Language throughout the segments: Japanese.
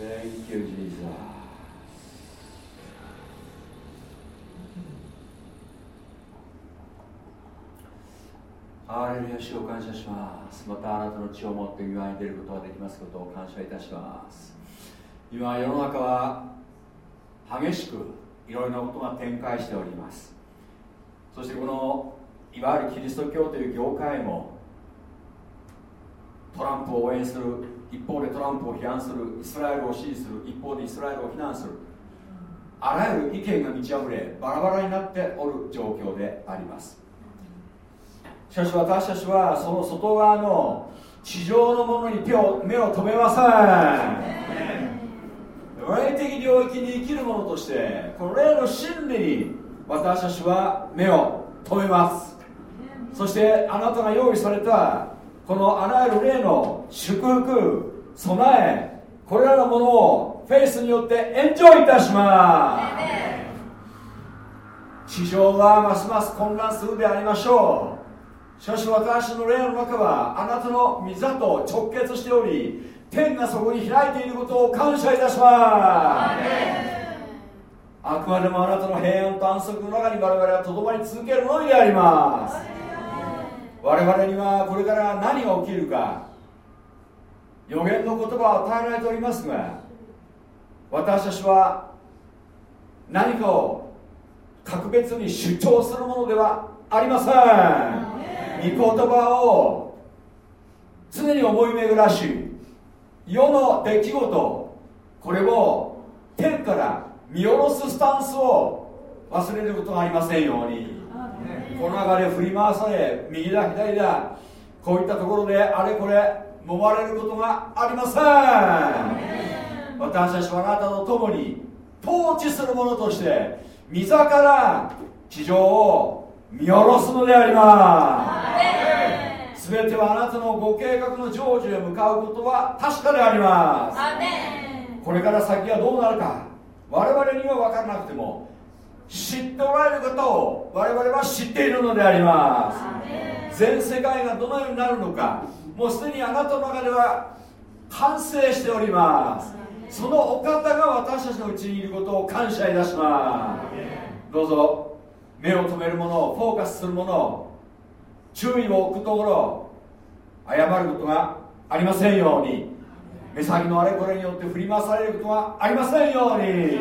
Thank you, Jesus. アレルヤ主を感謝します。またあなたの血を持って庭に出ることができますことを感謝いたします。今世の中は激しくいろいろなことが展開しております。そしてこのいわゆるキリスト教という業界もトランプを応援する一方でトランプを批判するイスラエルを支持する一方でイスラエルを非難する。あらゆる意見が満ち溢れバラバラになっておる状況であります。しかし私たちはその外側の地上のものに手を目を留めません。霊的領域に生きる者としてこの霊の真理に私たちは目を留めます。そしてあなたが用意されたこのあらゆる霊の祝福備えこれらのものをフェイスによってエンジョイいたします。地上はますます混乱するでありましょう。しかし私の霊の中はあなたの御座と直結しており天がそこに開いていることを感謝いたします。あくまでもあなたの平安と安息の中に我々はとどまり続けるのみであります我々にはこれから何が起きるか予言の言葉を与えられておりますが私たちは何かを格別に主張するものではありません。御言葉を常に思い巡らし世の出来事これを天から見下ろすスタンスを忘れることがありませんように。この中で振り回され右だ左だこういったところであれこれ揉まれることがありません。私たちはあなたと共に統治する者として御座から地上を見下ろすのであります。全てはあなたのご計画の成就へ向かうことは確かであります。これから先はどうなるか我々には分からなくても知っておられることを我々は知っているのであります。全世界がどのようになるのかもうすでにあなたの中では完成しております。そのお方が私たちのうちにいることを感謝いたします。どうぞ。目を留めるものフォーカスするもの注意を置くところ謝ることがありませんように。目先のあれこれによって振り回されることがありませんように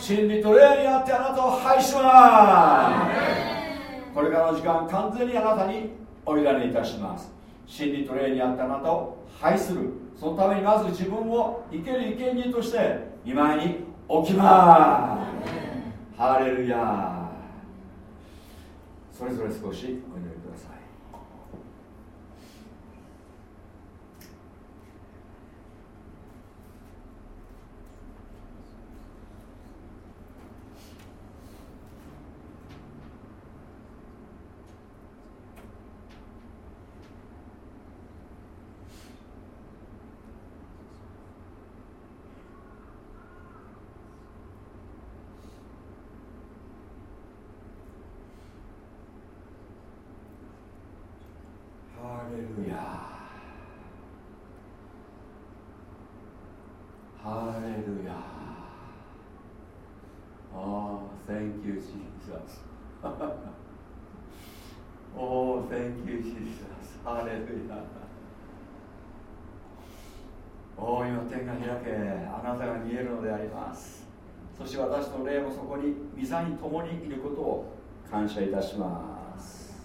真理と霊にあってあなたを拝します。これからの時間完全にあなたにお委ねいたします。真理と霊にあってあなたを拝する。そのためにまず自分を生ける生贄として今に置きます。ハレルヤそれぞれ少しお祈りくださいハレルヤハレルヤああ Thank you Jesus おお Thank you Jesus ハレルヤおお今天が開けあなたが見えるのでありますそし私の霊もそこに御座に共にいることを感謝いたします。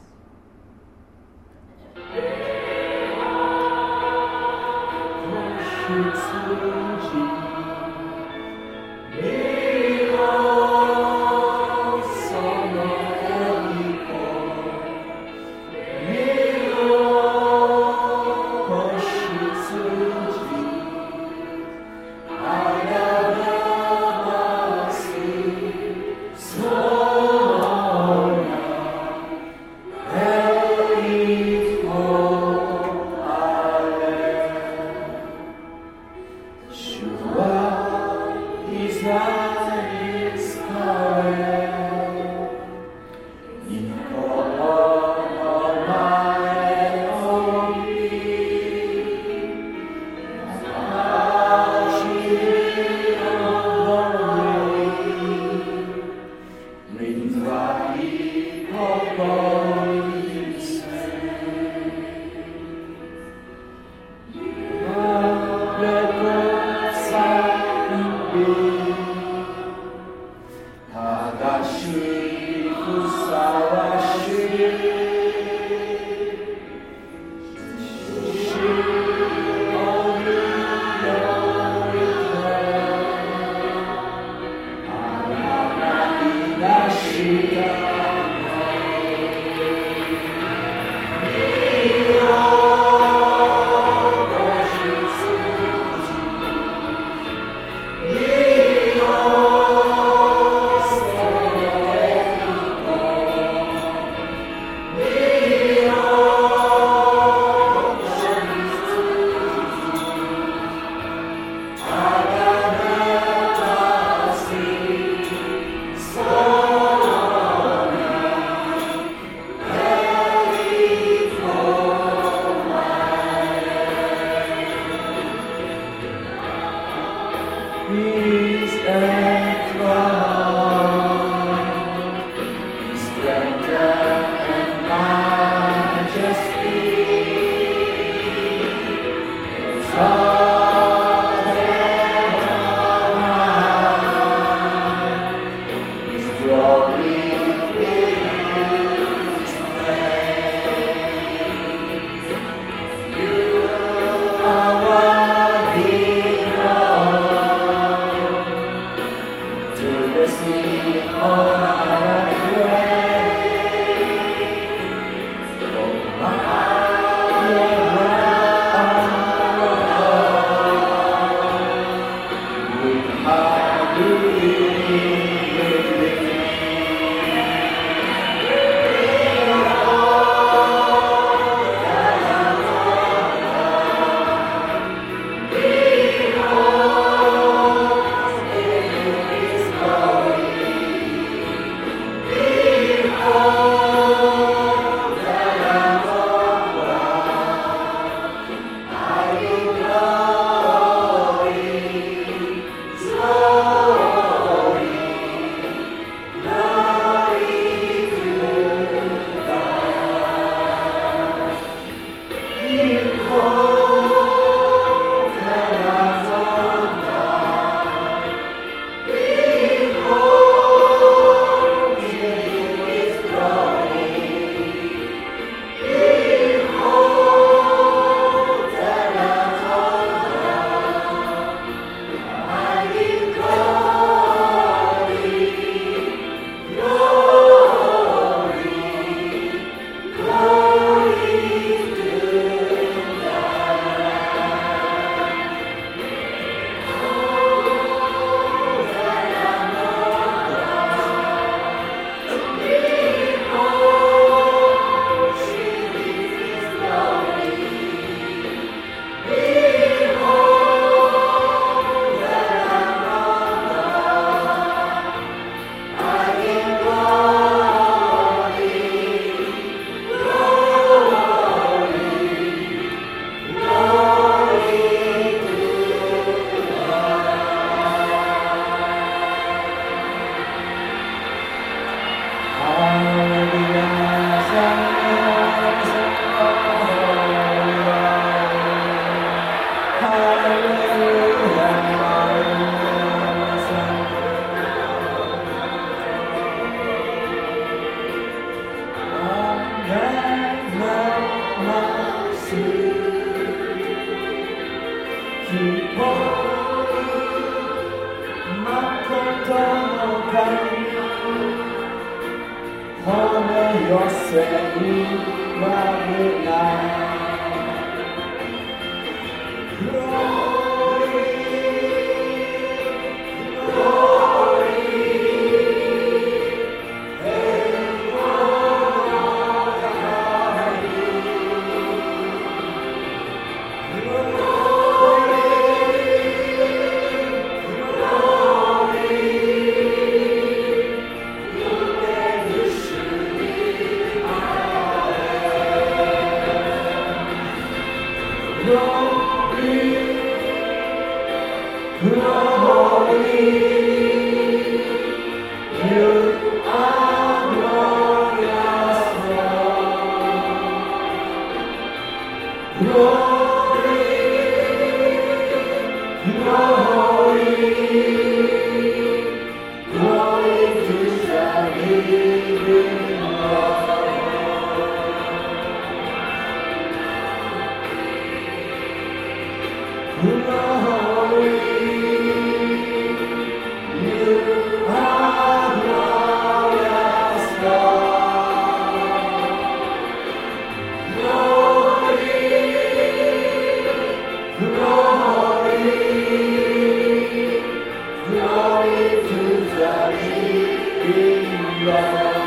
in love.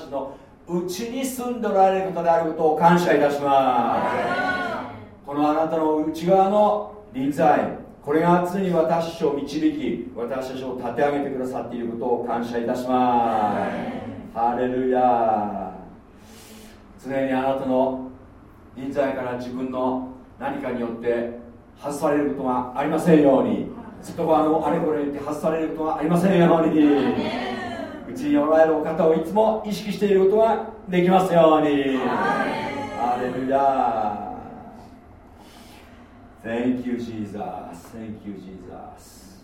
たちのうちに住んでおられることであることを感謝いたします。このあなたの内側の臨在これが常に私たちを導き私たちを立て上げてくださっていることを感謝いたします。ハレルヤ。常にあなたの臨在から自分の何かによって外されることがありませんように。外側のあれこれによって外されることがありませんように。ちにおられるお方をいつも意識していることができますようにアレルヤ Thank you, Jesus. Thank you, Jesus.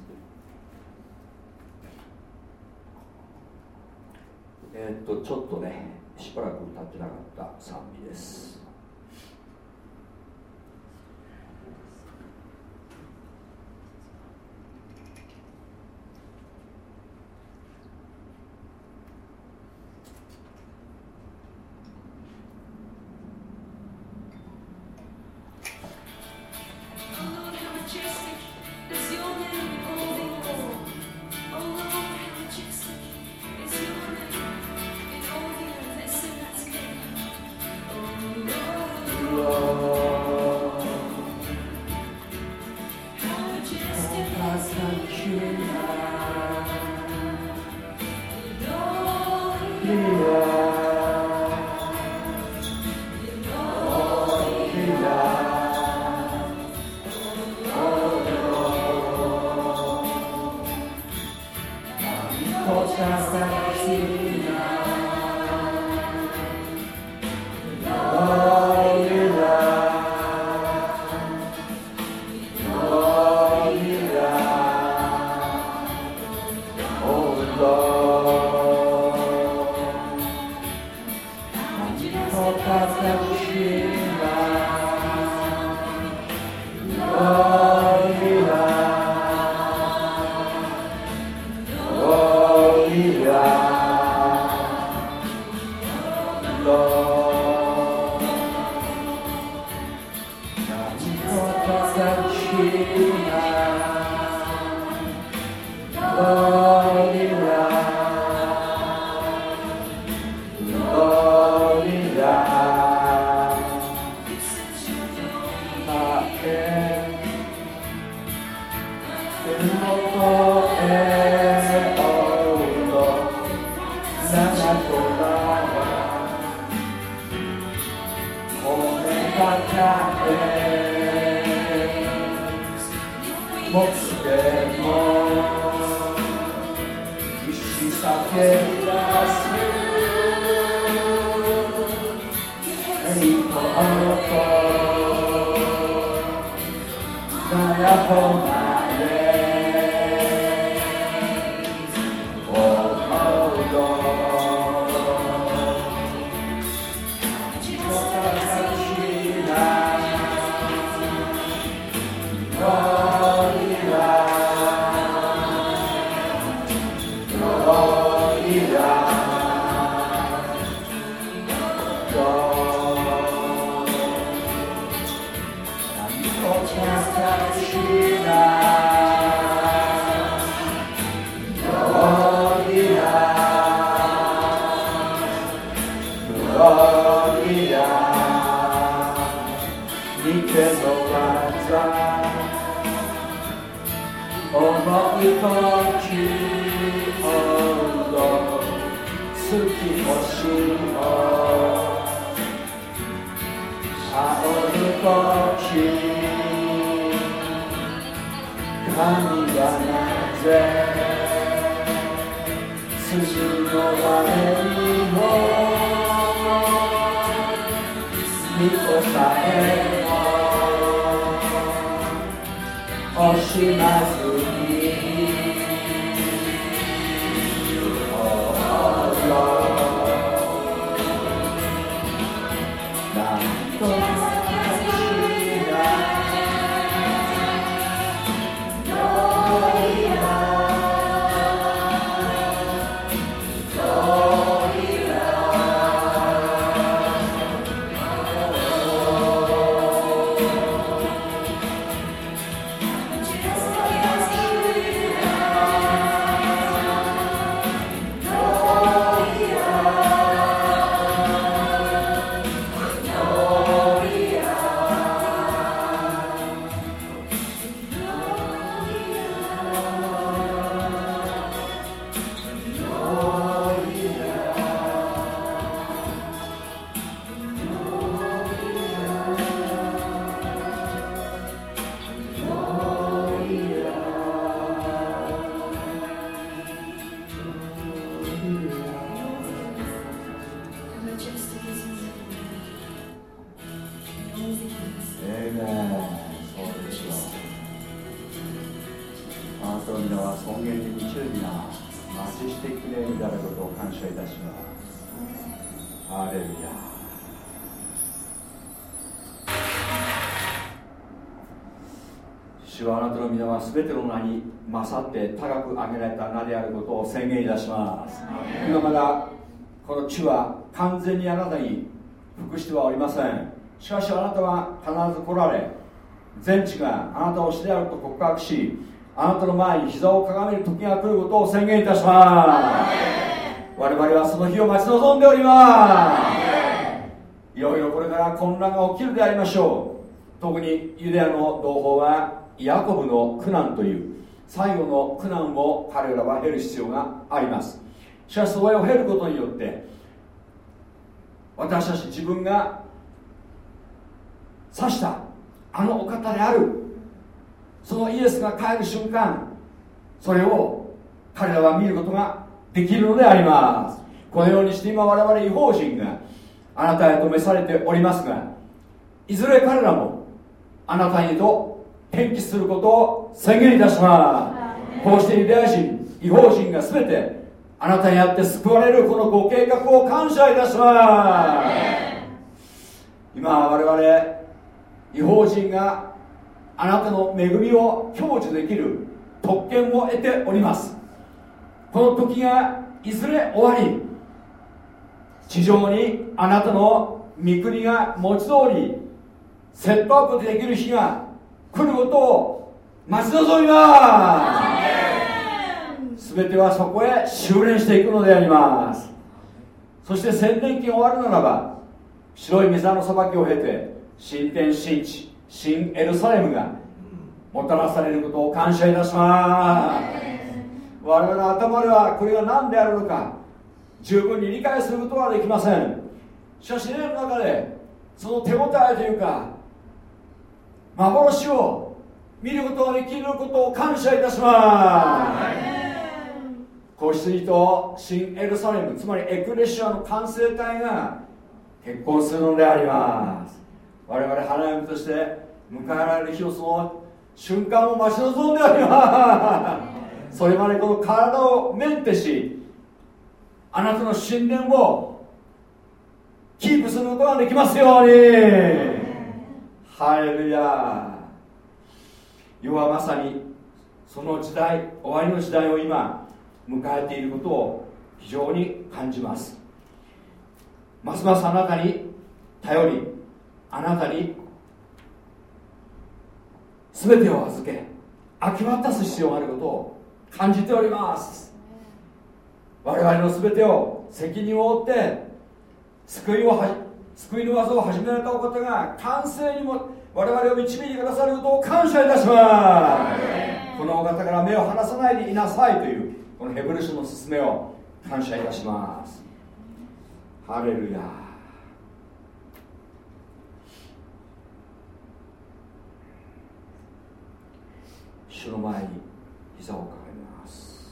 えっと、ちょっとね、しばらく歌ってなかった賛美です。勝って高く上げられた名であることを宣言いたします。今まだこの地は完全にあなたに服してはおりません。しかしあなたは必ず来られ全地があなたを死であると告白しあなたの前に膝をかがめる時が来ることを宣言いたします。我々はその日を待ち望んでおります。いろいろこれから混乱が起きるでありましょう。特にユダヤの同胞はヤコブの苦難という最後の苦難を彼らは経る必要があります。しかしそれを経ることによって私たち自分が指したあのお方であるそのイエスが帰る瞬間それを彼らは見ることができるのであります。このようにして今我々違法人があなたへと召されておりますがいずれ彼らもあなたにと転機することを宣言いたします。こうしてユダヤ人違法人が全てあなたにあって救われるこのご計画を感謝いたします。今我々違法人があなたの恵みを享受できる特権を得ております。この時がいずれ終わり地上にあなたの御国が文字通りセットアップできる日が来ることを待ち望みます。全てはそこへ修練していくのであります。そして宣伝期が終わるならば白い水の裁きを経て新天新地新エルサレムがもたらされることを感謝いたします。我々の頭ではこれが何であるのか十分に理解することはできません。しかし霊の中でその手応えというか幻を見ることができることを感謝いたします。子羊と新エルサレムつまりエクレシアの完成体が結婚するのであります。我々花嫁として迎えられる日をその瞬間を待ち望んでおります。それまでこの体をメンテしあなたの信念をキープすることができますように。ハレルヤ世はまさにその時代終わりの時代を今迎えていることを非常に感じます。ますますあなたに頼りあなたに全てを預け明け渡す必要があることを感じております。我々の全てを責任を負って救いをは救いの技を始められたお方が完成にも我々を導いてくださることを感謝いたします。このお方から目を離さないでいなさいというこのヘブル書の勧めを感謝いたします。ハレルヤ。主の前に膝をかけます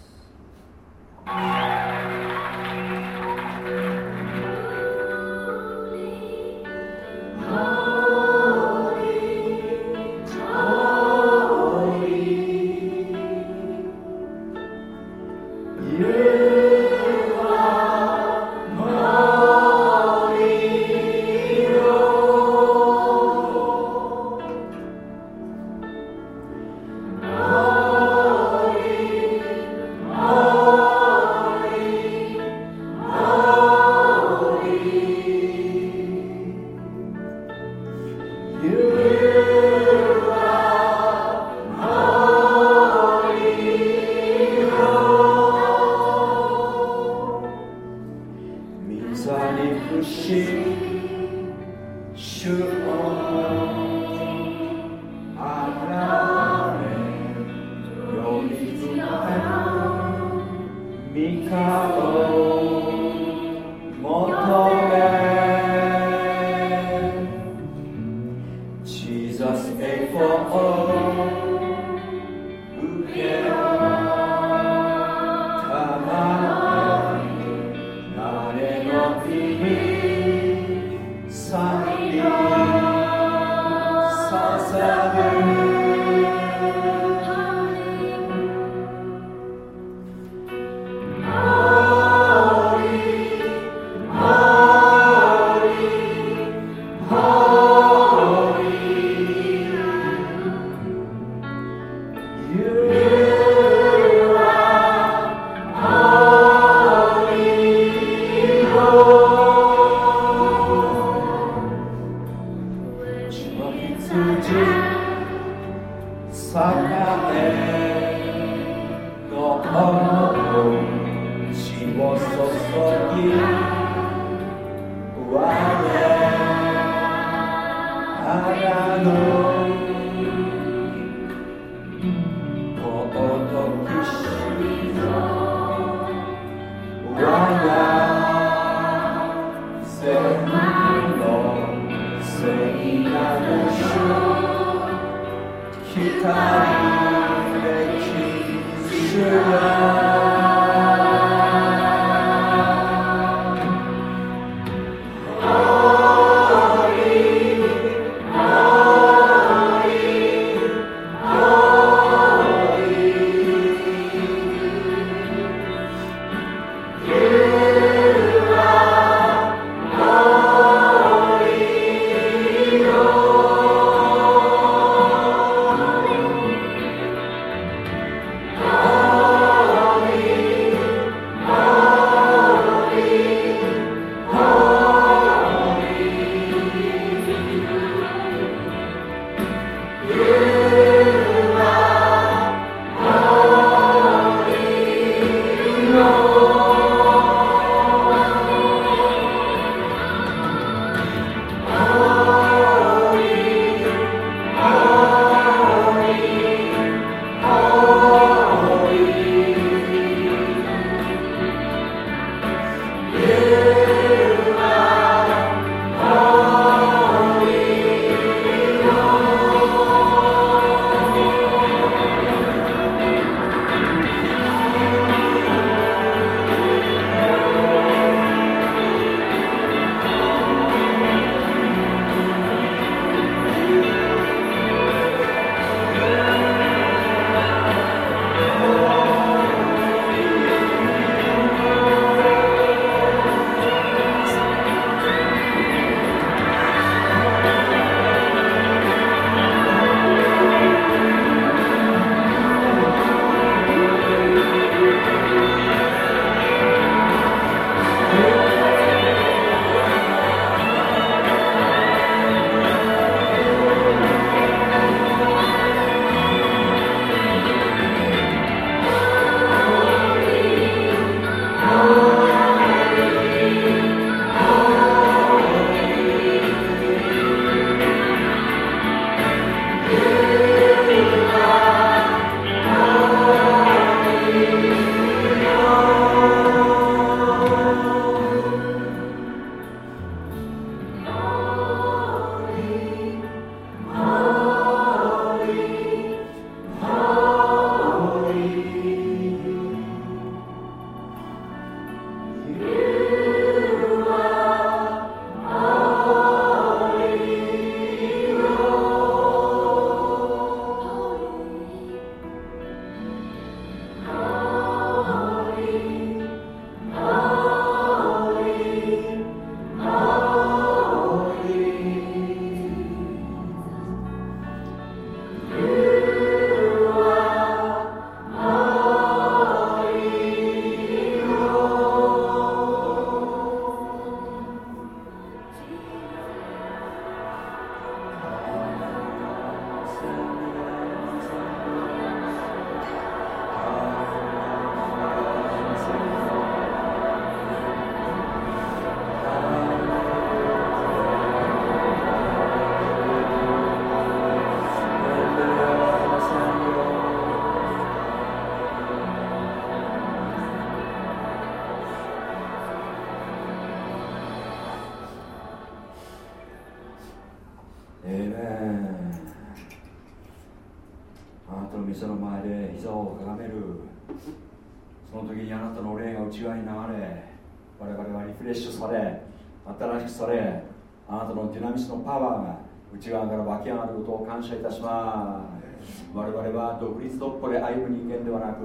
感謝いたします。我々は独立独歩で歩む人間ではなく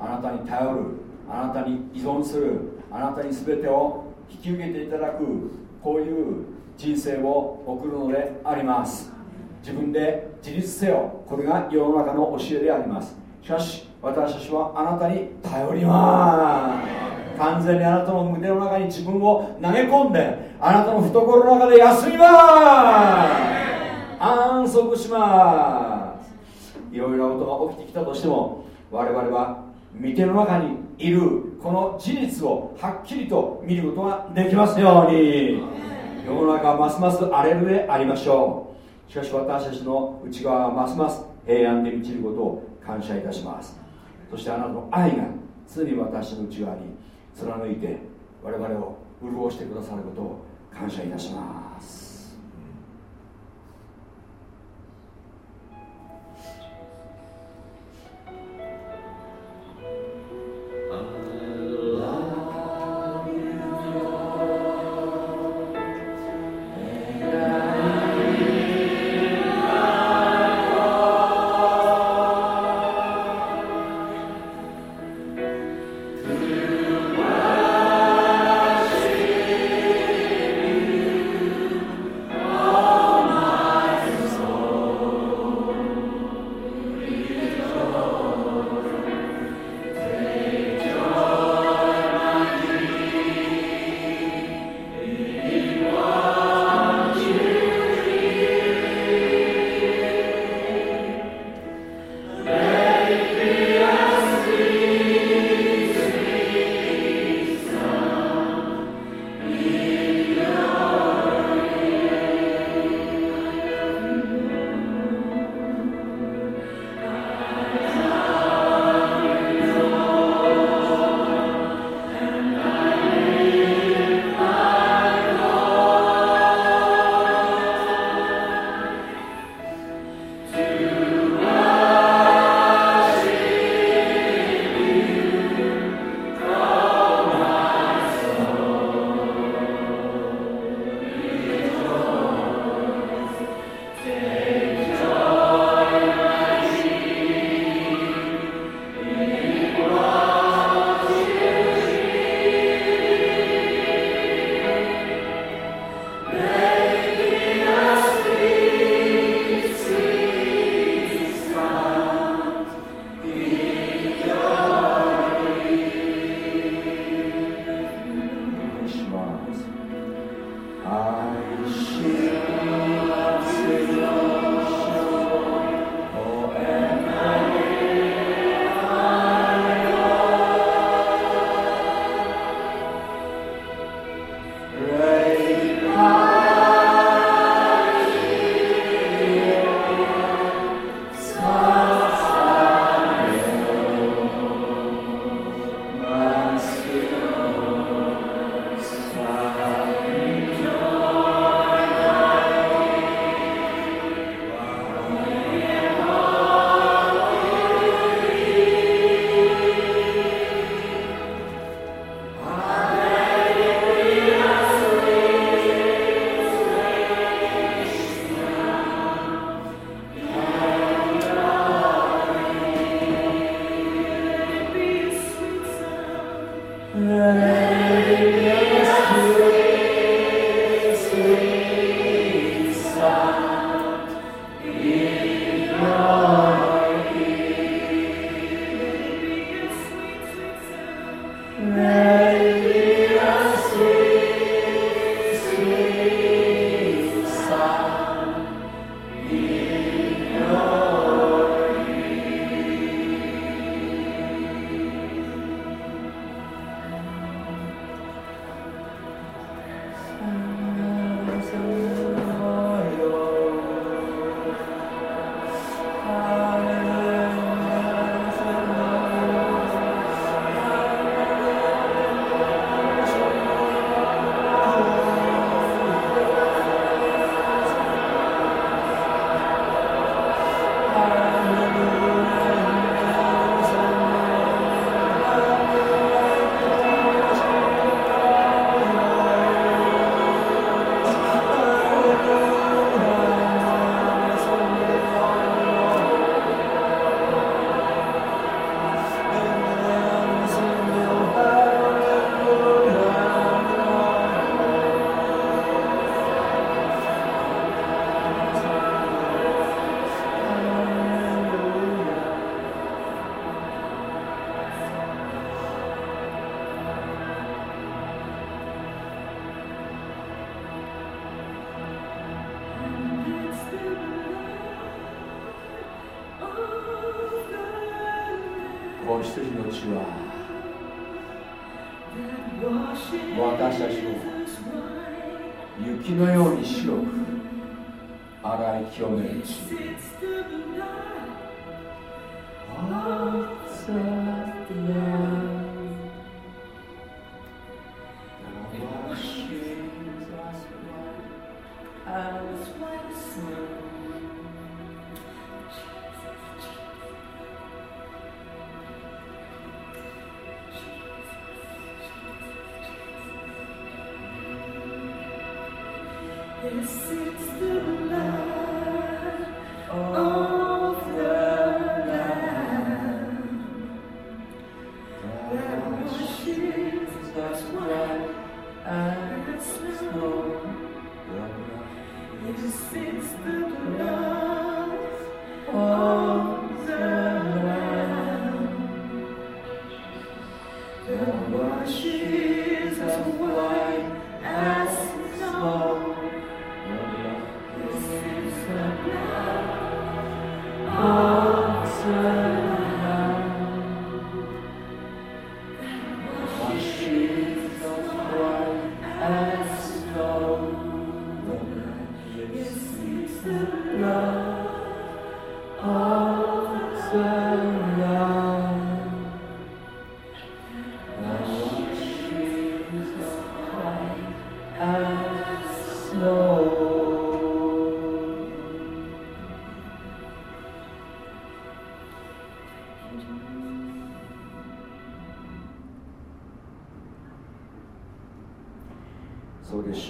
あなたに頼るあなたに依存するあなたに全てを引き受けていただくこういう人生を送るのであります。自分で自立せよ。これが世の中の教えであります。しかし私たちはあなたに頼ります。完全にあなたの胸の中に自分を投げ込んであなたの懐の中で休みます。安息します。いろいろなことが起きてきたとしても我々は御手の中にいるこの事実をはっきりと見ることができますように。世の中はますます荒れるでありましょう。しかし私たちの内側はますます平安で満ちることを感謝いたします。そしてあなたの愛が常に私の内側に貫いて我々を潤してくださることを感謝いたします。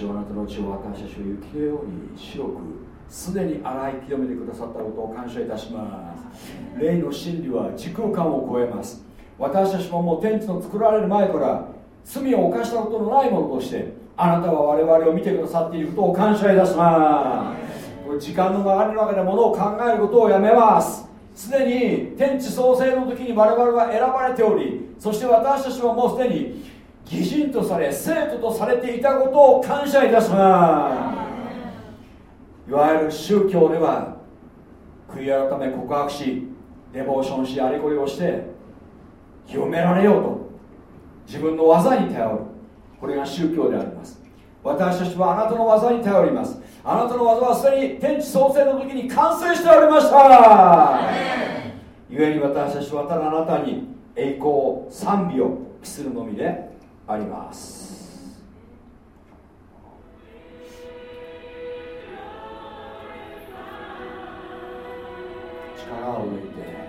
主あなたの血を私たちを雪のように白くすでに洗い清めてくださったことを感謝いたします。霊の真理は時空間を超えます。私たちももう天地の作られる前から罪を犯したことのないものとしてあなたは我々を見てくださっていることを感謝いたします時間の流れの中でものを考えることをやめますすでに天地創生の時に我々は選ばれておりそして私たちはもうすでに義人とされ生徒とされていたことを感謝いたします。いわゆる宗教では悔い改め告白しデボーションしあれこれをして清められようと自分の技に頼る。これが宗教であります。私たちはあなたの技に頼ります。あなたの技はすでに天地創生の時に完成しておりました。故に私たちはただあなたに栄光賛美を期するのみであります。力を抜いて。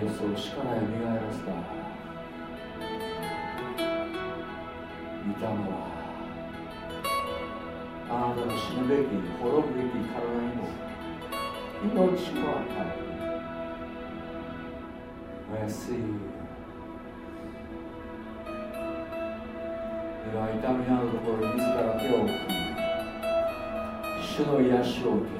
そを死からよみがえらせた御霊はあなたの死ぬべき滅ぶべき体にも命を与える。I see では痛みのあるところに自ら手を置き主の癒しを受け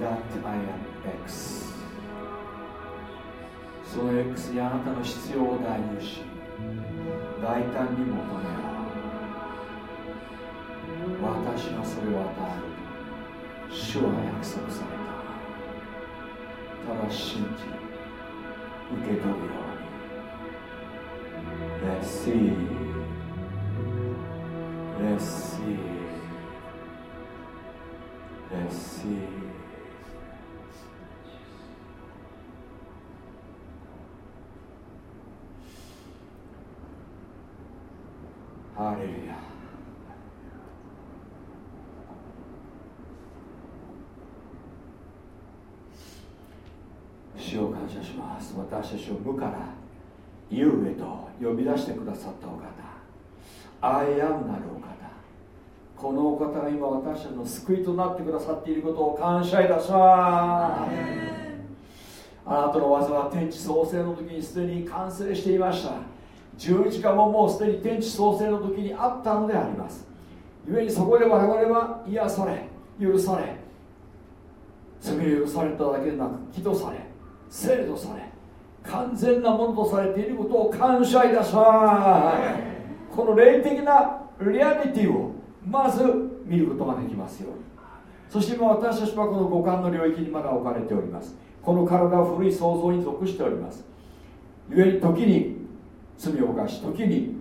that I am X. その X にあなたの必要を代入し大胆に求もます私たちを無から有へと呼び出してくださったお方。アイアムなるお方。このお方が今私たちの救いとなってくださっていることを感謝いたします。あなたの技は天地創生の時にすでに完成していました。十字架ももうすでに天地創生の時にあったのであります。故にそこで我々は癒され許され罪を許されただけでなく義とされ生とされ完全なものとされていることを感謝いたします。この霊的なリアリティをまず見ることができますように。そして今私たちはこの五感の領域にまだ置かれております。この体は古い想像に属しております。故に時に罪を犯し時に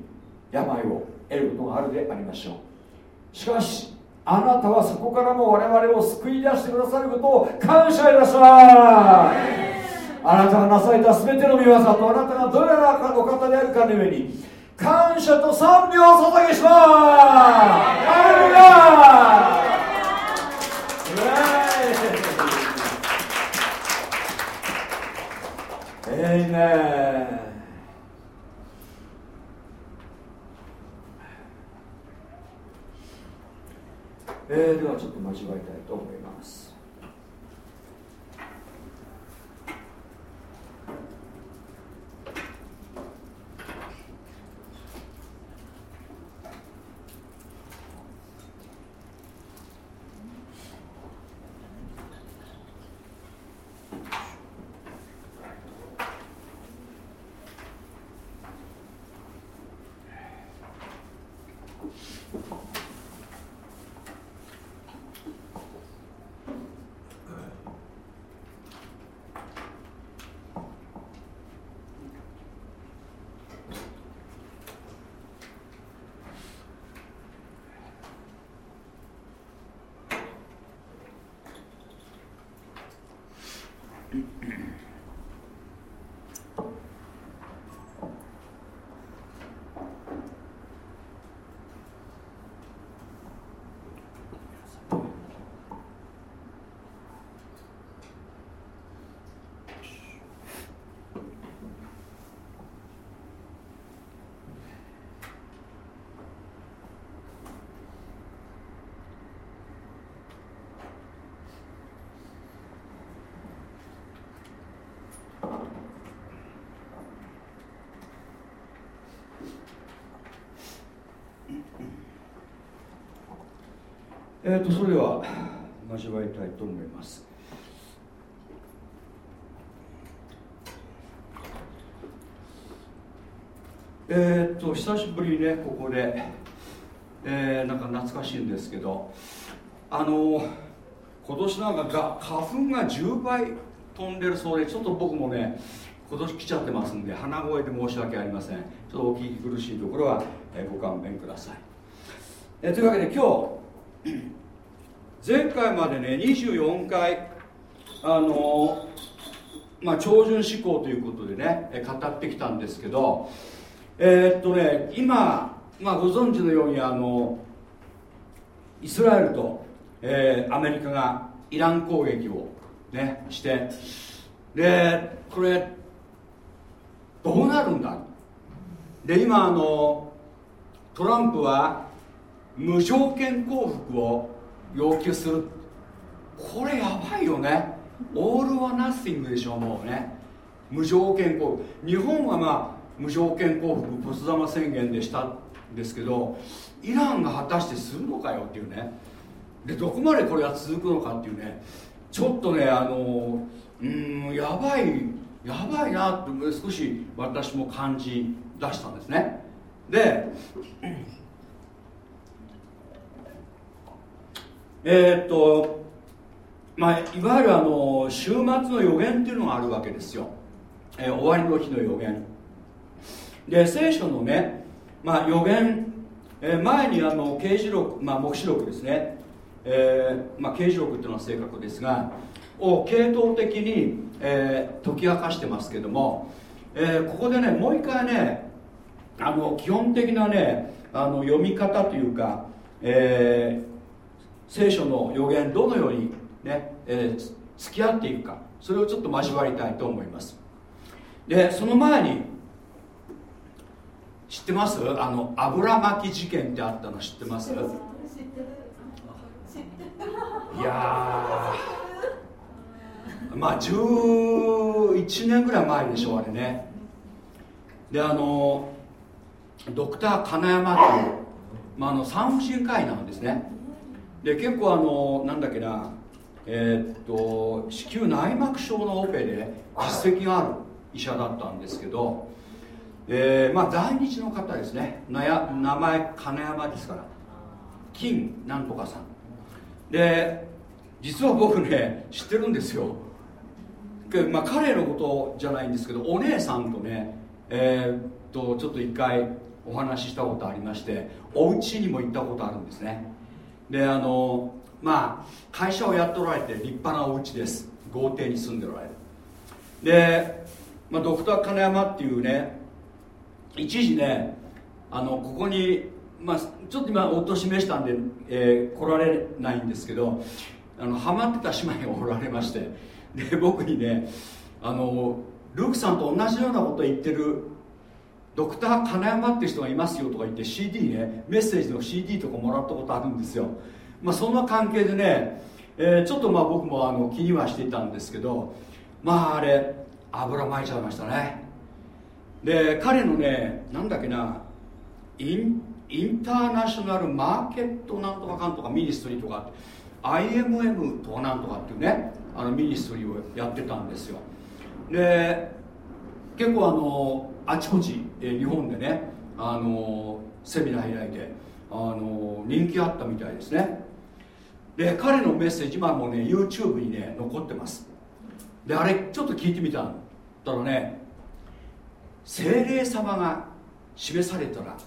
病を得ることがあるでありましょう。しかしあなたはそこからも我々を救い出してくださることを感謝いたします。あなたがなされた全ての御業とあなたがどのようなお方であるかの上に感謝と賛美をお捧げします。ハレルヤエイメン。えー、ではちょっと間違えたいと思います。えーと、それでは交わりたいと思います。えっ、ー、と久しぶりにねここで、えー、なんか懐かしいんですけどあの今年なんかが花粉が10倍飛んでるそうでちょっと僕もね今年来ちゃってますんで鼻声で申し訳ありません。ちょっとお聞き苦しいところは、えご勘弁ください、えというわけで今日前回までね24回あのまあ、超順思考ということでね語ってきたんですけどえー、っとね今、まあ、ご存知のようにあのイスラエルと、えー、アメリカがイラン攻撃を、ね、してでこれどうなるんだ？で今あのトランプは無条件降伏を要求する。これやばいよね。オールはナッシングでしょもうね。無条件降伏。日本はまあ無条件降伏ポツダマ宣言でしたんですけどイランが果たしてするのかよっていうね。でどこまでこれが続くのかっていうね。ちょっとねあのうんやばいやばいなって少し私も感じ出したんですね。でえー、っとまあ、いわゆるあの週末の予言っていうのがあるわけですよ、えー、終わりの日の予言。で聖書のね、まあ、予言、えー、前にあの刑事録、まあ、黙示録ですね、えーまあ、刑事録っていうのは正確ですがを系統的に、えー、解き明かしてますけども、えー、ここでねもう一回ねあの基本的なねあの読み方というか、えー、聖書の予言どのようにね、えー、付き合っていくかそれをちょっと交わりたいと思います。でその前に知ってます？あの油巻き事件ってあったの知ってます？いやまあ11年ぐらい前でしょうあれね。であのドクター金山っていう、まあ、あの産婦人科医なんですねで結構あのなんだっけなえー、っと子宮内膜症のオペで実績がある医者だったんですけどえー、まあ在日の方ですね。名前金山ですから。金なんとかさん。で実は僕ね知ってるんですよ、まあ、彼のことじゃないんですけどお姉さんとねえー、っとちょっと一回お話ししたことありましてお家にも行ったことあるんですね。であのまあ会社をやっておられて立派なお家です。豪邸に住んでおられる。で、まあ、ドクター金山っていうね一時ねあのここに、まあ、ちょっと今おしめしたんで、えー、来られないんですけどあのハマってた姉妹がおられましてで僕にねあのルークさんと同じようなこと言ってるドクター金山っていう人がいますよとか言って CD ねメッセージの CD とかもらったことあるんですよ。まあそんな関係でね、えー、ちょっとまあ僕もあの気にはしていたんですけどまああれ油まいちゃいましたね。で彼のねなんだっけなイン International Market なんとかかんとか Ministry とか IMM とかなんとかっていうねあの Ministry をやってたんですよ。で結構あのあちこち、え日本でねあのセミナー開いてあの人気あったみたいですね。で彼のメッセージ今もね YouTube にね残ってます。であれちょっと聞いてみたんだらね。精霊様が示されたら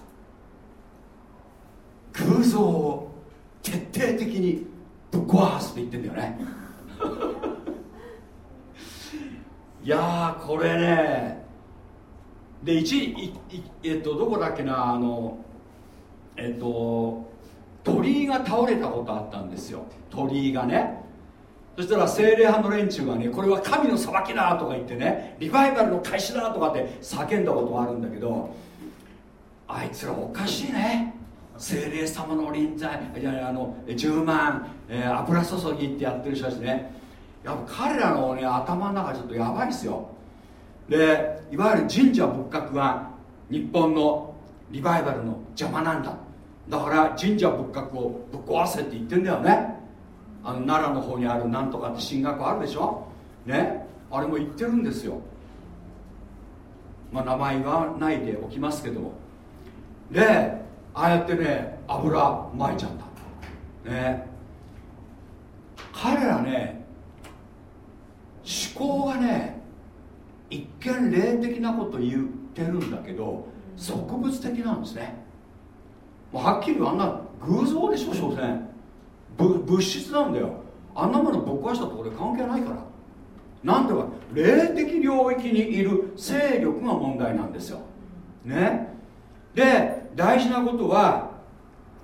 偶像を徹底的にぶっ壊すって言ってんだよね。いやこれねで一いえっとどこだっけなあのえっと鳥居が倒れたことあったんですよ。鳥居がね。そしたら精霊派の連中がねこれは神の裁きだとか言ってねリバイバルの開始だとかって叫んだことがあるんだけどあいつらおかしいね。精霊様の臨在いやあの10万、えー、油注ぎってやってる人たちね。やっぱ彼らの、ね、頭の中ちょっとやばいですよ。でいわゆる神社仏閣は日本のリバイバルの邪魔なんだ。だから神社仏閣をぶっ壊せって言ってんだよね。あの奈良の方にあるなんとかって進学あるでしょ？ね？あれも言ってるんですよ。まあ名前言わないでおきますけども。でああやってね油まいちゃった。ね？彼らね思考がね一見霊的なこと言ってるんだけど植物的なんですね。はっきりあんな偶像でしょ所詮物質なんだよ。あんなものぶっ壊したところで関係ないから。なんでか霊的領域にいる勢力が問題なんですよ。ね。で大事なことは、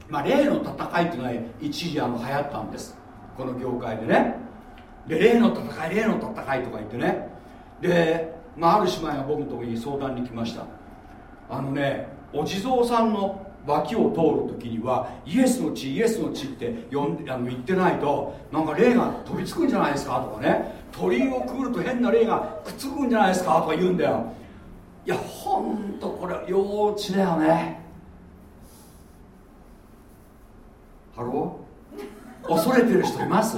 まあ、霊の戦いっていうのは一時あの流行ったんです。この業界でね。で霊の戦い霊の戦いとか言ってね。で、まあ、ある姉妹が僕のところに相談に来ました。あのねお地蔵さんの脇を通る時にはイエスの血イエスの血って呼んあの言ってないとなんか霊が飛びつくんじゃないですか？とかね。鳥居をくぐると変な霊がくっつくんじゃないですか？とか言うんだよ。いやほんとこれ幼稚だよね。Hello？恐れてる人います？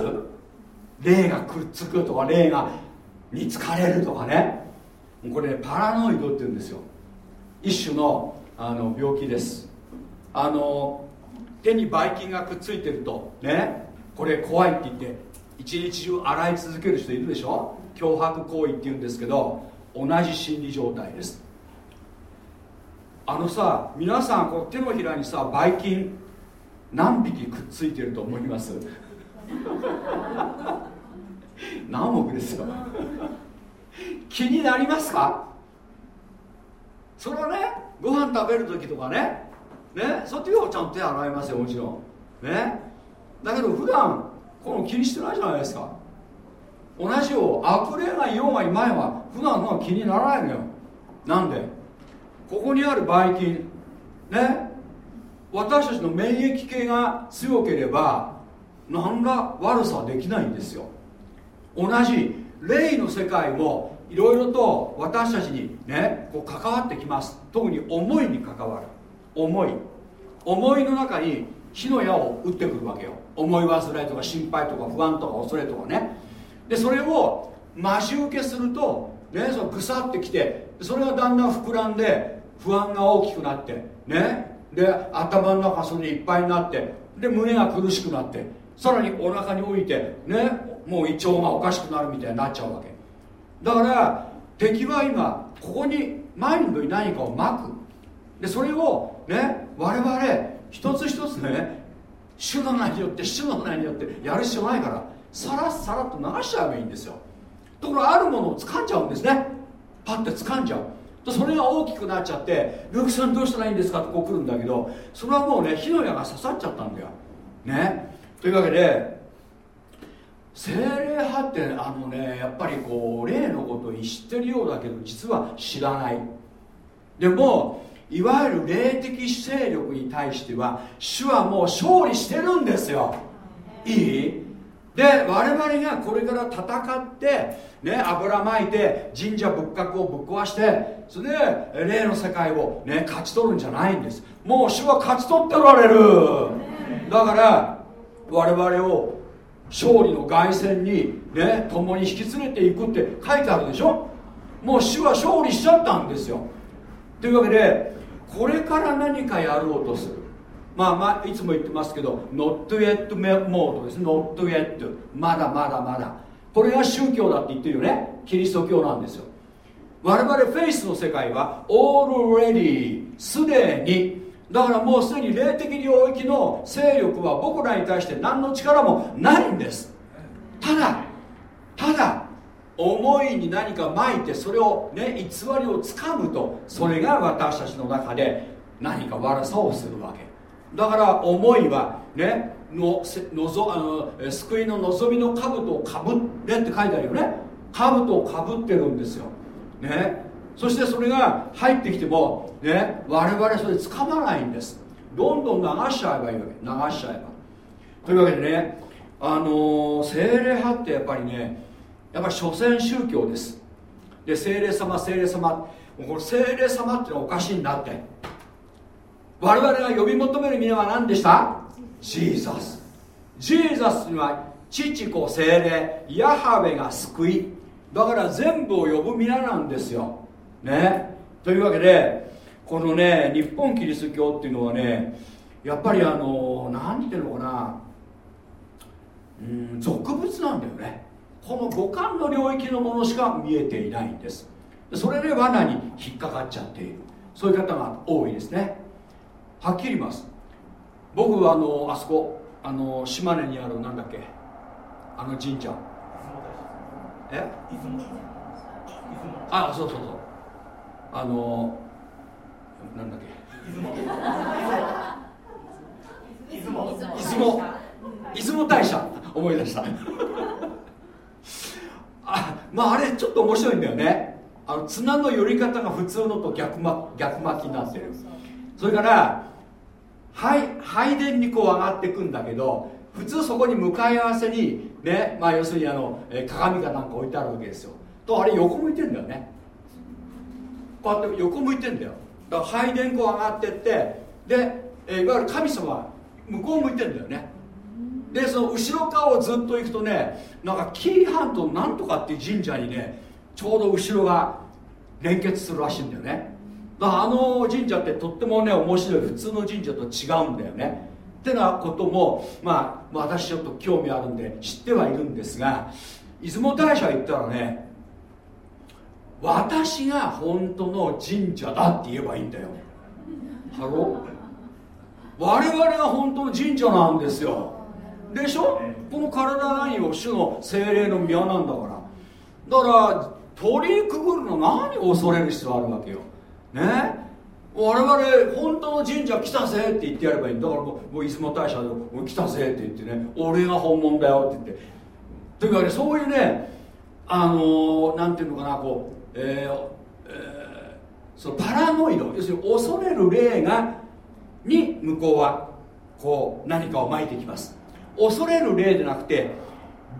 霊がくっつくとか霊が見つかれるとかね。これ、ね、 paranoid って言うんですよ。一種のあの病気です。あの手にばい菌がくっついてるとねこれ怖いって言って一日中洗い続ける人いるでしょ？強迫行為って言うんですけど同じ心理状態です。あのさ皆さんこう手のひらにさばい菌何匹くっついてると思います？何億ですよ。気になりますか？それはねご飯食べる時とかねねそっちをちゃんと手洗いますよもちろん。ね。だけど普段この気にしてないじゃないですか。同じよう悪霊がいようがいまいは普段の気にならないのよ。なんで？ここにあるばい菌。ね。私たちの免疫系が強ければ何ら悪さできないんですよ。同じ霊の世界もいろいろと私たちにねこう関わってきます。特に思いに関わる。思い。思いの中に火の矢を打ってくるわけよ。思い忘れとか心配とか不安とか恐れとかね。でそれを待ち受けするとねそのぐさってきてそれがだんだん膨らんで不安が大きくなってね。で頭の中それでいっぱいになってで胸が苦しくなってさらにお腹に置いてね。もう胃腸がおかしくなるみたいになっちゃうわけ。だから敵は今ここにマインドに何かをまく。でそれをね我々一つ一つね主の名によって主の名によってやる必要ないからさらさらと流しちゃえばいいんですよ。ところあるものを掴んじゃうんですね。パッて掴んじゃう。とそれが大きくなっちゃって「ルークさんどうしたらいいんですか?」ってこう来るんだけどそれはもうね火の矢が刺さっちゃったんだよ。ね。というわけで精霊派ってあのねやっぱりこう霊のことを知ってるようだけど実は知らない。でもいわゆる霊的勢力に対しては主はもう勝利してるんですよ。いい？で我々がこれから戦ってね油まいて神社仏閣をぶっ壊してそれで霊の世界をね勝ち取るんじゃないんです。もう主は勝ち取っておられる。だから我々を勝利の凱旋にね共に引き連れていくって書いてあるでしょ？もう主は勝利しちゃったんですよ。というわけでこれから何かやろうとする。まあまあいつも言ってますけど not yet モードです。not yet まだまだまだ。これが宗教だって言ってるよね。キリスト教なんですよ。我々フェイスの世界は already すでにだからもうすでに霊的領域の勢力は僕らに対して何の力もないんです。ただただ思いに何かまいてそれをね偽りをつかむとそれが私たちの中で何か悪さをするわけ。だから思いはねののぞあの救いの望みの兜をかぶれって書いてあるよね。兜をかぶってるんですよ。ね。そしてそれが入ってきてもね我々それ掴まないんです。どんどん流しちゃえばいいわけ。流しちゃえば。というわけでねあのー、聖霊派ってやっぱりねやっぱり所詮宗教です。で聖霊様聖霊様この聖霊様ってのはおかしいんだって。我々が呼び求める御名は何でした？ Jesus。Jesus には父子聖霊ヤハウェが救い。だから全部を呼ぶ御名なんですよ。ね。というわけでこのね日本キリスト教っていうのはねやっぱりあの何ていうのかな。うん俗物なんだよね。この五感の領域のものしか見えていないんです。それで罠に引っかかっちゃっている。そういう方が多いですね。はっきり言います。僕はあのあそこあの島根にあるなんだっけ。あの神社。え？あそうそうそうあのなんだっけ？出雲。出雲。出雲大社。思い出した。あまああれちょっと面白いんだよね。あの綱の寄り方が普通のと逆,、ま、逆巻きになってる。それから拝拝殿にこう上がっていくんだけど普通そこに向かい合わせにね、まあ、要するにあの鏡かなんか置いてあるわけですよ。とあれ横向いてんだよねこうやって横向いてんだよ。だから拝殿こう上がってってで、いわゆる神様は向こう向いてんだよね。でその後ろ側をずっと行くとねなんか紀伊半島なんとかっていう神社にねちょうど後ろが連結するらしいんだよね。だからあの神社ってとってもね面白い普通の神社と違うんだよね。ってなこともまあ私ちょっと興味あるんで知ってはいるんですが出雲大社行ったらね私が本当の神社だって言えばいいんだよ。ハロ我々が本当の神社なんですよ。でしょ？この体何を主の精霊の宮なんだから。だから鳥居くぐるの何を恐れる必要あるわけよ。ね？我々本当の神社来たぜって言ってやればいいんだ。からもう出雲大社で来たぜって言ってね。俺が本物だよって言って。というかねそういうねあのー、なんていうのかなこうえーえー、そのパラノイド要するに恐れる霊がに向こうはこう何かをまいてきます。恐れる霊でなくて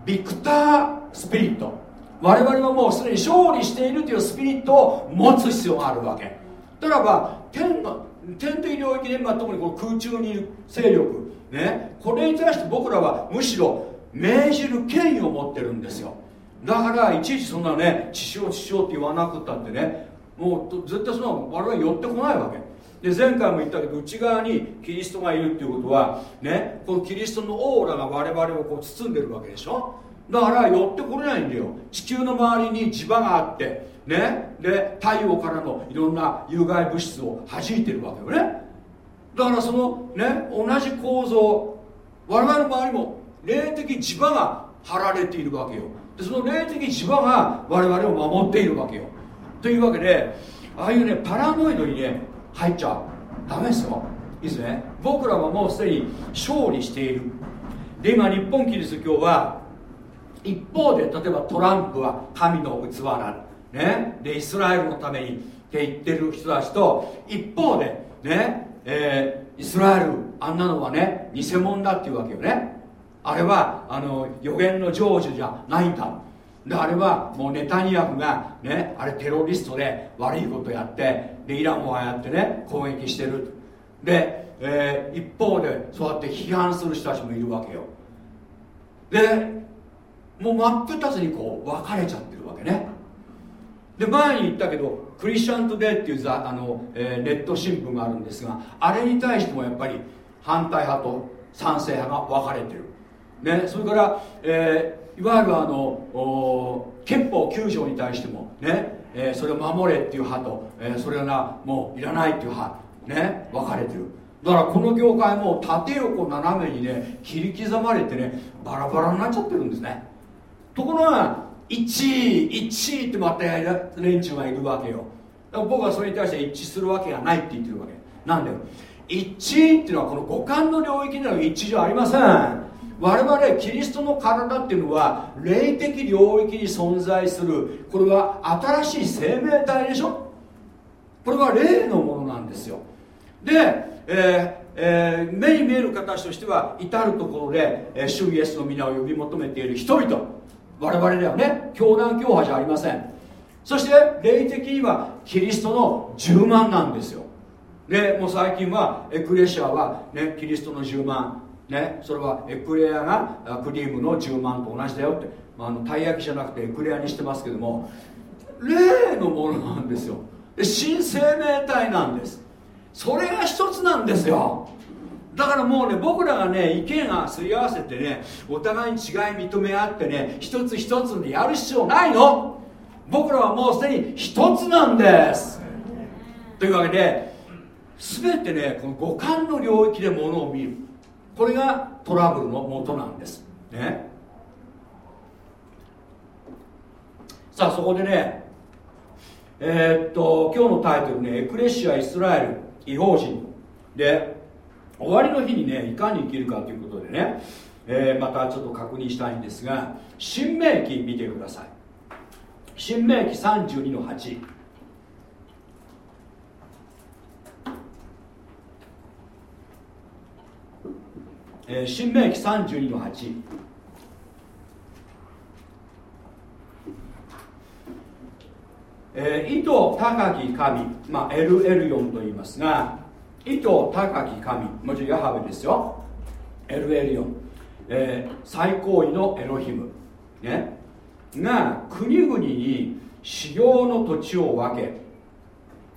ビクタースピリット。我々はもうすでに勝利しているというスピリットを持つ必要があるわけ。ならば天の天的領域で、まあ、特にこの空中にいる勢力。ね。これに対して僕らはむしろ命じる権威を持ってるんですよ。だからいちいちそんなね血潮血潮って言わなくったってねもう絶対そんな我々寄ってこないわけ。で前回も言ったけど内側にキリストがいるっていうことはねこのキリストのオーラが我々をこう包んでるわけでしょ。だから寄ってこれないんだよ。地球の周りに磁場があってねで太陽からのいろんな有害物質を弾いてるわけよね。だからそのね同じ構造我々の周りも霊的磁場が張られているわけよ。その霊的磁場が我々を守っているわけよ。というわけでああいうねパラノイドにね入っちゃう。ダメですよ。いいですね。僕らはもうすでに勝利している。で今日本キリスト教は一方で例えばトランプは神の器なね。でイスラエルのためにって言ってる人たちと一方でね。えー、イスラエルあんなのはね偽物だっていうわけよね。あれはあの予言の成就じゃないんだ。であれはもうネタニヤフがねあれテロリストで悪いことやってでイランもああやってね攻撃してる。で、えー、一方でそうやって批判する人たちもいるわけよ。でもう真っ二つにこう分かれちゃってるわけね。で前に言ったけどクリスチャントデーっていうあの、えー、ネット新聞があるんですがあれに対してもやっぱり反対派と賛成派が分かれてる。ね、それから、えー、いわゆるあの憲法9条に対してもね、えー、それを守れっていう派と、えー、それがなもういらないっていう派ね分かれてる。だからこの業界も縦横斜めにね切り刻まれてねバラバラになっちゃってるんですね。ところが1位1位ってまた連中がいるわけよ。だから僕はそれに対して一致するわけがないって言ってるわけ。なんで一致っていうのはこの五感の領域での一致じゃありません。我々キリストの体っていうのは霊的領域に存在する。これは新しい生命体でしょ？これは霊のものなんですよ。で、えーえー、目に見える形としては至る所で、えー、主イエスの皆を呼び求めている人々我々ではね教団教派じゃありません。そして霊的にはキリストの10万なんですよ。でもう最近はエクレシアは、ね、キリストの10万。ね、それはエクレアがクリームの10万と同じだよって、まあ、あのたい焼きじゃなくてエクレアにしてますけども霊のものなんですよ。で新生命体なんです。それが一つなんですよ。だからもうね僕らがね意見がすり合わせてねお互いに違い認め合ってね一つ一つでやる必要ないの。僕らはもうすでに一つなんです。というわけで全てねこの五感の領域でものを見る。これがトラブルの元なんです。ね。さあそこでねえー、っと今日のタイトルね「エクレシア・イスラエル違法人」で終わりの日にねいかに生きるかということでね、えー、またちょっと確認したいんですが新明記見てください。新明記32の8えー、新明記32の8えー、意図高き神、まあ、エルエルヨンと言いますが意図高き神。もちろんヤハベですよ。エルエルヨン、えー、最高位のエロヒム、ね、が国々に修行の土地を分け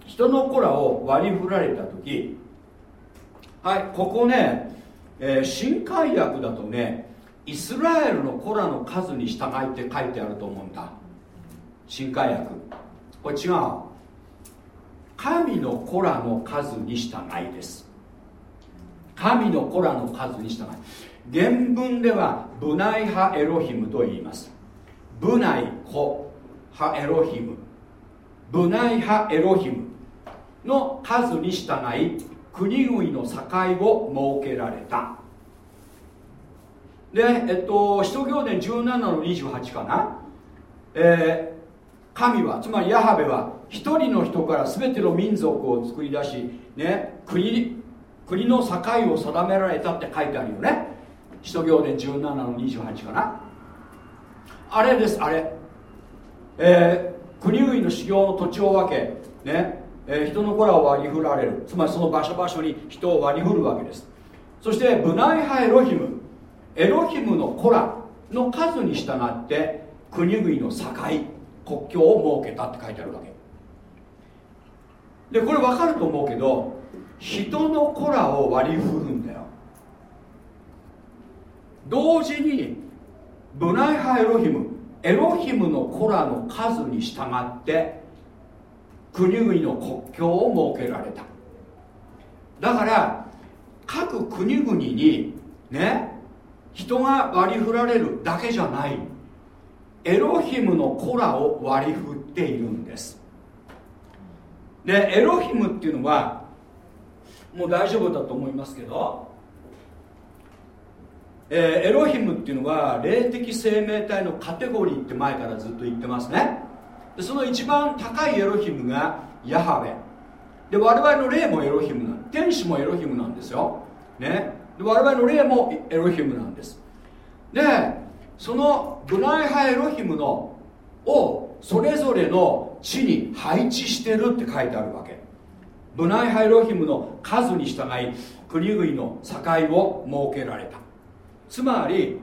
人の子らを割り振られた時はいここね、えー、新海訳だとねイスラエルの子らの数に従いって書いてあると思うんだ。新海訳。これ違う。神の子らの数に従いです。神の子らの数に従い。原文ではブナイハエロヒムと言います。ブナイコハエロヒム。ブナイハエロヒムの数に従い国々の境を設けられた。でえっと使徒行伝17の28かな？えー神はつまりヤハベは一人の人から全ての民族を作り出し、ね、国国の境を定められたって書いてあるよね。使徒行伝17の28かな？あれですあれ、えー、国々の修行の土地を分け、ねえー、人の子らを割り振られる。つまりその場所場所に人を割り振るわけです。そしてブナイハエロヒム。エロヒムの子らの数に従って国々の境国境を設けたって書いてあるわけ。でこれ分かると思うけど人の子らを割り振るんだよ。同時にブナイハエロヒムエロヒムの子らの数に従って国々の国境を設けられた。だから各国々にね人が割り振られるだけじゃない。エロヒムの子らを割り振っているんです。でエロヒムっていうのはもう大丈夫だと思いますけど、えー、エロヒムっていうのは霊的生命体のカテゴリーって前からずっと言ってますね。でその一番高いエロヒムがヤハベ。で我々の霊もエロヒムなん天使もエロヒムなんですよ、ね、で我々の霊もエロヒムなんです。でそのブナイハエロヒムのをそれぞれの地に配置してるって書いてあるわけ。ブナイハエロヒムの数に従い国々の境を設けられた。つまり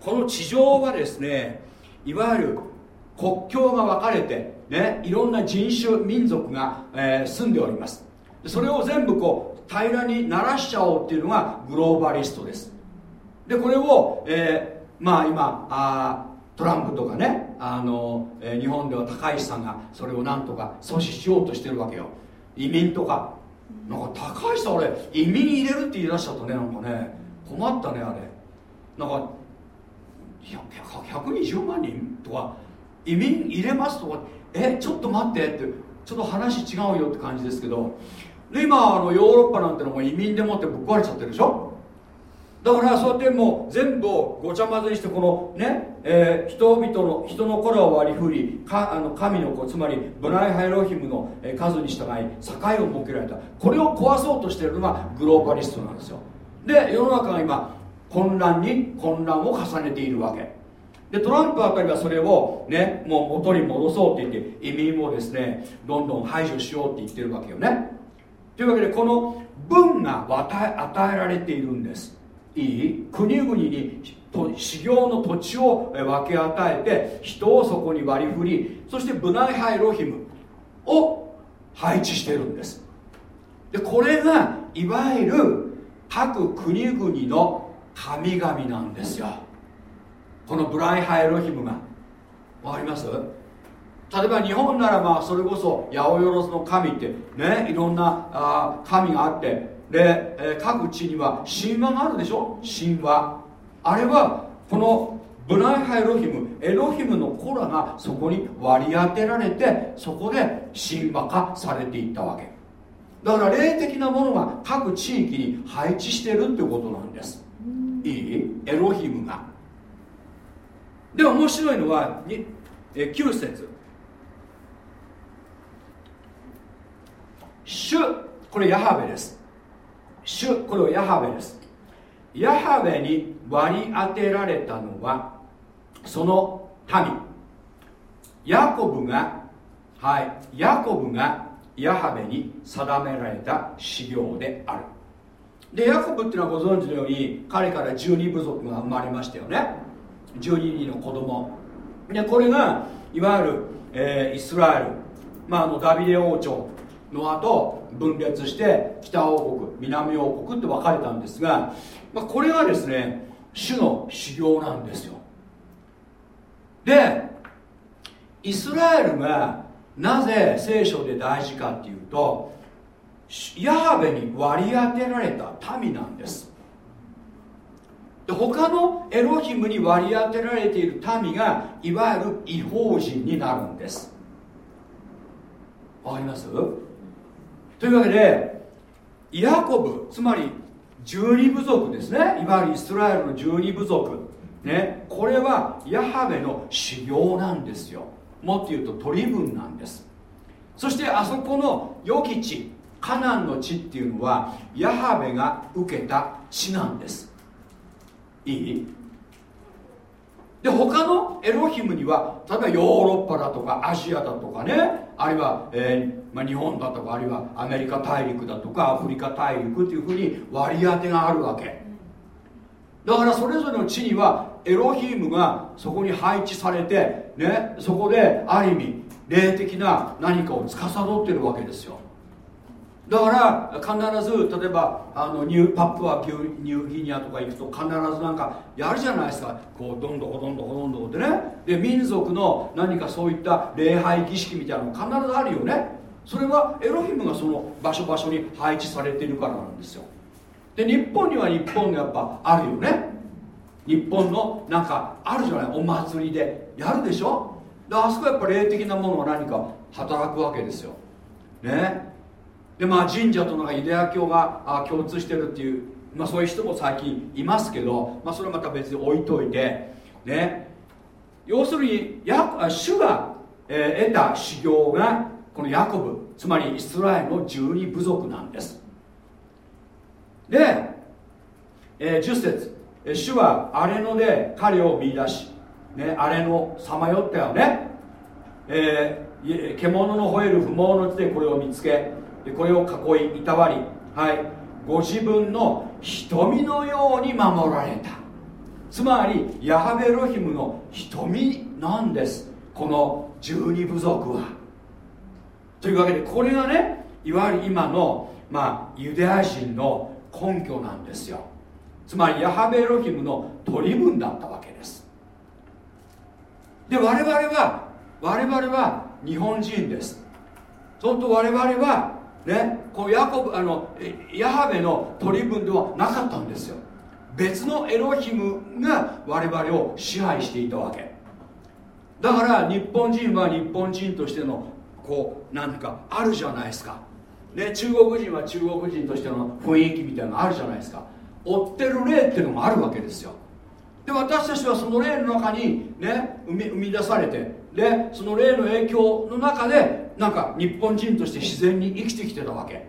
この地上はですねいわゆる国境が分かれて、ね、いろんな人種民族が、えー、住んでおります。それを全部こう平らにならしちゃおうっていうのがグローバリストです。でこれを、えーまあ今あトランプとかねあの、えー、日本では高市さんがそれをなんとか阻止しようとしてるわけよ。移民とか。なんか高市さん俺移民入れるって言い出しちゃったねなんかね。困ったねあれ。なんか120万人とか移民入れますとかえちょっと待ってってちょっと話違うよって感じですけど今あのヨーロッパなんてのも移民でもってぶっ壊れちゃってるでしょ？だからそうやってもう全部をごちゃ混ぜにしてこのね、えー、人々の人の子らを割り振りかあの神の子つまりブライハイロヒムの数に従い境を設けられた。これを壊そうとしているのがグローバリストなんですよ。で世の中が今混乱に混乱を重ねているわけ。でトランプあたりはそれをねもう元に戻そうって言って移民をですねどんどん排除しようって言ってるわけよね。というわけでこの文が与えられているんです。いい？国々に修行の土地を分け与えて人をそこに割り振りそしてブナイハイロヒムを配置してるんです。でこれがいわゆる各国々の神々なんですよ。このブライハイロヒムがわかります？例えば日本ならまあそれこそ八百万の神ってねいろんなあ神があってで、え、各地には神話があるでしょ？神話。あれはこのブナイハエロヒムエロヒムの子らがそこに割り当てられてそこで神話化されていったわけ。だから霊的なものが各地域に配置してるってことなんです。いい？エロヒムが。で面白いのはえ9節。主これヤハベです。主これはヤハベです。ヤハベに割り当てられたのはその民。ヤコブがはいヤコブがヤハベに定められた修行である。でヤコブっていうのはご存知のように彼から12部族が生まれましたよね。12人の子供でこれがいわゆる、えー、イスラエル、まあ、あのダビデ王朝の後分裂して北王国南王国って分かれたんですが、まあ、これがですね主の修行なんですよ。でイスラエルがなぜ聖書で大事かっていうとヤハベに割り当てられた民なんです。で他のエロヒムに割り当てられている民がいわゆる違法人になるんです。わかります？というわけでヤコブつまり十二部族ですね。いわゆるイスラエルの十二部族。ね。これはヤハベの修行なんですよ。もっと言うと取り分なんです。そしてあそこの良き地カナンの地っていうのはヤハベが受けた地なんです。いい？で他のエロヒムには例えばヨーロッパだとかアジアだとかねあるいは、えーまあ、日本だとかあるいはアメリカ大陸だとかアフリカ大陸っていうふうに割り当てがあるわけ。だからそれぞれの地にはエロヒムがそこに配置されて、ね、そこである意味霊的な何かを司ってるわけですよ。だから必ず例えばあのニューパップアニューギニアとか行くと必ずなんかやるじゃないですか。こうどんどこどんどこどんどこってね。で民族の何かそういった礼拝儀式みたいなの必ずあるよね。それはエロヒムがその場所場所に配置されているからなんですよ。で日本には日本がやっぱあるよね。日本のなんかあるじゃない？お祭りで。やるでしょ？であそこはやっぱ霊的なものが何か働くわけですよ。ね。でまあ神社とのユダヤ教が共通してるっていう、まあ、そういう人も最近いますけど、まあ、それはまた別に置いといてね。要するにや主が、え、得た修行がこのヤコブつまりイスラエルの十二部族なんです。で、えー、10節主は荒れ野で彼を見出し、ね、荒れ野さまよったよね、えー、獣の吠える不毛の地でこれを見つけこれを囲いいたわり、はい、ご自分の瞳のように守られた。つまりヤハベロヒムの瞳なんです。この十二部族は。というわけでこれがねいわゆる今の、まあ、ユダヤ人の根拠なんですよ。つまりヤハベロヒムの取り分だったわけです。で我々は我々は日本人です。そと我々はねこうヤコブあのヤハベの取り分ではなかったんですよ。別のエロヒムが我々を支配していたわけ。だから日本人は日本人としてのこう何かあるじゃないですか、ね、中国人は中国人としての雰囲気みたいなのあるじゃないですか。追ってる霊っていうのもあるわけですよ。で私たちはその霊の中にね生み生み出されてでその霊の影響の中でなんか日本人として自然に生きてきてたわけ。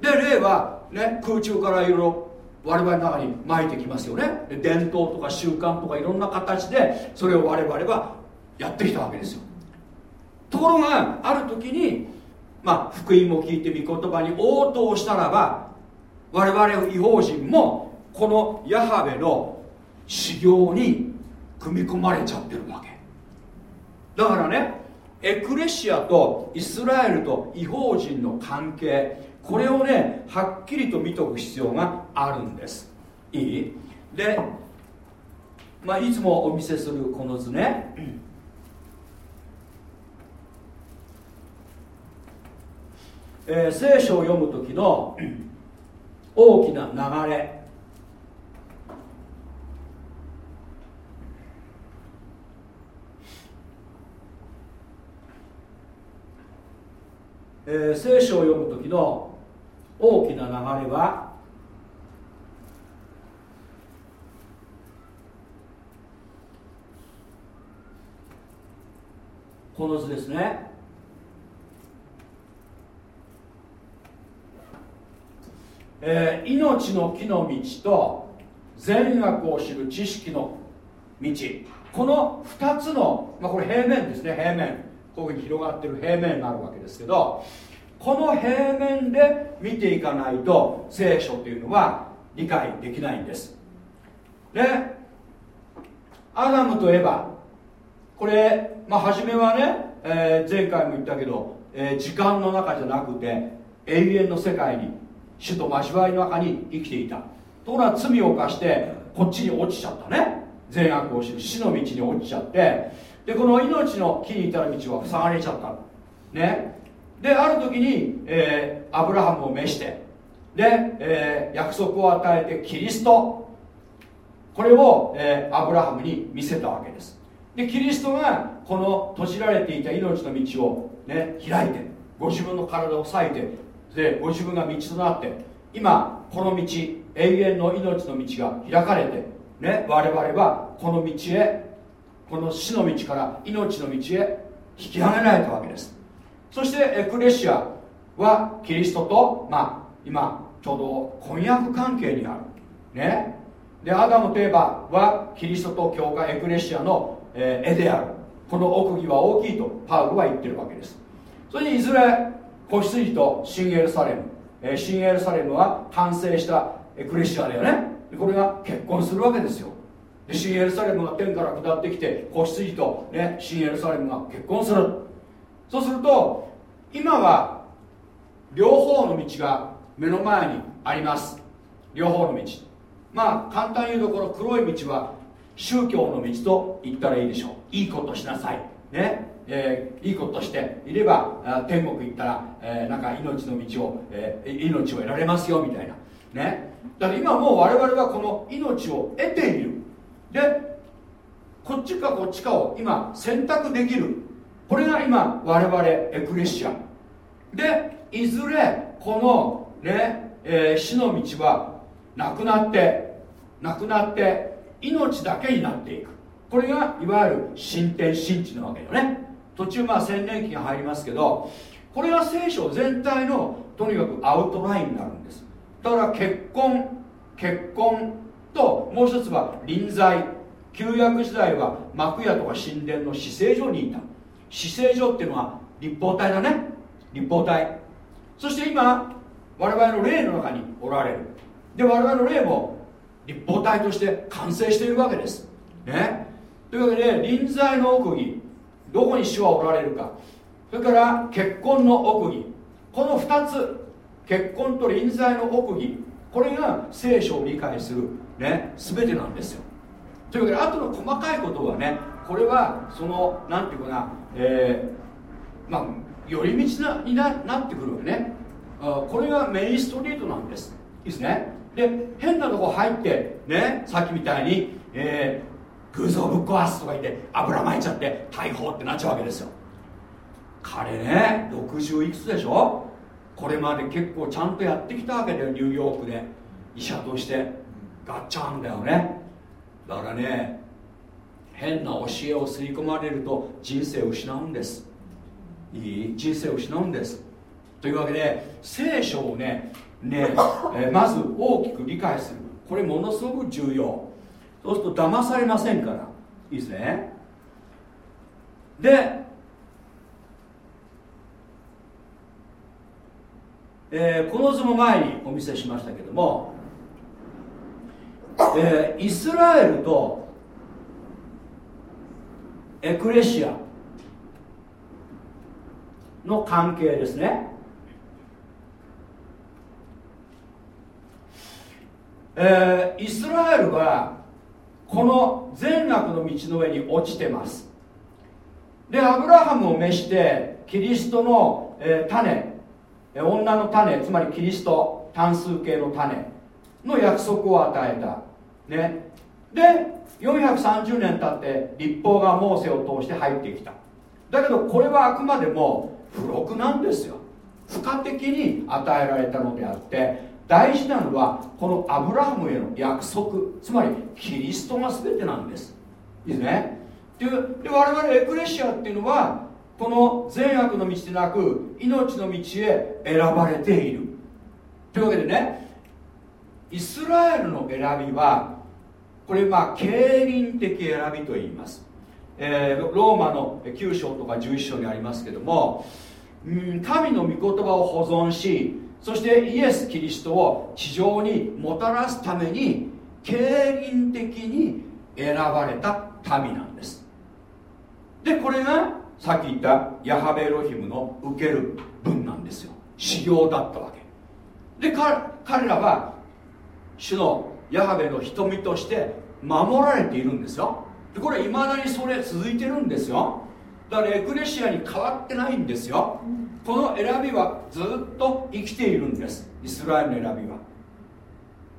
で霊は、ね、空中からいろいろ我々の中に巻いてきますよね。伝統とか習慣とかいろんな形でそれを我々はやってきたわけですよ。ところがある時にまあ福音も聞いて御言葉に応答したらば我々違法人もこのヤハベの修行に組み込まれちゃってるわけ。だからねエクレシアとイスラエルと違法人の関係。これをねはっきりと見とく必要があるんです。いい？で、まあ、いつもお見せするこの図ね。えー、聖書を読む時の大きな流れ。えー、聖書を読む時の大きな流れはこの図ですね。えー、命の木の道と善悪を知る知識の道。この2つの、まあ、これ平面ですね平面。こういうふうに広がってる平面になるわけですけどこの平面で見ていかないと聖書というのは理解できないんです。でアダムとエバこれ、まあ、初めはね、えー、前回も言ったけど、えー、時間の中じゃなくて永遠の世界に主と交わりの中に生きていた。ところが罪を犯してこっちに落ちちゃったね。善悪を知る死の道に落ちちゃってでこの命の木に至る道は塞がれちゃった。ね。である時に、えー、アブラハムを召してで、えー、約束を与えてキリストこれを、えー、アブラハムに見せたわけです。でキリストがこの閉じられていた命の道を、ね、開いてご自分の体を裂いてでご自分が道となって今この道永遠の命の道が開かれて、ね、我々はこの道へこの死の道から命の道へ引き上げられたわけです。そしてエクレシアはキリストと、まあ、今ちょうど婚約関係にある。ね。でアダムといえばはキリストと教会エクレシアの、え、絵である。この奥義は大きいとパウロは言ってるわけです。それにいずれ子羊と新エルサレム、え、新エルサレムは完成したエクレシアだよね。これが結婚するわけですよ。新エルサレムが天から下ってきて子羊と、ね、新エルサレムが結婚する。そうすると今は両方の道が目の前にあります。両方の道。まあ簡単に言うところ黒い道は宗教の道と言ったらいいでしょう。いいことしなさい。ね。えー、いいことしていれば天国行ったら、えー、なんか命の道を、えー、命を得られますよみたいな。ね。だから今もう我々はこの命を得ている。でこっちかこっちかを今選択できる。これが今我々エクレシア。でいずれこのね、えー、死の道はなくなってなくなって命だけになっていく。これがいわゆる新天新地なわけよね。途中まあ千年期が入りますけどこれが聖書全体のとにかくアウトラインになるんです。だから結婚結婚ともう一つは臨在旧約時代は幕屋とか神殿の死聖所にいた。死聖所っていうのは立方体だね。立方体。そして今我々の霊の中におられる。で我々の霊も立方体として完成しているわけです。ね。というわけで臨在の奥義どこに主はおられるか。それから結婚の奥義。この2つ結婚と臨在の奥義。これが聖書を理解する、ね、全てなんですよ。というわけであとの細かいことはねこれはその何ていうかな、えー、まあ寄り道なにななってくるわけね。あこれがメインストリートなんです。いいですね。で変なとこ入ってねさっきみたいに、えー、偶像ぶっ壊すとか言って油まいちゃって逮捕ってなっちゃうわけですよ。彼ね60いくつでしょ？これまで結構ちゃんとやってきたわけだよニューヨークで。医者として。ガッチャンだよね。だからね変な教えを吸い込まれると人生を失うんです。いい人生を失うんです。というわけで聖書をねね、えまず大きく理解する。これものすごく重要。そうすると騙されませんから。いいですね。で、えー、この図も前にお見せしましたけども、えー、イスラエルとエクレシアの関係ですね。えー、イスラエルはこの善悪の道の上に落ちてます。でアブラハムを召してキリストの、えー、種女の種つまりキリスト単数形の種の約束を与えた。ね。で430年経って立法がモーセを通して入ってきた。だけどこれはあくまでも付録なんですよ。付加的に与えられたのであって大事なのはこのアブラハムへの約束。つまりキリストが全てなんです。いいですね。で我々エクレシアっていうのはこの善悪の道でなく命の道へ選ばれている。というわけでねイスラエルの選びはこれまあ経輪的選びと言います、えー、ローマの9章とか11章にありますけども、うん、神の御言葉を保存しそしてイエス・キリストを地上にもたらすために経輪的に選ばれた民なんです。でこれがさっき言ったヤハベエロヒムの受ける分なんですよ。修行だったわけ。で彼らは主のヤハベの瞳として守られているんですよ。でこれいまだにそれ続いてるんですよ。だからエクレシアに変わってないんですよ。この選びはずっと生きているんです。イスラエルの選びは。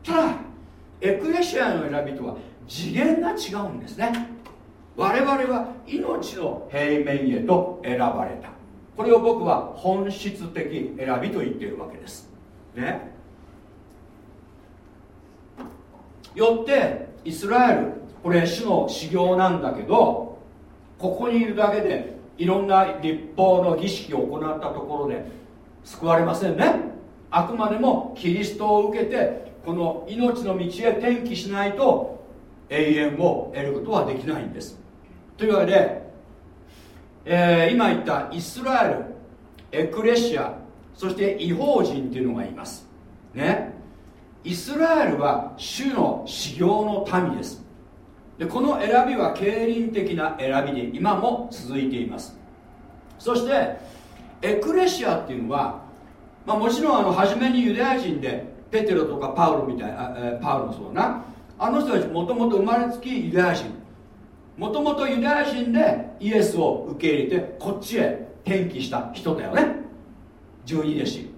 ただエクレシアの選びとは次元が違うんですね。我々は命の平面へと選ばれた。これを僕は本質的選びと言っているわけです。ね。よってイスラエルこれ主の修行なんだけどここにいるだけでいろんな立法の儀式を行ったところで救われませんね。あくまでもキリストを受けてこの命の道へ転機しないと永遠を得ることはできないんです。というわけで、えー、今言ったイスラエルエクレシアそして違法人っていうのがいます。ね。イスラエルは主の修行の民です。でこの選びは経輪的な選びで今も続いています。そしてエクレシアっていうのは、まあ、もちろんあの初めにユダヤ人でペテロとかパウロみたいなパウロもそうだな。あの人たちもともと生まれつきユダヤ人。もともとユダヤ人でイエスを受け入れてこっちへ転機した人だよね。十二弟子。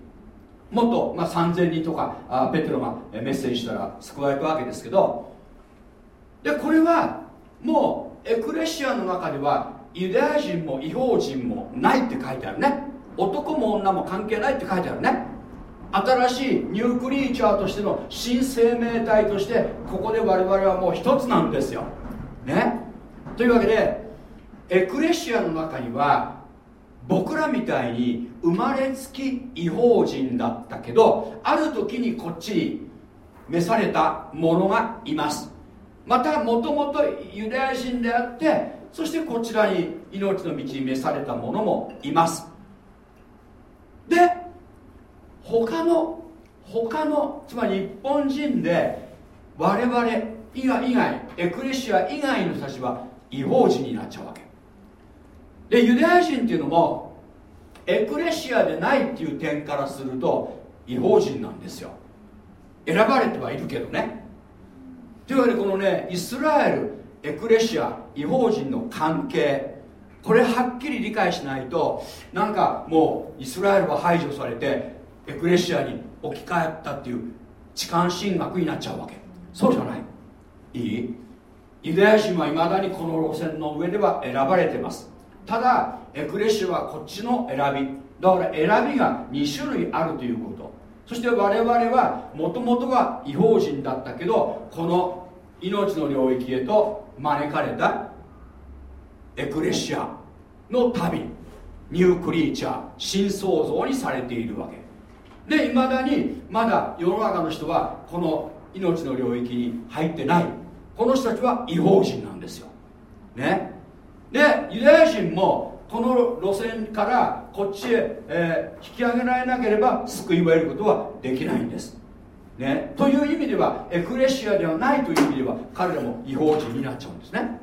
もっと、まあ、3000人とかあペテロがメッセージしたら救われたわけですけどでこれはもうエクレシアの中ではユダヤ人も違法人もないって書いてあるね。男も女も関係ないって書いてあるね。新しいニュークリーチャーとしての新生命体としてここで我々はもう一つなんですよ。ね。というわけでエクレシアの中には僕らみたいに生まれつき違法人だったけどある時にこっちに召された者がいます。またもともとユダヤ人であってそしてこちらに命の道に召された者もいます。で他の他のつまり日本人で我々以外以外エクレシア以外の人たちは違法人になっちゃうわけ。でユダヤ人っていうのもエクレシアでないっていう点からすると違法人なんですよ。選ばれてはいるけどね。というわけでこのねイスラエルエクレシア違法人の関係これはっきり理解しないとなんかもうイスラエルは排除されてエクレシアに置き換えたっていう痴漢神学になっちゃうわけ。そうじゃない。いい？ユダヤ人はいまだにこの路線の上では選ばれてます。ただエクレシアはこっちの選び。だから選びが2種類あるということ。そして我々はもともとは違法人だったけどこの命の領域へと招かれたエクレシアの旅。ニュークリーチャー新創造にされているわけ。でいまだにまだ世の中の人はこの命の領域に入ってない。この人たちは違法人なんですよ。ね。でユダヤ人もこの路線からこっちへ、えー、引き上げられなければ救いを得ることはできないんです。ね、という意味ではエクレシアではないという意味では彼らも違法人になっちゃうんですね。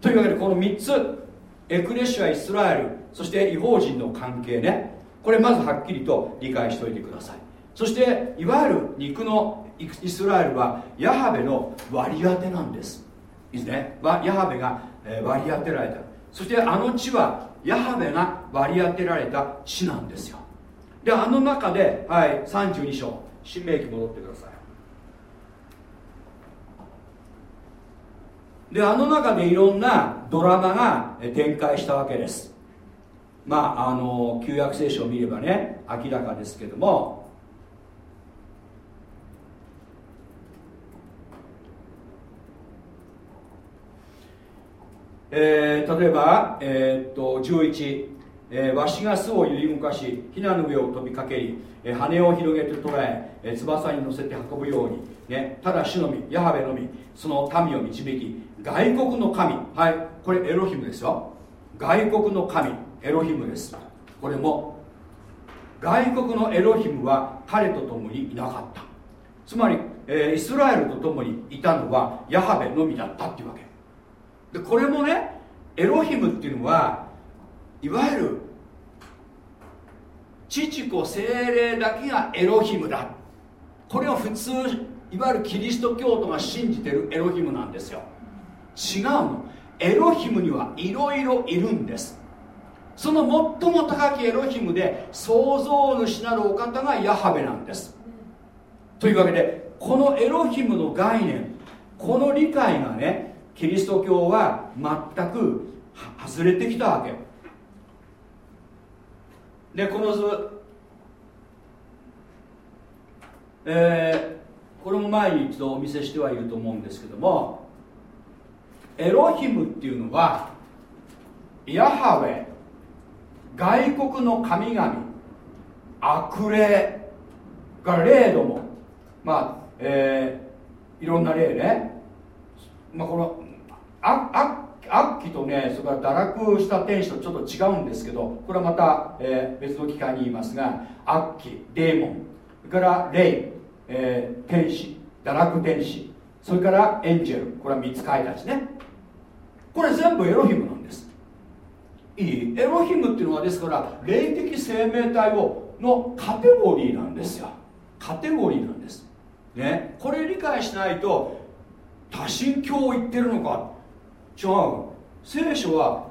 というわけでこの3つエクレシアイスラエルそして違法人の関係ね。これまずはっきりと理解しておいてください。そしていわゆる肉のイスラエルはヤハベの割り当てなんです。いいですね。ヤハベが割り当てられた。そしてあの地はヤハベが割り当てられた地なんですよ。であの中で、はい、32章新明記戻ってください。であの中でいろんなドラマが展開したわけです。まああの旧約聖書を見ればね明らかですけどもえー、例えば、えー、っと11、えー、わしが巣を揺り動かしひなの上を飛びかけり、えー、羽を広げて捉ええー、翼に乗せて運ぶように、ね、ただ主のみヤハベのみその民を導き外国の神はいこれエロヒムですよ。外国の神エロヒムです。これも外国のエロヒムは彼と共にいなかった。つまり、えー、イスラエルと共にいたのはヤハベのみだったっていうわけ。でこれもねエロヒムっていうのはいわゆる父子精霊だけがエロヒムだ。これを普通いわゆるキリスト教徒が信じてるエロヒムなんですよ。違うの。エロヒムにはいろいろいるんです。その最も高きエロヒムで創造主なるお方がヤハベなんです。というわけでこのエロヒムの概念この理解がねキリスト教は全く外れてきたわけでこの図えー、これも前に一度お見せしてはいると思うんですけどもエロヒムっていうのはヤハウェ外国の神々悪霊が霊どもまあえー、いろんな霊ね、まあ、この悪鬼とねそれから堕落した天使とちょっと違うんですけどこれはまた、えー、別の機会に言いますが悪鬼デーモンそれから霊、えー、天使堕落天使それからエンジェルこれは見つかいたちね。これ全部エロヒムなんです。いい？エロヒムっていうのはですから霊的生命体をのカテゴリーなんですよ。カテゴリーなんです。ね。これ理解しないと多神教を言ってるのか違う聖書は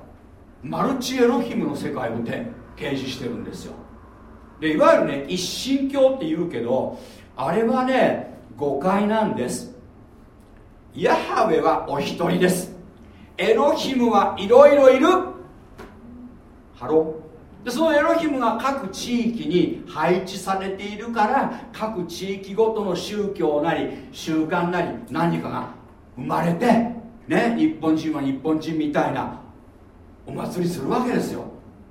マルチエロヒムの世界を提示してるんですよ。でいわゆるね一神教って言うけどあれはね誤解なんです。ヤハウェはお一人です。エロヒムはいろいろいる。ハロでそのエロヒムが各地域に配置されているから各地域ごとの宗教なり習慣なり何かが生まれてね日本人は日本人みたいなお祭りするわけですよ。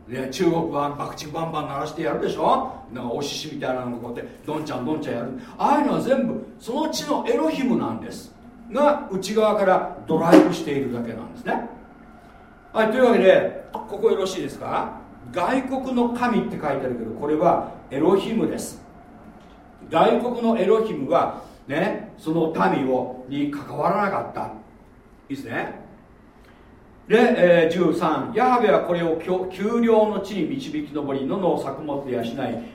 で中国は爆竹バンバン鳴らしてやるでしょ。なんかお獅子みたいなのこうやってどんちゃんどんちゃんやる。ああいうのは全部その地のエロヒムなんです。が内側からドライブしているだけなんですね。はいというわけでここよろしいですか？外国の神って書いてあるけどこれはエロヒムです。外国のエロヒムはねその民をに関わらなかった。いいですね。で、えー、13ヤハベはこれを丘陵の地に導き上り野の作物で養い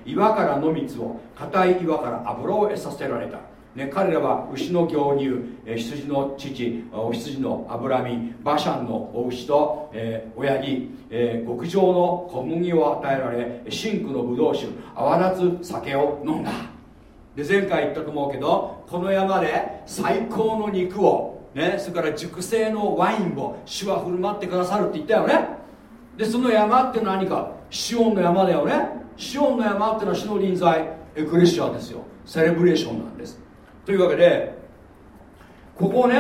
岩から野蜜を硬い岩から油を得させられた、ね、彼らは牛の牛乳、えー、羊の乳お羊の脂身馬車のお牛と、えー、親木、えー、極上の小麦を与えられ真紅のブドウ酒泡立つ酒を飲んだ。で前回言ったと思うけどこの山で最高の肉をね、それから熟成のワインを主は振る舞ってくださるって言ったよね。でその山って何か？シオンの山だよね。シオンの山ってのは主の臨在エクレシアですよ。セレブレーションなんです。というわけでここね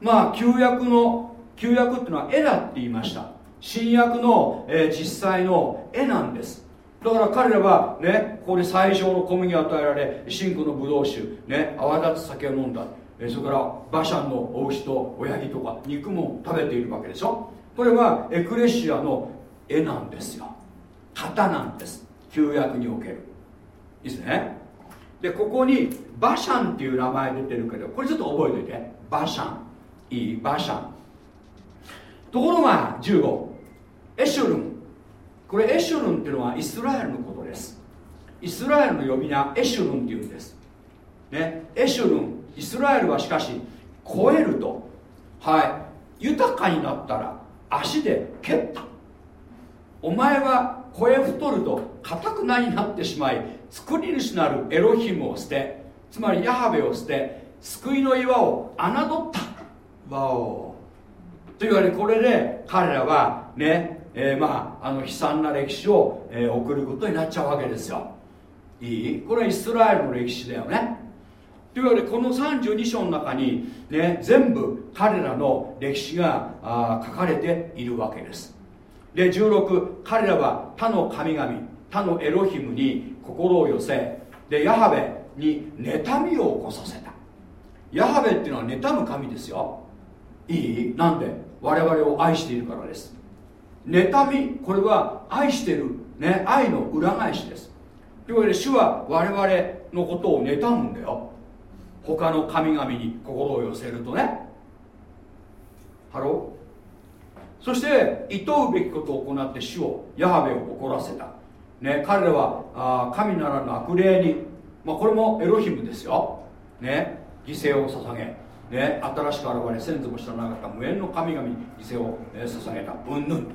まあ旧約の旧約っていうのは絵だって言いました。新約の、えー、実際の絵なんです。だから彼らはねここで最上の小麦を与えられ真紅のブドウ酒ね泡立つ酒を飲んだ。えそれから馬車のお牛と親木とか肉も食べているわけでしょ？これはエクレシアの絵なんですよ。型なんです。旧約における。いいですね？でここにバシャンっていう名前出てるけどこれちょっと覚えておいて。バシャンいいバシャンところが15エシュルンこれエシュルンっていうのはイスラエルのことです。イスラエルの呼び名エシュルンっていうんです。ね？エシュルンイスラエルはしかし超えると。はい。豊かになったら足で蹴った。お前は肥え太ると硬くなになってしまい作り主なるエロヒムを捨てつまりヤハベを捨て救いの岩を侮った。わお。というわけでこれで彼らはね、えー、まああの悲惨な歴史を、えー、送ることになっちゃうわけですよ。いい？これはイスラエルの歴史だよね。というわけでこの32章の中に、ね、全部彼らの歴史があ書かれているわけです。で16彼らは他の神々他のエロヒムに心を寄せでヤハベに妬みを起こさせた。ヤハベっていうのは妬む神ですよ。いい？なんで？我々を愛しているからです。妬みこれは愛してる、ね、愛の裏返しです。というわけで主は我々のことを妬むんだよ。他の神々に心を寄せるとね。 Hello。そして厭うべきことを行って主をヤハウェを怒らせた、ね、彼らはあ神ならぬ悪霊に、まあ、これもエロヒムですよ、ね、犠牲を捧げ、ね、新しく現れ先祖も知らなかった無縁の神々に犠牲を、え捧げた。うんぬん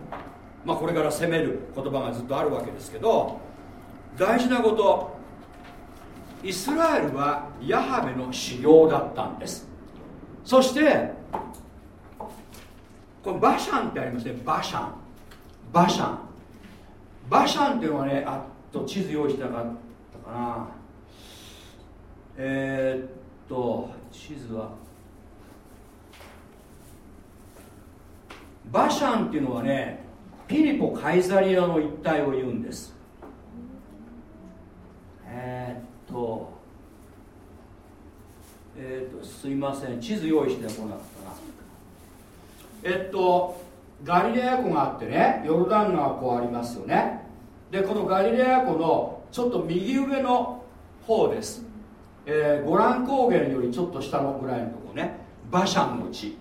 まあこれから責める言葉がずっとあるわけですけど大事なこと。イスラエルはヤハベの修行だったんです。そしてこれバシャンってありますね。バシャン。バシャン。バシャンっていうのはねあと地図用意してなかったかな。えー、っと地図は。バシャンっていうのはねピリポ・カイザリアの一帯を言うんです。えー、っとえー、とすいません。地図用意してこなかったな。えっとガリレア湖があってねヨルダン川こうありますよね。でこのガリレア湖のちょっと右上の方です、えー、ゴラン高原よりちょっと下のぐらいのとこね。バシャンの地。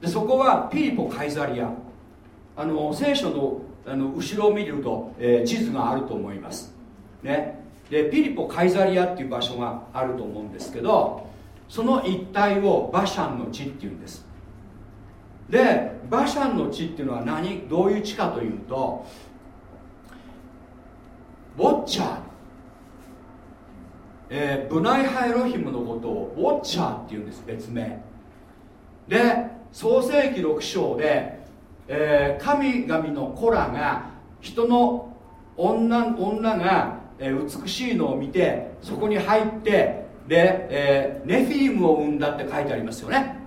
でそこはピリポ・カイザリア。あの聖書のあの後ろを見ると、えー、地図があると思います。ね。でピリポ・カイザリアっていう場所があると思うんですけどその一帯をバシャンの地っていうんです。でバシャンの地っていうのは何？どういう地かというとウォッチャー、えー、ブナイハエロヒムのことをウォッチャーっていうんです別名。で創世紀6章で、えー、神々の子らが人の女女がえー、美しいのを見てそこに入ってで、えー、ネフィリムを生んだって書いてありますよね。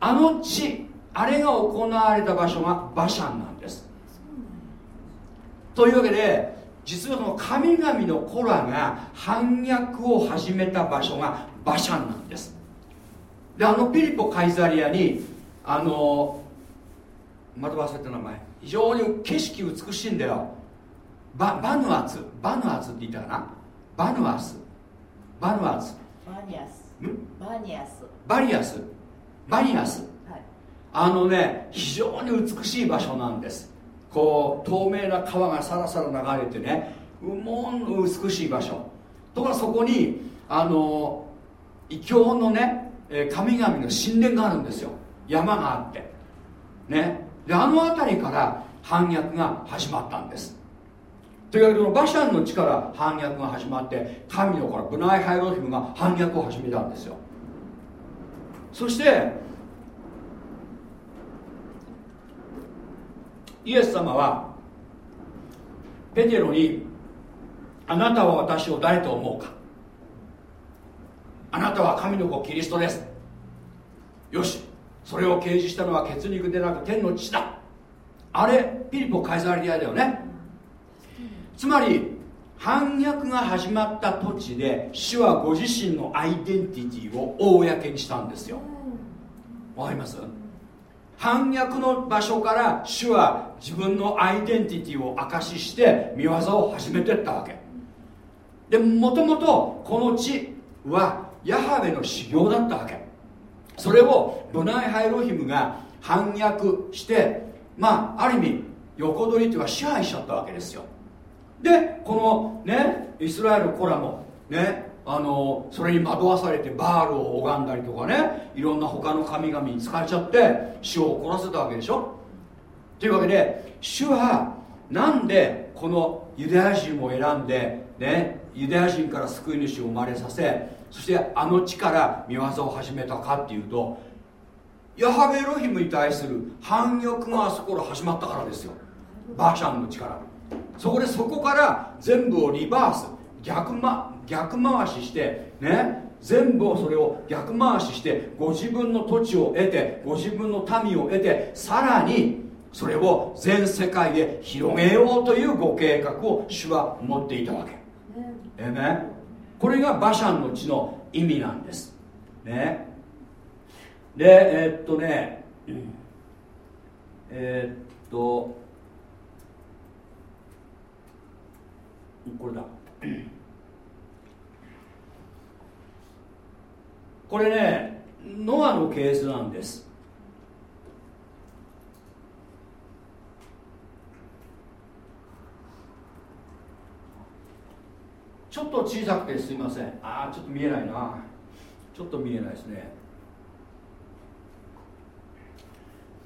あの地あれが行われた場所がバシャンなんです。というわけで実はその神々の子らが反逆を始めた場所がバシャンなんです。であのピリポ・カイザリアにあのまた忘れた名前。非常に景色美しいんだよ。ババヌアツ。バヌアツって言ったかな？バヌアス。バヌアツ。バニアス。バニアス。バリアス。バニアス、はい、あのね非常に美しい場所なんです。こう透明な川がさらさら流れてねうもん美しい場所。ところがそこにあの異教のね神々の神殿があるんですよ。山があって。ね。であの辺りから反逆が始まったんですというわけでこのバシャンの地から反逆が始まって神の子らブナイハイロヒムが反逆を始めたんですよ。そしてイエス様はペテロにあなたは私を誰と思うか？あなたは神の子キリストです。よしそれを掲示したのは血肉でなく天の父だ。あれピリポ・カイザリアだよね。つまり反逆が始まった土地で主はご自身のアイデンティティを公にしたんですよ。わかります？反逆の場所から主は自分のアイデンティティを証しして見業を始めてったわけ。でもともとこの地はヤハベの修行だったわけ。それをブナイハイロヒムが反逆してまあある意味横取りっていうか支配しちゃったわけですよ。でこのねイスラエルコラもねあのそれに惑わされてバールを拝んだりとかねいろんな他の神々に使えちゃって主を怒らせたわけでしょ。というわけで主はなんでこのユダヤ人を選んで、ね、ユダヤ人から救い主を生まれさせそしてあの地から見業を始めたかっていうとヤハベロヒムに対する反逆があそこから始まったからですよ。バーシャンの力。そこでそこから全部をリバース。逆,、ま、逆回ししてね。全部をそれを逆回ししてご自分の土地を得てご自分の民を得てさらにそれを全世界へ広げようというご計画を主は持っていたわけ。えねこれが馬車の地の意味なんです。ね。でえー、っとね。えー、っとこれだ。これねノアのケースなんです。ちょっと小さくてすいません。ああちょっと見えないな。ちょっと見えないですね。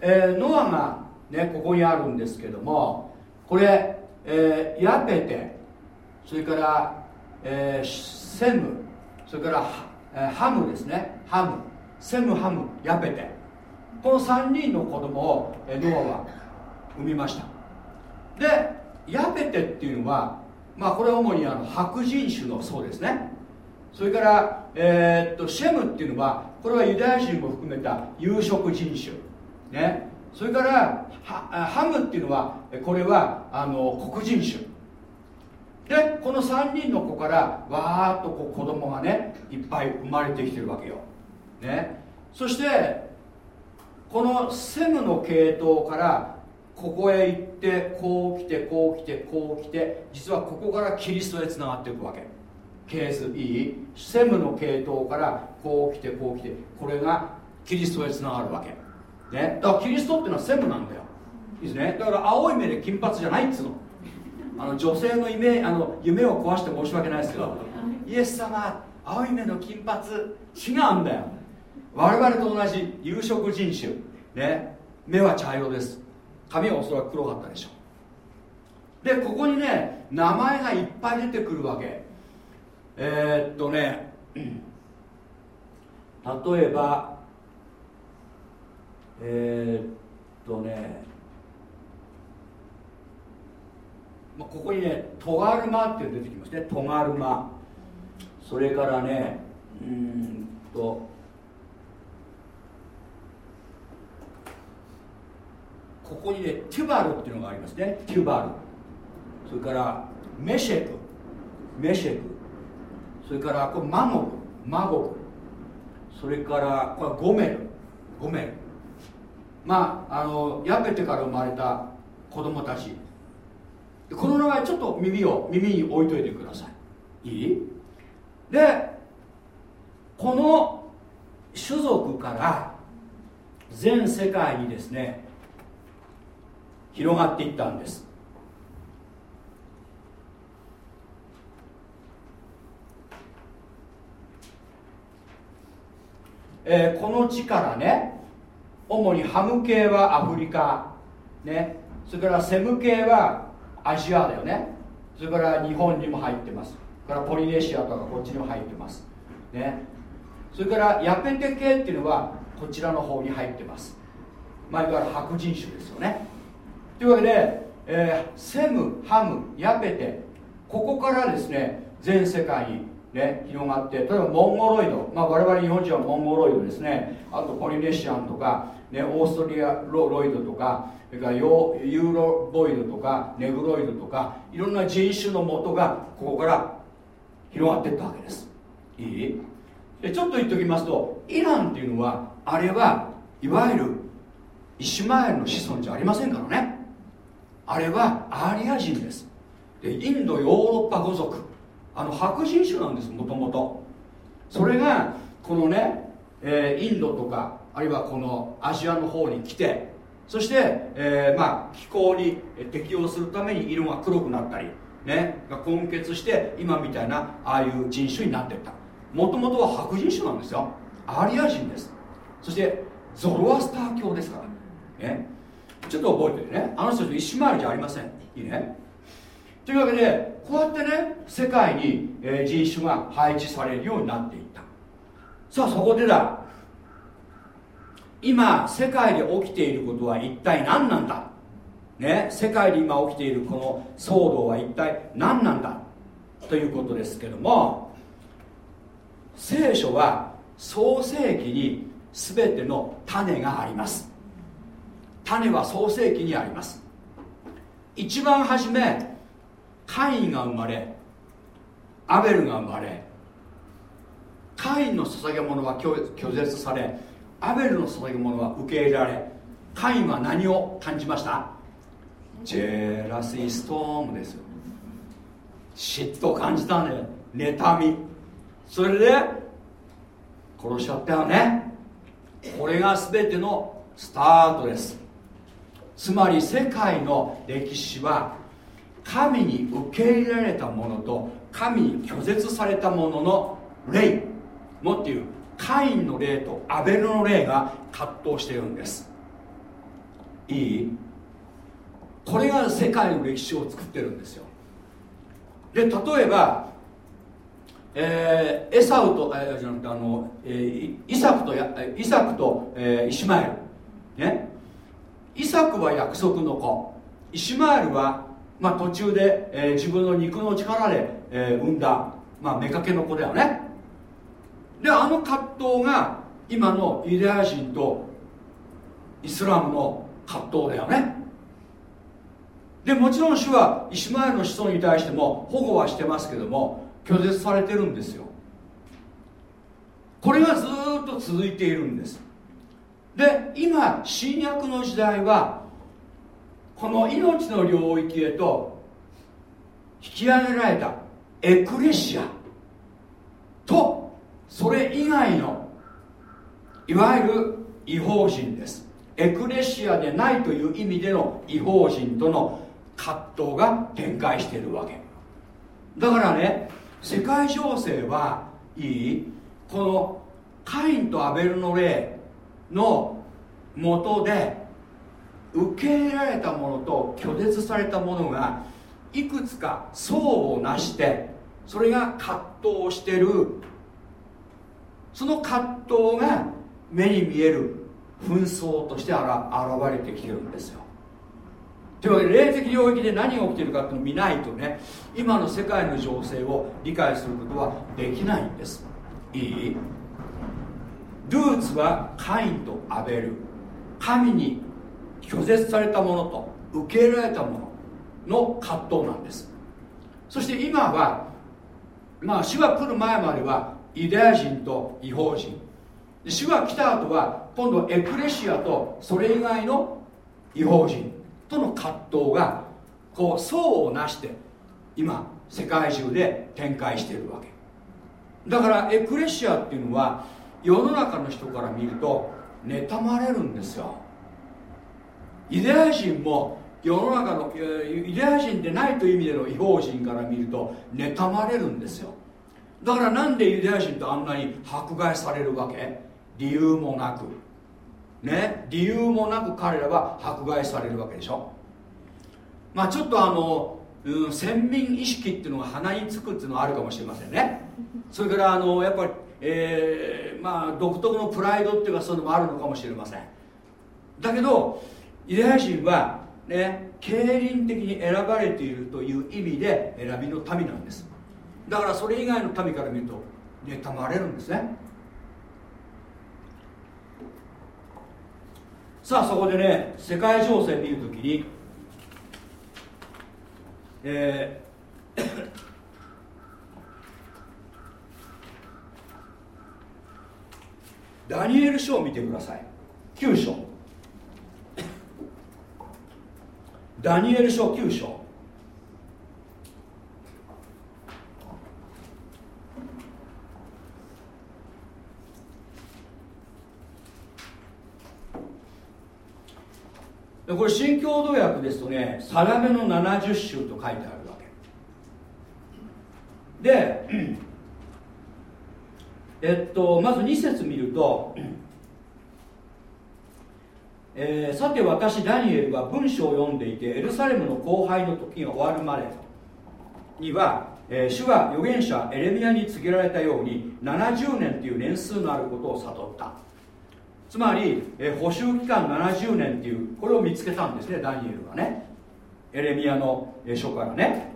えー、ノアがねここにあるんですけどもこれ、えー、ヤペテ。それから、えー、セムそれから、え、ハムですね。ハム。セムハムヤペテ。この3人の子供を、ノアは産みました。でヤペテっていうのはまあこれは主にあの白人種のそうですね。それから、えー、っとシェムっていうのはこれはユダヤ人も含めた有色人種。ね。それからハムっていうのはこれはあの黒人種。でこの3人の子からわーっとこう子供がねいっぱい生まれてきてるわけよ、ね、そしてこのセムの系統からここへ行ってこう来てこう来てこう来て実はここからキリストへつながっていくわけ。ケースいい？セムの系統からこう来てこう来てこれがキリストへつながるわけ。ね。だからキリストっていうのはセムなんだよ。いいですね。だから青い目で金髪じゃないっつうの。あの女性の夢あの夢を壊して申し訳ないですけどイエス様青い目の金髪違うんだよ。我々と同じ有色人種ね目は茶色です。髪はおそらく黒かったでしょう。でここにね名前がいっぱい出てくるわけ。えー、っとね例えばえー、っとねまあ、ここにねトガルマって出てきますねトガルマ。それからねうんとここにねテュバルっていうのがありますね。テュバル。それからメシェク。メシェク。それからこれマゴクマゴクそれからこれゴメル。ゴメル。まああのヤペテから生まれた子供たち。この名前ちょっと耳を耳に置いといてください。いい？でこの種族から全世界にですね広がっていったんです。えー、この地からね主にハム系はアフリカねそれからセム系はアジアだよね。それから日本にも入ってます。からポリネシアとかこっちにも入ってます。ね。それからヤペテ系っていうのはこちらの方に入ってます。まあいわゆる白人種ですよね。というわけで、えー、セムハムヤペテここからですね全世界にね、広がって例えばモンゴロイド、まあ、我々日本人はモンゴロイドですね。あとポリネシアンとか、ね、オーストリアロイドとかそれからユーロボイドとかネグロイドとかいろんな人種のもとがここから広がっていったわけです。いい？でちょっと言っておきますとイランっていうのはあれはいわゆるイシュマエルの子孫じゃありませんからね。あれはアーリア人です。でインドヨーロッパ語族。あの白人種なんですもともとそれがこのね、えー、インドとかあるいはこのアジアの方に来てそして、えー、まあ、気候に適応するために色が黒くなったり、ね、が根結して今みたいなああいう人種になっていった。もともとは白人種なんですよ。アリア人です。そしてゾロアスター教ですから。ね。ちょっと覚えてるね。あの人と一回りじゃありません。いいね。というわけでこうやってね世界に、人種が配置されるようになっていった。さあそこでだ。今世界で起きていることは一体何なんだ？ね？世界で今起きているこの騒動は一体何なんだ？ということですけども聖書は創世記に全ての種があります。種は創世記にあります。一番初めカインが生まれアベルが生まれカインの捧げ物は拒絶されアベルの捧げ物は受け入れられカインは何を感じました？ジェラシーストームですよ。嫉妬感じたんだよ妬み。それで殺しちゃったよね。これが全てのスタートです。つまり世界の歴史は神に受け入れられたものと神に拒絶されたものの霊。もっていうカインの霊とアベルの霊が葛藤しているんです。いい？これが世界の歴史を作ってるんですよ。で例えば、えー、エサウと、えー、じゃなくてあの、えー、イサクとやイサクと、えー、イシマエル。ね。イサクは約束の子。イシマエルは、まあ、途中で、えー、自分の肉の力で、えー、産んだ、まあ、妾の子だよね。であの葛藤が今のユダヤ人とイスラムの葛藤だよね。でもちろん主はイシマエルの子孫に対しても保護はしてますけども拒絶されてるんですよ。これがずっと続いているんです。で今新約の時代はこの命の領域へと引き上げられたエクレシアとそれ以外のいわゆる違法人です。エクレシアでないという意味での違法人との葛藤が展開しているわけ。だからね世界情勢はいいこのカインとアベルの例のもとで受け入れられたものと拒絶されたものがいくつか層をなしてそれが葛藤してるその葛藤が目に見える紛争として現れてきてるんですよ。というわけで霊的領域で何が起きてるかっていうのを見ないとね今の世界の情勢を理解することはできないんです。いい？ルーツはカインとアベル。神に拒絶されたものと受け入れられたものの葛藤なんです。そして今はまあ主が来る前まではユダヤ人と違法人。主が来た後は今度エクレシアとそれ以外の違法人との葛藤がこう層をなして今世界中で展開しているわけ。だからエクレシアっていうのは世の中の人から見ると妬まれるんですよ。ユダヤ人も世の中のユダヤ人でないという意味での違法人から見ると妬まれるんですよ。だからなんでユダヤ人とあんなに迫害されるわけ？理由もなく。ね？理由もなく彼らは迫害されるわけでしょ？まあちょっとあの、うん、先民意識っていうのが鼻につくっていうのはあるかもしれませんね。それからあのやっぱり、えー、まあ独特のプライドっていうかそういうのもあるのかもしれません。だけどユダヤ人はね経輪的に選ばれているという意味で選びの民なんです。だからそれ以外の民から見ると妬まれるんですね。さあそこでね世界情勢見るときにえー ダニエル書を見てください。9章。ダニエル書9章。でこれ新共同訳ですとね「定めの70週」と書いてあるわけ。でえっとまず2節見るとえーさて私ダニエルは文章を読んでいてエルサレムの荒廃の時が終わるまでには、えー主が預言者エレミアに告げられたように70年という年数のあることを悟った。つまり、え補修期間70年っていうこれを見つけたんですねダニエルがね。エレミアのえー書からね。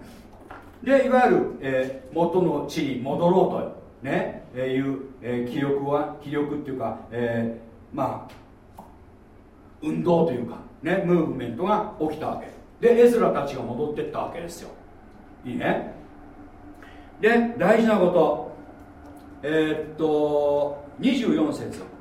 でいわゆる、えー元の地に戻ろうと、ねえいう、えー気力は気力っていうか、えーまあ運動というか、ね、ムーブメントが起きたわけ。でエズラたちが戻ってったわけですよ。いいね。で大事なこと。えーっと24節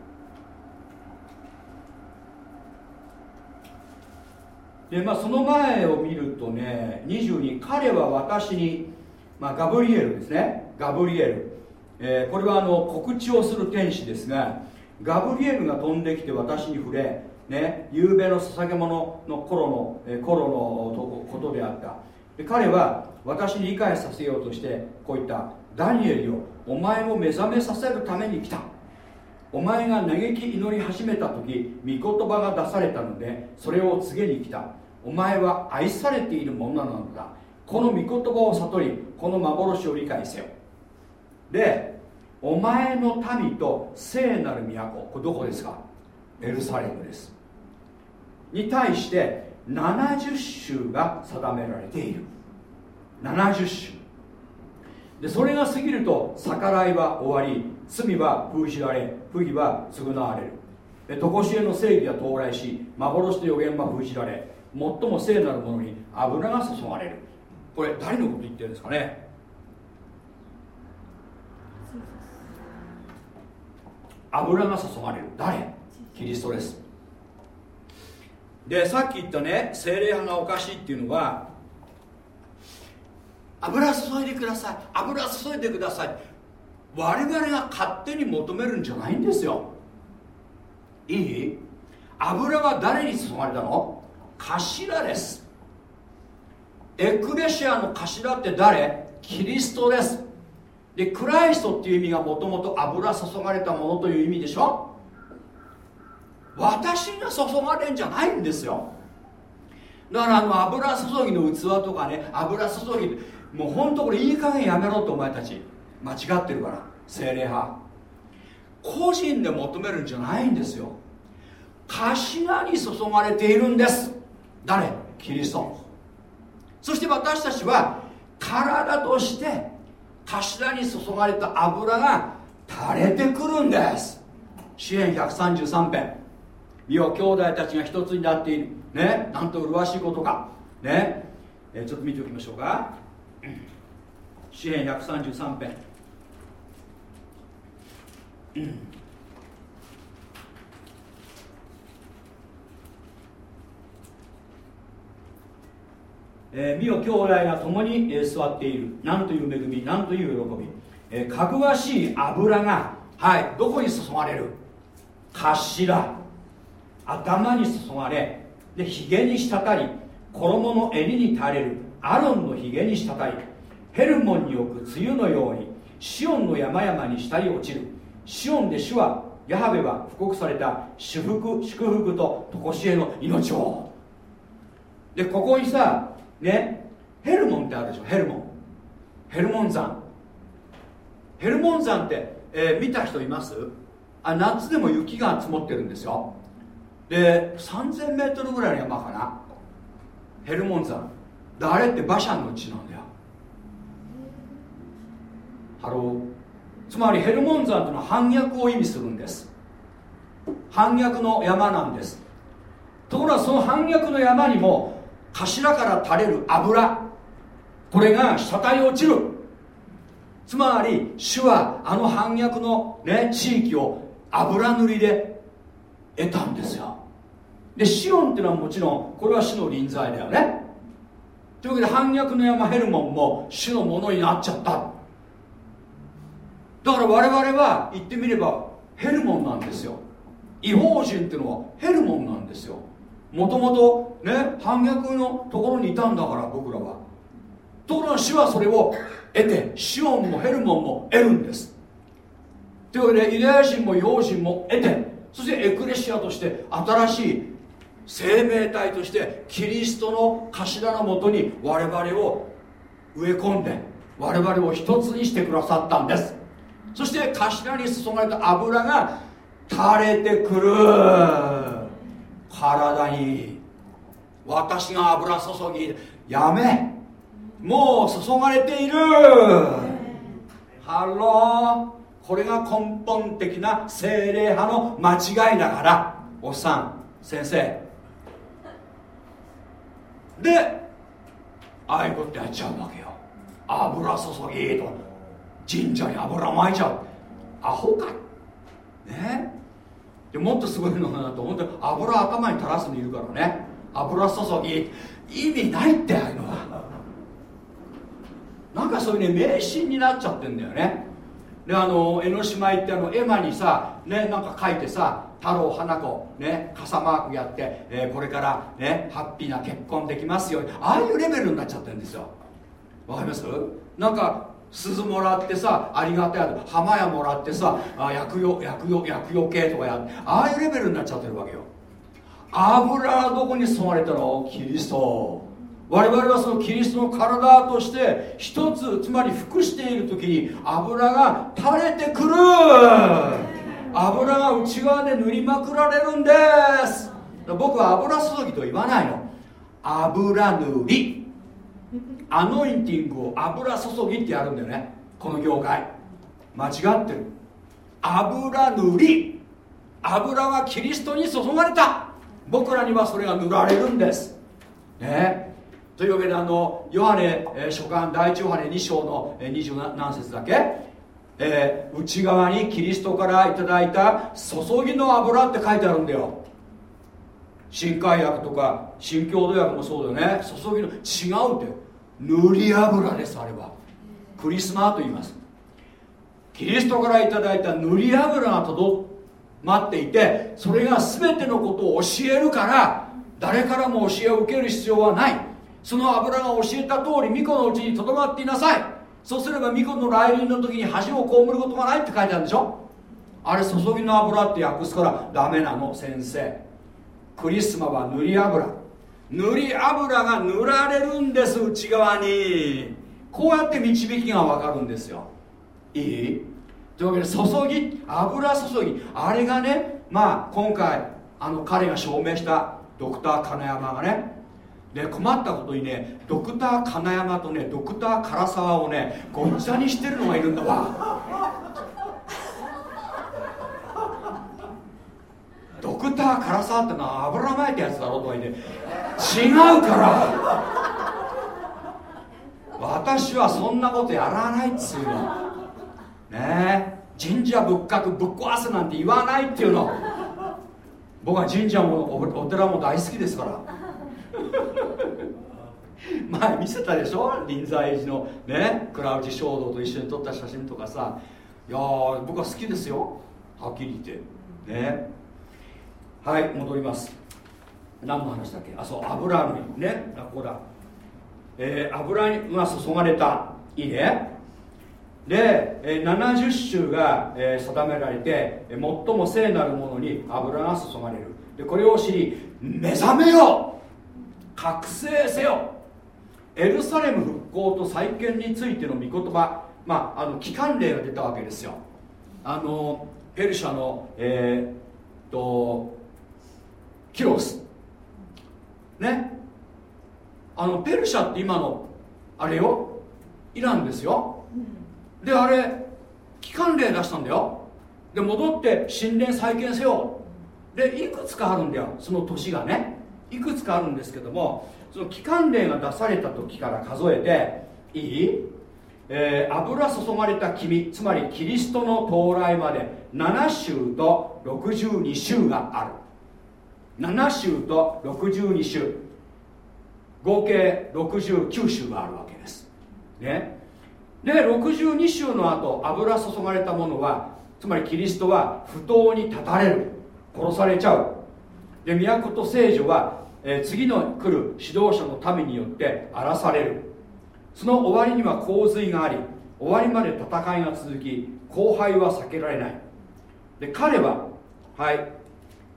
でまあその前を見るとね22彼は私に、まあ、ガブリエルですね。ガブリエル、えーこれはあの告知をする天使ですがガブリエルが飛んできて私に触れね夕べの捧げ物の頃の、えー頃のことであった。で彼は私に理解させようとしてこう言った。ダニエルよお前を目覚めさせるために来た。お前が嘆き祈り始めた時御言葉が出されたのでそれを告げに来た。お前は愛されているものなのだ。この御言葉を悟りこの幻を理解せよ。でお前の民と聖なる都これどこですか？エルサレムです。に対して70州が定められている。70州。でそれが過ぎると逆らいは終わり罪は封じられ不義は償われる。常しえの正義は到来し幻と予言は封じられ最も聖なるものに油が注がれる。これ誰のこと言ってるんですかね？油が注がれる。誰？キリストです。でさっき言ったね精霊派がおかしいっていうのは油注いでください。油注いでください。我々が勝手に求めるんじゃないんですよ。いい？油は誰に注がれたの？頭です。エクレシアの頭って誰？キリストです。でクライストっていう意味がもともと油注がれたものという意味でしょ？私が注がれんじゃないんですよ。だからあの油注ぎの器とかね油注ぎもうほんとこれいい加減やめろってお前たち間違ってるから精霊派。個人で求めるんじゃないんですよ。頭に注がれているんです。誰？キリスト。そして私たちは体として頭に注がれた油が垂れてくるんです。支援133編。身を兄弟たちが一つになっている。ね？なんと麗しいことか。ね？えちょっと見ておきましょうか。支援133編うんえー、身を兄弟が共に、え座っている。なんという恵みなんという喜び、えーかぐわしい油がはいどこに注がれる。頭頭に注がれ。で髭に滴り衣の襟に垂れる。アロンの髭に滴り。ヘルモンに置く梅雨のようにシオンの山々に滴り落ちる。シオンで主はヤハベは布告された祝福祝福と常しえの命を。でここにさね。ヘルモンってあるでしょ。ヘルモン。ヘルモン山。ヘルモン山って、えー見た人います？あ夏でも雪が積もってるんですよ。で 3000m ぐらいの山かな。ヘルモン山。であれってバシャンの地なんだよ。 Hello。つまりヘルモン山というのは反逆を意味するんです。反逆の山なんです。ところがその反逆の山にも頭から垂れる油。これが滴り落ちる。つまり主はあの反逆の、ね、地域を油塗りで得たんですよ。でシオンっていうのはもちろんこれは主の臨在だよね。というわけで反逆の山ヘルモンも主のものになっちゃった。だから我々は言ってみればヘルモンなんですよ。違法人っていうのはヘルモンなんですよ。もともとね反逆のところにいたんだから僕らは。ところが主はそれを得てシオンもヘルモンも得るんです。というわけでユダヤ人も違法人も得てそしてエクレシアとして新しい生命体としてキリストの頭のもとに我々を植え込んで我々を一つにしてくださったんです。そして頭に注がれた油が垂れてくる。体に。私が油注ぎやめ。もう注がれている。 Hello。これが根本的な聖霊派の間違いだから。おっさん先生。でああいうことやっちゃうわけよ。油注ぎと。神社に油撒いちゃう。アホか。ね。でもっとすごいのかなと思って油頭に垂らすのいるからね。油注ぎ意味ないってああいうのは。なんかそういうね迷信になっちゃってんだよね。であの江ノ島行ってあの絵馬にさねなんか書いてさ太郎花子ね傘マークやって、えー、これからねハッピーな結婚できますよああいうレベルになっちゃってるんですよ。わかります？なんか鈴もらってさありがたい浜屋もらってさあ薬用薬用薬用系とかやってああいうレベルになっちゃってるわけよ。油はどこに染まれたの？キリスト。我々はそのキリストの体として一つつまり服している時に油が垂れてくる。油が内側で塗りまくられるんです。僕は油注ぎと言わないの。油塗り。アノインティングを油注ぎってやるんだよね。この業界。間違ってる。油塗り。油はキリストに注がれた。僕らにはそれが塗られるんです。ね。というわけであのヨハネ、えー、書簡第一ヨハネ2章の、えー、20何節だけ、えー、内側にキリストからいただいた注ぎの油って書いてあるんだよ。新海薬とか新郷土薬もそうだよね。注ぎの違うって塗り油ですあれは。クリスマーと言います。キリストからいただいた塗り油がと待っていてそれが全てのことを教えるから誰からも教えを受ける必要はない。その油が教えた通り巫女のうちにとどまっていなさい。そうすれば巫女の来臨の時に恥を被ることがないって書いてあるんでしょ。あれ注ぎの油って訳すからダメなの先生。クリスマは塗り油。塗り油が塗られるんです内側に。こうやって導きが分かるんですよ。いい？というわけで注ぎ油注ぎ。あれがねまあ今回あの彼が証明したドクター金山がねで困ったことにねドクター金山とねドクター唐沢をねごっちゃにしてるのがいるんだわ。ドクター唐沢ってのは油まいたやつだろとか言って違うから。私はそんなことやらないっつうの。ね神社仏閣ぶっ壊すなんて言わないっていうの。僕は神社もお寺も大好きですから。前見せたでしょ？臨済寺のね倉内衝動と一緒に撮った写真とかさ。いや僕は好きですよ。はっきり言って。ね。はい戻ります。何の話だっけ？あそう油塗りねここだ、えー、油が注がれたいいね。で、70種が、定められて最も聖なるものに油が注がれる。でこれを知り目覚めよ！覚醒せよ！エルサレム復興と再建についての御言葉まああの期間例が出たわけですよ。あのペルシャのえー、っとキロス。ね？あのペルシャって今のあれよ？イランですよ。であれ期間例出したんだよ。で戻って神殿再建せよ。でいくつかあるんだよ。その年がね。いくつかあるんですけどもその期間例が出された時から数えていい、えー、油注がれた君つまりキリストの到来まで7週と62週がある。7週と62週合計69週があるわけです。ね。で62週の後油注がれたものはつまりキリストは不当に立たれる。殺されちゃう。で都と聖女は、えー、次の来る指導者の民によって荒らされる。その終わりには洪水があり終わりまで戦いが続き荒廃は避けられない。で彼ははい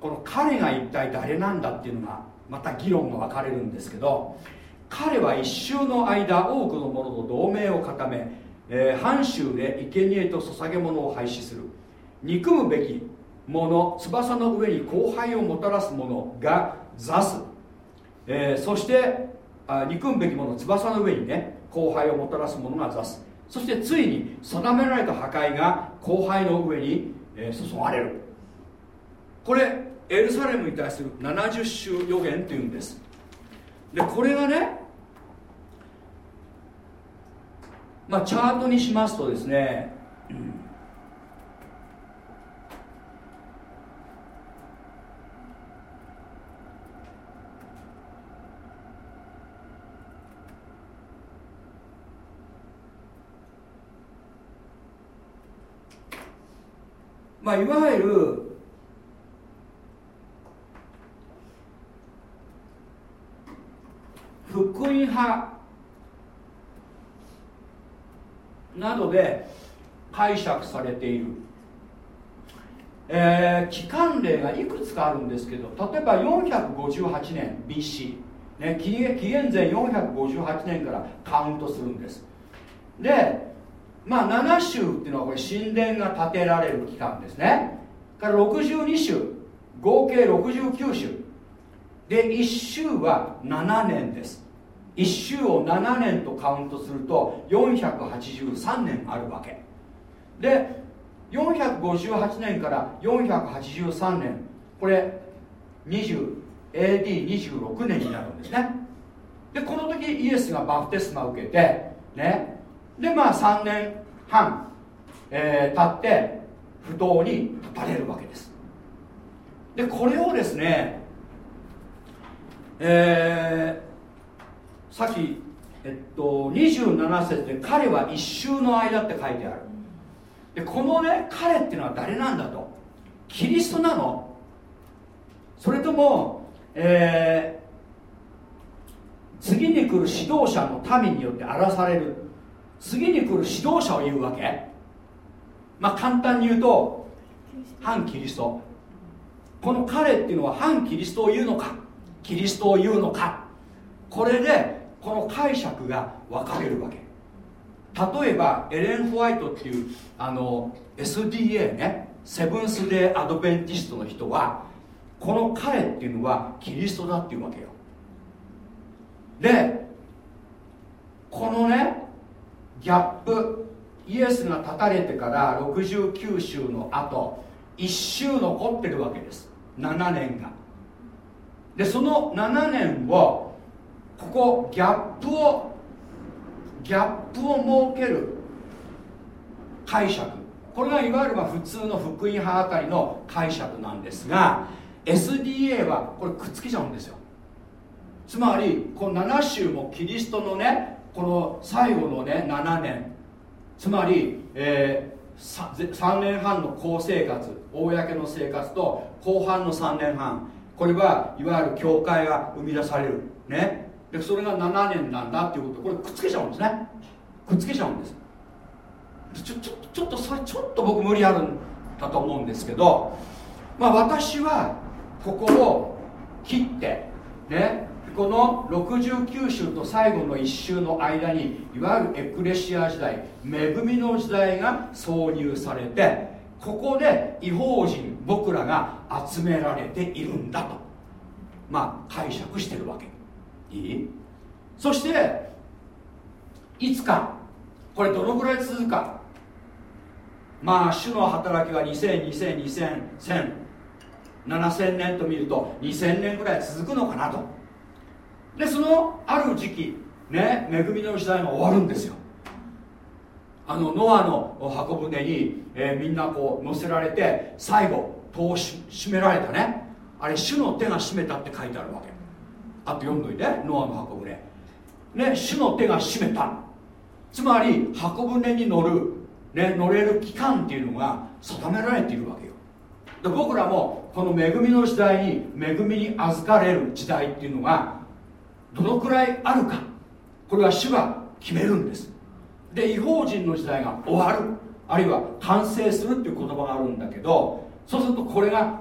この彼が一体誰なんだっていうのがまた議論が分かれるんですけど彼は一周の間多くの者と同盟を固め、えー、藩州で生贄と捧げ物を廃止する。憎むべき者翼の上に後輩をもたらす者が座す、えー、そしてあ憎むべき者翼の上にね後輩をもたらす者が座す。そしてついに定められた破壊が後輩の上に、えー、注がれる。これエルサレムに対する70週予言っていうんです。でこれがねまあチャートにしますとですね、まあ、いわゆる福音派などで解釈されている、えー、期間例がいくつかあるんですけど例えば458年 BC、ね、紀元前458年からカウントするんです。でまあ7州っていうのはこれ神殿が建てられる期間ですね。から62州合計69州。で1州は7年です。1州を7年とカウントすると483年あるわけ。で458年から483年これ 20AD26 年になるんですね。でこの時イエスがバプテスマを受けてね。でまあ3年半、えー、経って不当に立たれるわけです。でこれをですねえー、さっき、えっと、27節で彼は一周の間って書いてある。でこのね彼っていうのは誰なんだと。キリストなの。それとも、えー、次に来る指導者の民によって荒らされる。次に来る指導者を言うわけ。まあ簡単に言うと反キリスト。この彼っていうのは反キリストを言うのか。キリストを言うのか。これでこの解釈が分かれるわけ。例えばエレン・ホワイトっていうあの SDA ねセブンス・デー・アドベンティストの人はこの彼っていうのはキリストだっていうわけよ。でこのねギャップイエスが立たれてから69週の後1週残ってるわけです。7年が。でその7年をここギャップをギャップを設ける解釈。これがいわゆる普通の福音派あたりの解釈なんですが SDA はこれくっつけちゃうんですよ。つまりこの7週もキリストのねこの最後のね7年。つまり、えー、3年半の公生活公の生活と後半の3年半。これはいわゆる教会が生み出される。ね。でそれが7年なんだっていうことこれくっつけちゃうんですね。くっつけちゃうんです。ちょちょちょっとそれちょっと僕無理あるんだと思うんですけどまあ私はここを切ってねこの69週と最後の1週の間にいわゆるエクレシア時代恵みの時代が挿入されてここで違法人僕らが集められているんだと。まあ解釈してるわけ。いい？そしていつかこれどのぐらい続くか。まあ主の働きは2000、2000、2000、1000 7000年と見ると2000年ぐらい続くのかなと。でそのある時期ね恵みの時代が終わるんですよ。あのノアの箱舟に、えー、みんなこう乗せられて最後戸を閉められたね。あれ主の手が閉めたって書いてあるわけ。あと読んどいてノアの箱舟。ね主の手が閉めた。つまり箱舟に乗る、ね、乗れる期間っていうのが定められているわけよ。で僕らもこの恵みの時代に恵みに預かれる時代っていうのがどのくらいあるか。これは主が決めるんです。で違法人の時代が終わる。あるいは完成するっていう言葉があるんだけどそうするとこれが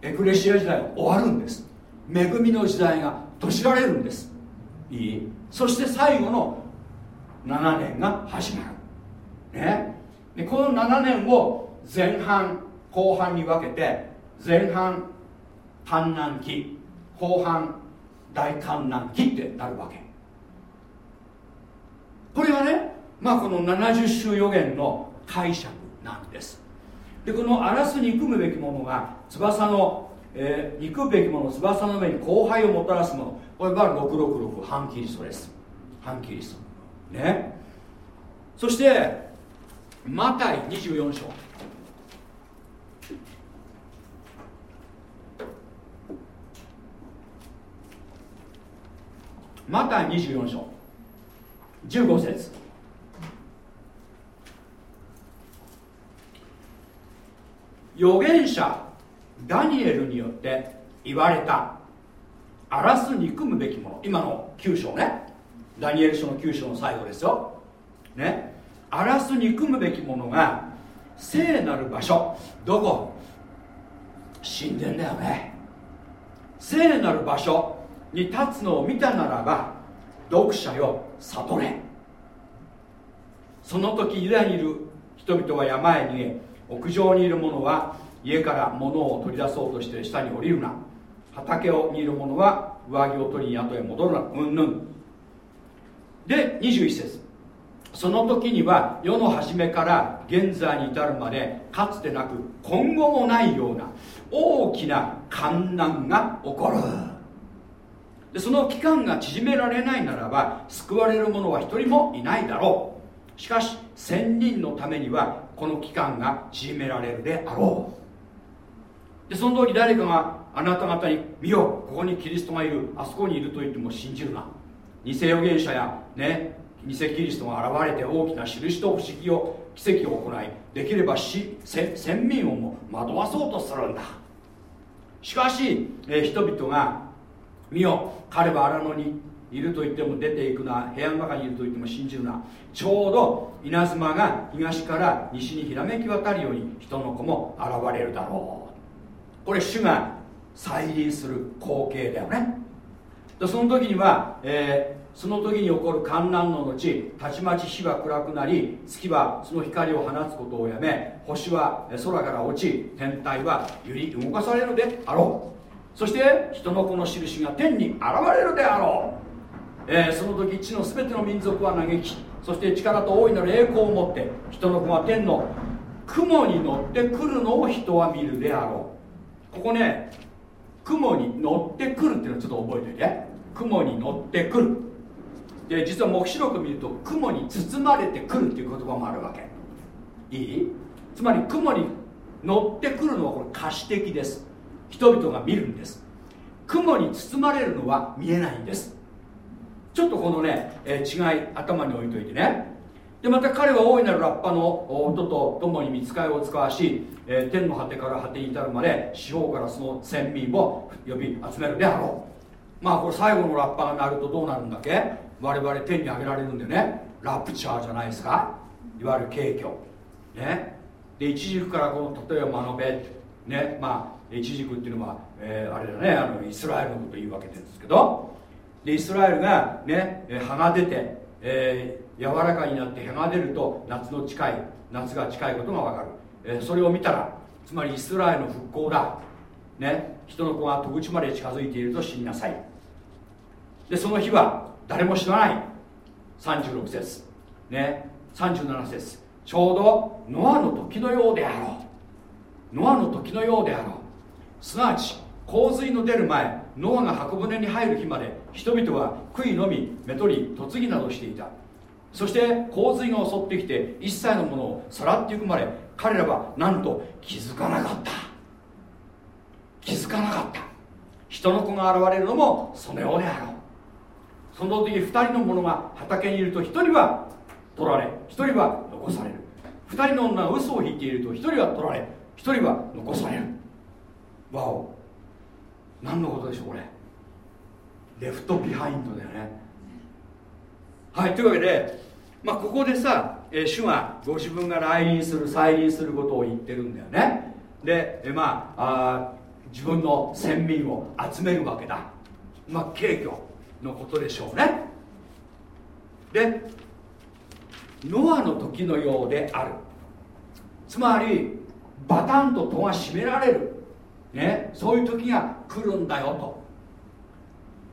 エクレシア時代が終わるんです。恵みの時代が閉じられるんです。いい？そして最後の7年が始まる。ね？でこの7年を前半後半に分けて前半観難期後半大観難期ってなるわけ。これがねまあこの70週予言の解釈なんです。でこの荒らす憎むべきものが翼の、えー、憎むべきもの翼の上に後輩をもたらすもの。これが666反キリストです。反キリスト。ね。そしてマタイ24章。マタイ24章。15節。預言者ダニエルによって言われた。荒らす憎むべきもの。今の9章ね。ダニエル書の9章の最後ですよ。ね。荒らす憎むべきものが聖なる場所。どこ？神殿だよね。聖なる場所に立つのを見たならば読者よ悟れ。その時ユダにいる人々は山へ逃げ屋上にいる者は家から物を取り出そうとして下に降りるな。畑にいる者は上着を取りに後へ戻るな。うんぬん。で21節。その時には世の初めから現在に至るまでかつてなく今後もないような大きな観難が起こる。でその期間が縮められないならば救われる者は一人もいないだろう。しかし千人のためにはこの期間が縮められるであろう。でその時誰かがあなた方に見よここにキリストがいるあそこにいると言っても信じるな。偽預言者やね偽キリストが現れて大きな印と不思議を奇跡を行いできれば死先民をも惑わそうとするんだ。しかし、え、人々が見よ彼は荒野にいると言っても出ていくな部屋の中にいると言っても信じるな。ちょうど稲妻が東から西にひらめき渡るように人の子も現れるだろう。これ主が再臨する光景だよね。でその時には、えー、その時に起こる観覧の後たちまち火は暗くなり月はその光を放つことをやめ星は空から落ち天体は揺り動かされるであろう。そして人の子の印が天に現れるであろう、えー、その時地の全ての民族は嘆きそして力と大いなる栄光を持って人の子が天の雲に乗ってくるのを人は見るであろう。ここね雲に乗ってくるっていうのをちょっと覚えておいて。雲に乗ってくる。で実は黙示録見ると雲に包まれてくるっていう言葉もあるわけ。いい？つまり雲に乗ってくるのはこれ可視的です。人々が見るんです。雲に包まれるのは見えないんです。ちょっとこのね、え、違い頭に置いといてね。でまた彼は大いなるラッパの音とともに見つかりを使わし、えー、天の果てから果てに至るまで四方からその先民を呼び集めるであろう。まあこれ最後のラッパが鳴るとどうなるんだっけ？我々天に上げられるんでね。ラプチャーじゃないですか。いわゆる景挙。ね。で一軸からこの例えば学べね。まあ一軸っていうのは、えー、あれだね。あのイスラエルのこと言うわけですけど。でイスラエルがね葉が出て、えー、柔らかになって葉が出ると夏の近い夏が近いことが分かる、えー、それを見たらつまりイスラエルの復興だ。ね人の子が戸口まで近づいていると知りなさい。でその日は誰も知らない。36節。ね37節。ちょうどノアの時のようであろう。ノアの時のようであろう。すなわち洪水の出る前ノアが箱舟に入る日まで人々は杭のみ目取り嫁ぎなどしていた。そして洪水が襲ってきて一切のものをさらっていくまで彼らはなんと気づかなかった。気づかなかった。人の子が現れるのもそのようであろう。その時2人の者が畑にいると1人は取られ1人は残される。2人の女が臼をひいていると1人は取られ1人は残される。 Wow。何のことでしょうこれ。 Left Behind だよね。はいというわけで、まあ、ここでさ、えー、主がご自分が来臨する再臨することを言ってるんだよね。で、えー、まあ自分の先民を集めるわけだ。まあ軽挙のことでしょうね。でノアの時のようである。つまりバタンと戸が閉められる、ね、そういう時が来るんだよと。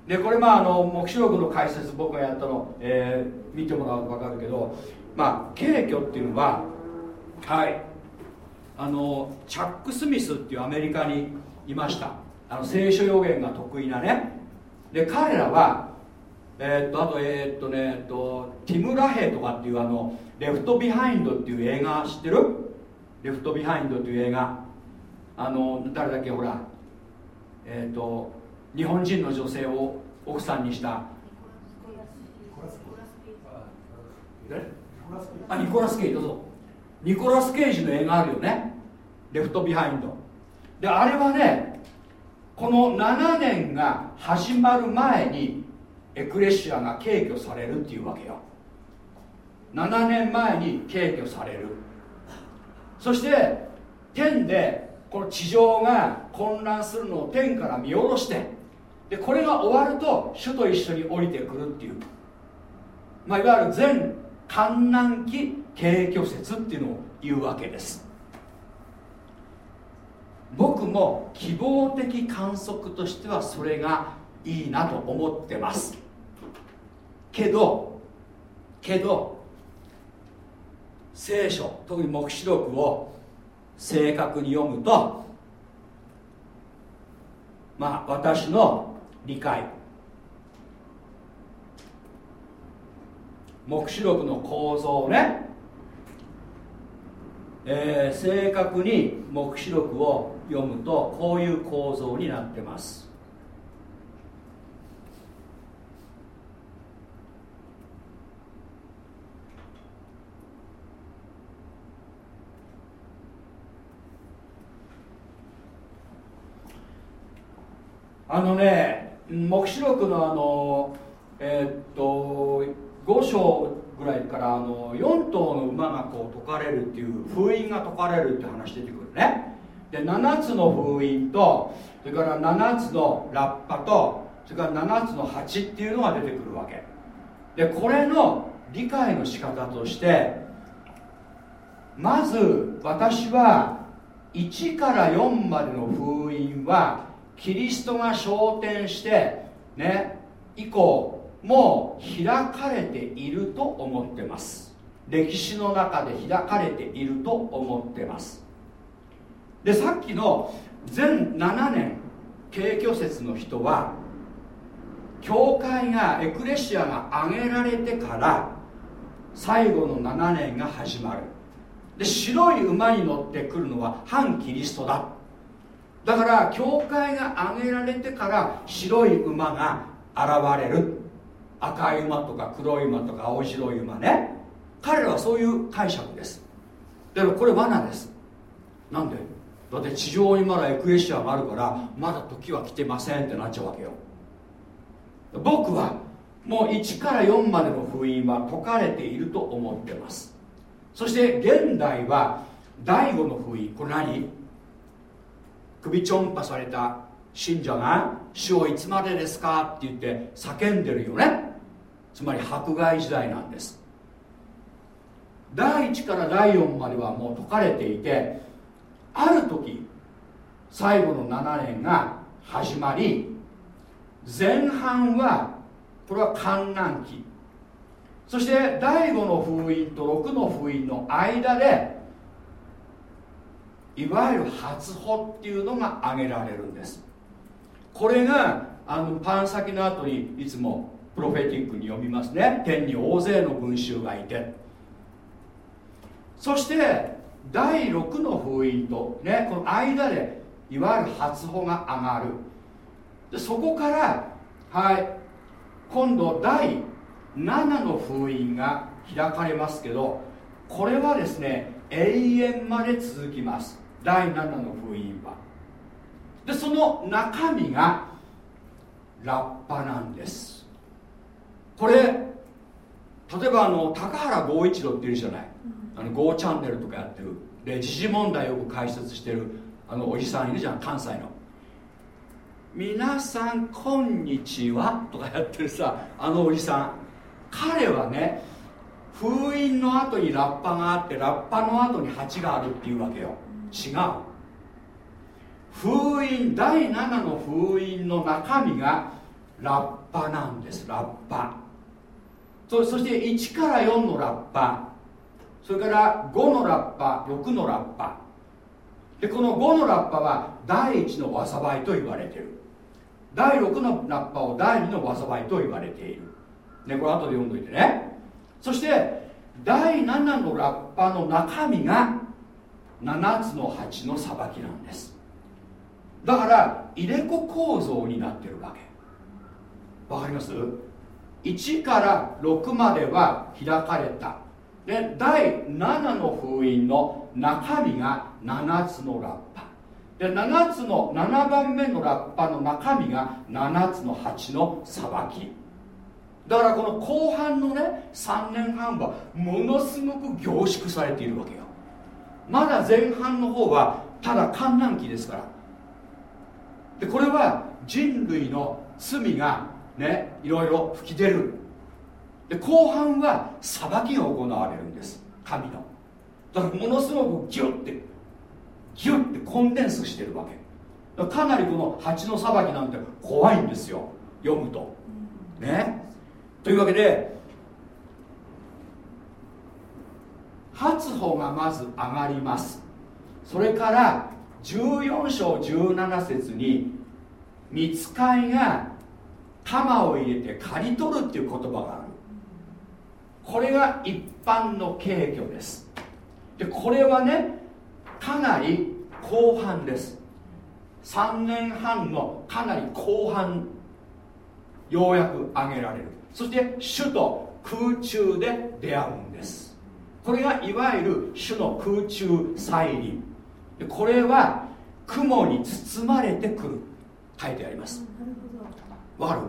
でこれまああの黙示録の解説僕がやったの、えー、見てもらうと分かるけどまあ携挙っていうのははい。あのチャック・スミスっていうアメリカにいました。あの聖書預言が得意なね。で彼らはえー、っとあとえー、っとね、えっと、ティム・ラヘイとかっていうあの Left Behind っていう映画知ってる？ Left Behind っていう映画。あの誰だっけほら。え、っと日本人の女性を奥さんにした。あニコラス・ケイジどうぞ。ニコラス・ケイジの映画あるよね。 Left Behind。であれはねこの7年が始まる前にエクレシアが携挙されるっていうわけよ。7年前に携挙される。そして天でこの地上が混乱するのを天から見下ろしてでこれが終わると主と一緒に降りてくるっていう、まあ、いわゆる全観難期軽挙説っていうのを言うわけです。僕も希望的観測としてはそれがいいなと思ってます。けどけど聖書特に黙示録を正確に読むとまあ私の理解。黙示録の構造ね、えー、正確に黙示録を読むとこういう構造になってます。あのね黙示録のあのえー、っと5章ぐらいからあの4頭の馬がこう解かれるっていう封印が解かれるって話出てくるね。で7つの封印とそれから7つのラッパとそれから7つの鉢っていうのが出てくるわけ。でこれの理解の仕方としてまず私は1から4までの封印はキリストが昇天してね以降もう開かれていると思ってます。歴史の中で開かれていると思ってます。でさっきの全7年景挙説の人は教会がエクレシアが挙げられてから最後の7年が始まる。で白い馬に乗ってくるのは反キリストだ。だから教会が挙げられてから白い馬が現れる。赤い馬とか黒い馬とか青白い馬ね。彼らはそういう解釈です。でもこれ罠です。なんで？だって地上にまだエクレシアがあるからまだ時は来てませんってなっちゃうわけよ。僕はもう1から4までの封印は解かれていると思ってます。そして現代は第5の封印。これ何？首ちょんぱされた信者が「主をいつまでですか?」って言って叫んでるよね。つまり迫害時代なんです。第1から第4まではもう解かれていてある時最後の7年が始まり前半はこれは観覧期。そして第5の封印と6の封印の間でいわゆる初歩っていうのが挙げられるんです。これがあのパン先の後にいつもプロフェティックに読みますね。天に大勢の群衆がいて。そして第6の封印とねこの間でいわゆる初歩が上がる。でそこからはい今度第7の封印が開かれますけどこれはですね永遠まで続きます。第7の封印はでその中身がラッパなんです。これ例えばあの高原剛一郎っているじゃない？あの GO チャンネルとかやってる。で時事問題をよく解説してるあのおじさんいるじゃん関西の。皆さんこんにちはとかやってるさあのおじさん。彼はね封印の後にラッパがあってラッパの後に鉢があるっていうわけよ違う。封印第7の封印の中身がラッパなんです。ラッパ。そして1から4のラッパ。それから5のラッパ。6のラッパ。でこの5のラッパは第1の災いと言われている。第6のラッパを第2の災いと言われている。ねこれ後で読んどいてね。そして第7のラッパの中身が7つの鉢の裁きなんです。だから入れ子構造になってるわけ。わかります？1から6までは開かれた。で第7の封印の中身が7つのラッパ。で7つの7番目のラッパの中身が7つの鉢の裁き。だからこの後半のね3年半はものすごく凝縮されているわけよ。まだ前半の方はただ観覧期ですから。でこれは人類の罪がねいろいろ吹き出る。で後半は裁きが行われるんです。神の。だからものすごくギュッてギュッてコンデンスしてるわけ。かなりこの蜂の裁きなんて怖いんですよ。読むと。ね。というわけで初歩がまず上がります。それから14章17節に見つかいが玉を入れて刈り取るっていう言葉がある。これが一般の軽挙です。でこれはねかなり後半です。3年半のかなり後半ようやく挙げられる。そして主と空中で出会うんこれがいわゆる主の空中再臨。これは雲に包まれてくる。書いてあります。わかる？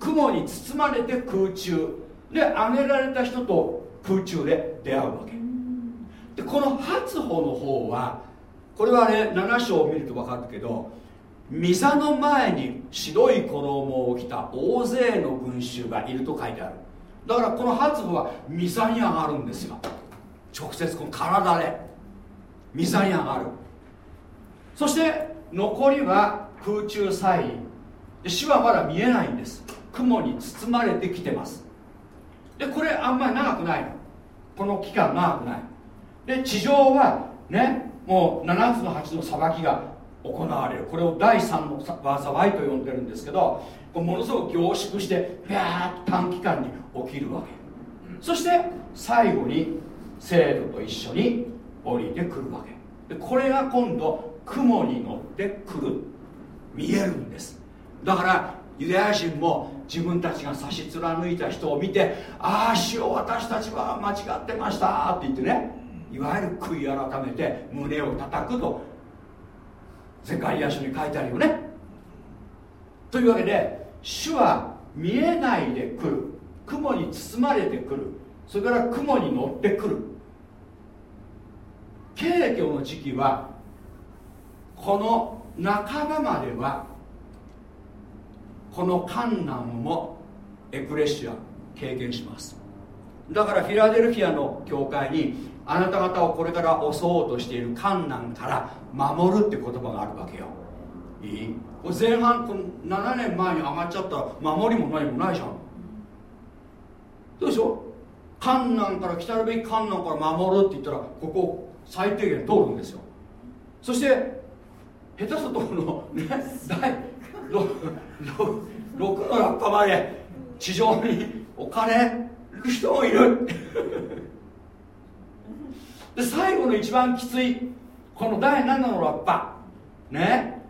雲に包まれて空中。で挙げられた人と空中で出会うわけ。でこの初歩の方はこれはね7章を見ると分かるけど御座の前に白い衣を着た大勢の群衆がいると書いてあるだからこの初歩は御座に上がるんですよ。直接この体で。御座に上がる。そして残りは空中再臨死はまだ見えないんです。雲に包まれてきてます。でこれあんまり長くないの。この期間長くない。で地上はねもう7つの8の裁きが行われる。これを第3の災いと呼んでるんですけどものすごく凝縮してピャーッと短期間に起きるわけ。そして最後に制度と一緒に降りてくるわけ。でこれが今度雲に乗ってくる。見えるんです。だからユダヤ人も自分たちが差し貫いた人を見てああ主よ私たちは間違ってましたって言ってねいわゆる悔い改めて胸を叩くと世界野書に書いてあるよね。というわけで主は見えないで来る。雲に包まれてくる。それから雲に乗ってくる。景挙の時期はこの半ばまではこの観難もエクレシア経験します。だからフィラデルフィアの教会にあなた方をこれから襲おうとしている観難から守るって言葉があるわけよ。いい？前半この7年前に上がっちゃったら守りも何もないじゃん。どうでしょう？観難から来たるべき観難から守るって言ったらここ最低限通るんですよ。そして下手するとこのね第 6, 6のラッパまで地上に置かれる人もいる。で最後の一番きついこの第7のラッパ。ね。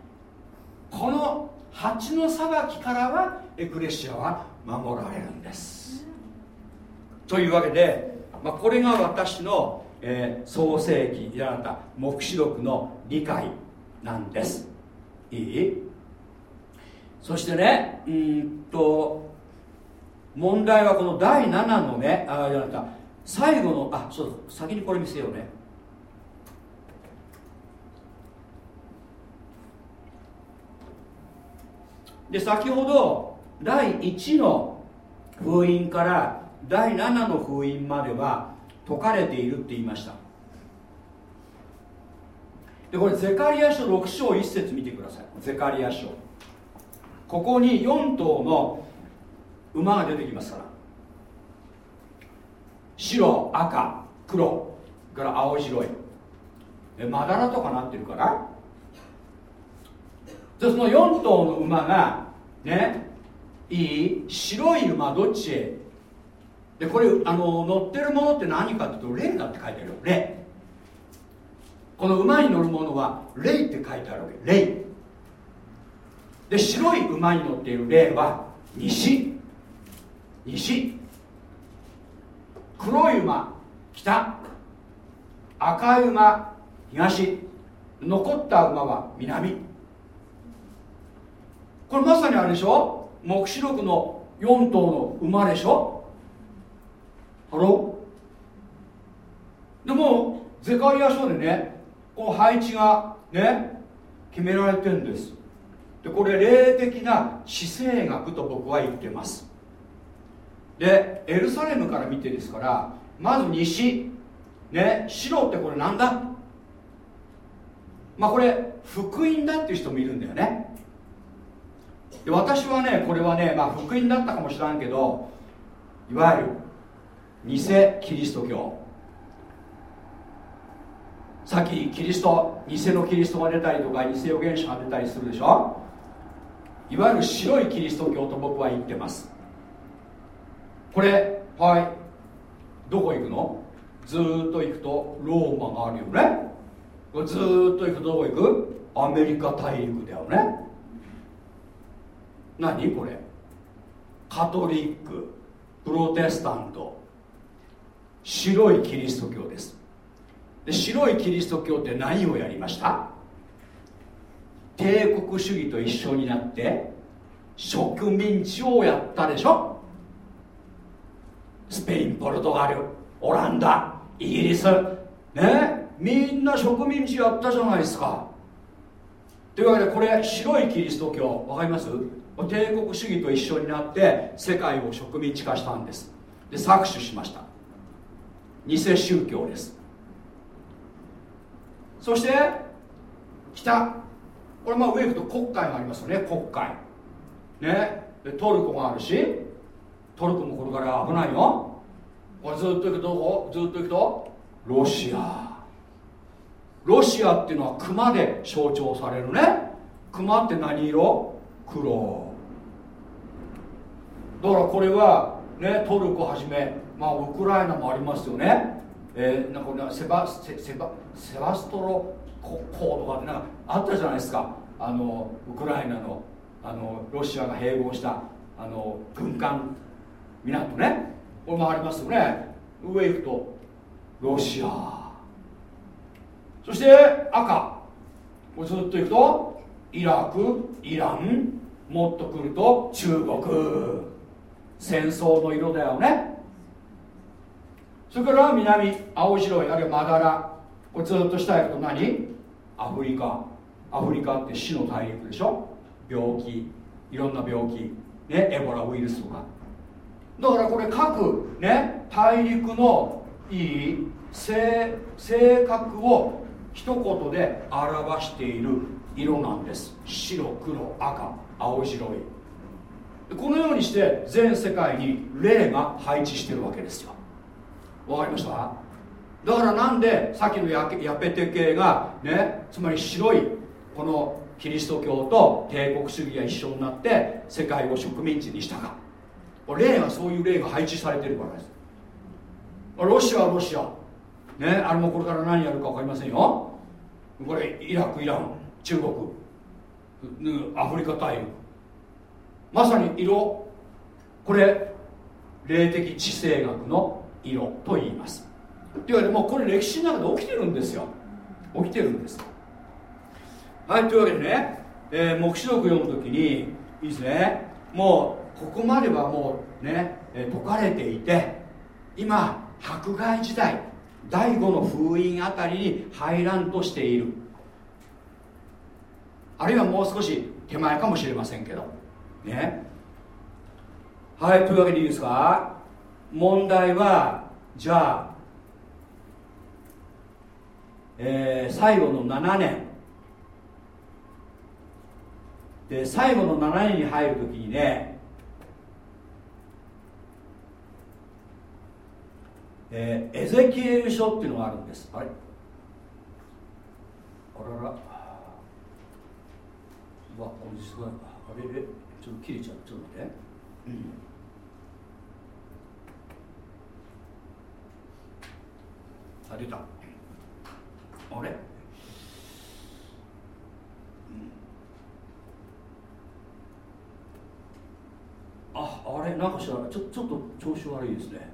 この蜂の裁きからはエクレシアは守られるんです。というわけで、まあ、これが私の、えー、創世記やらた黙示録の理解なんです。いい？そしてねうんと問題はこの第7のねあじゃなた最後のあそう先にこれ見せようね。で先ほど第1の封印から第7の封印までは解かれているって言いました。でこれゼカリア書6章1節見てください。ゼカリア書。ここに4頭の馬が出てきますから。白赤黒から青白い。えまだらとかなってるから？でその4頭の馬がねいい白い馬どっちへ？でこれあの乗ってるものって何かっていうと霊だって書いてあるよ。霊。この馬に乗るものは霊って書いてあるわけ。霊。で白い馬に乗っている霊は西。西。黒い馬北。赤い馬東。残った馬は南。これまさにあれでしょ？黙示録の4頭の馬でしょ？ Hello？でもゼカリア書でねこの配置がね決められてるんです。でこれ霊的な地政学と僕は言ってます。でエルサレムから見てですからまず西。ね白ってこれなんだ？まあこれ福音だっていう人もいるんだよね。で私はねこれはね、まあ、福音だったかもしらんけどいわゆる偽キリスト教。さっきキリスト偽のキリストが出たりとか偽預言者が出たりするでしょ？いわゆる白いキリスト教と僕は言ってます。これはい。どこ行くの？ずーっと行くとローマがあるよね。これずーっと行くとどこ行く？アメリカ大陸だよね。何？これ。カトリック。プロテスタント。白いキリスト教です。で白いキリスト教って何をやりました？帝国主義と一緒になって植民地をやったでしょ？スペインポルトガルオランダイギリス。ね？みんな植民地やったじゃないですか。というわけでこれ白いキリスト教わかります？帝国主義と一緒になって世界を植民地化したんです。で搾取しました。偽宗教です。そして北。これまあ上行くと国会がありますよね国会。ね？でトルコがあるしトルコもこれから危ないよ。これずっと行くとどこ？ずっと行くと？ロシア。ロシアっていうのは熊で象徴されるね。熊って何色？黒。だからこれはねトルコはじめまあウクライナもありますよね。えー、なんかセバセセバセバストロコーとかってなんかあったじゃないですか。あのウクライナのあのロシアが併合したあの軍艦港ね。これもありますよね。上行くとロシア。そして赤。これずっと行くとイラクイラン。もっと来ると中国。戦争の色だよね。それから南青白いあるいはまだら。これずっと下へ行くと何？アフリカ。アフリカって死の大陸でしょ？病気。いろんな病気。ねエボラウイルスとか。だからこれ各ね大陸のいい性性格を一言で表している色なんです。白黒赤青白い。このようにして全世界に霊が配置してるわけですよ。わかりました？だからなんでさっきのヤヤペテ系がねつまり白いこのキリスト教と帝国主義が一緒になって世界を植民地にしたか。霊がそういう霊が配置されてるからです。ロシアはロシア。ねあれもこれから何やるか分かりませんよ。これイラクイラン中国アフリカ大陸まさに色。これ霊的地政学の色と言います。というわけでもうこれ歴史の中で起きてるんですよ。起きてるんです。はいというわけでね、えー、黙示録読む時にいいですね。もうここまではもうね、解かれていて今迫害時代第5の封印あたりに入らんとしている。あるいはもう少し手前かもしれませんけど。ね。はいというわけでいいですか？問題はじゃあ、えー、最後の7年。で最後の7年に入るときにねえー、エゼキエル書っていうのがあるんです。あれあらら。うわ実はあれれちょっと切れちゃう。ちょっと待って、うん。あ出た。あれ、うん、ああれ？なんかしらちょちょっと調子悪いですね。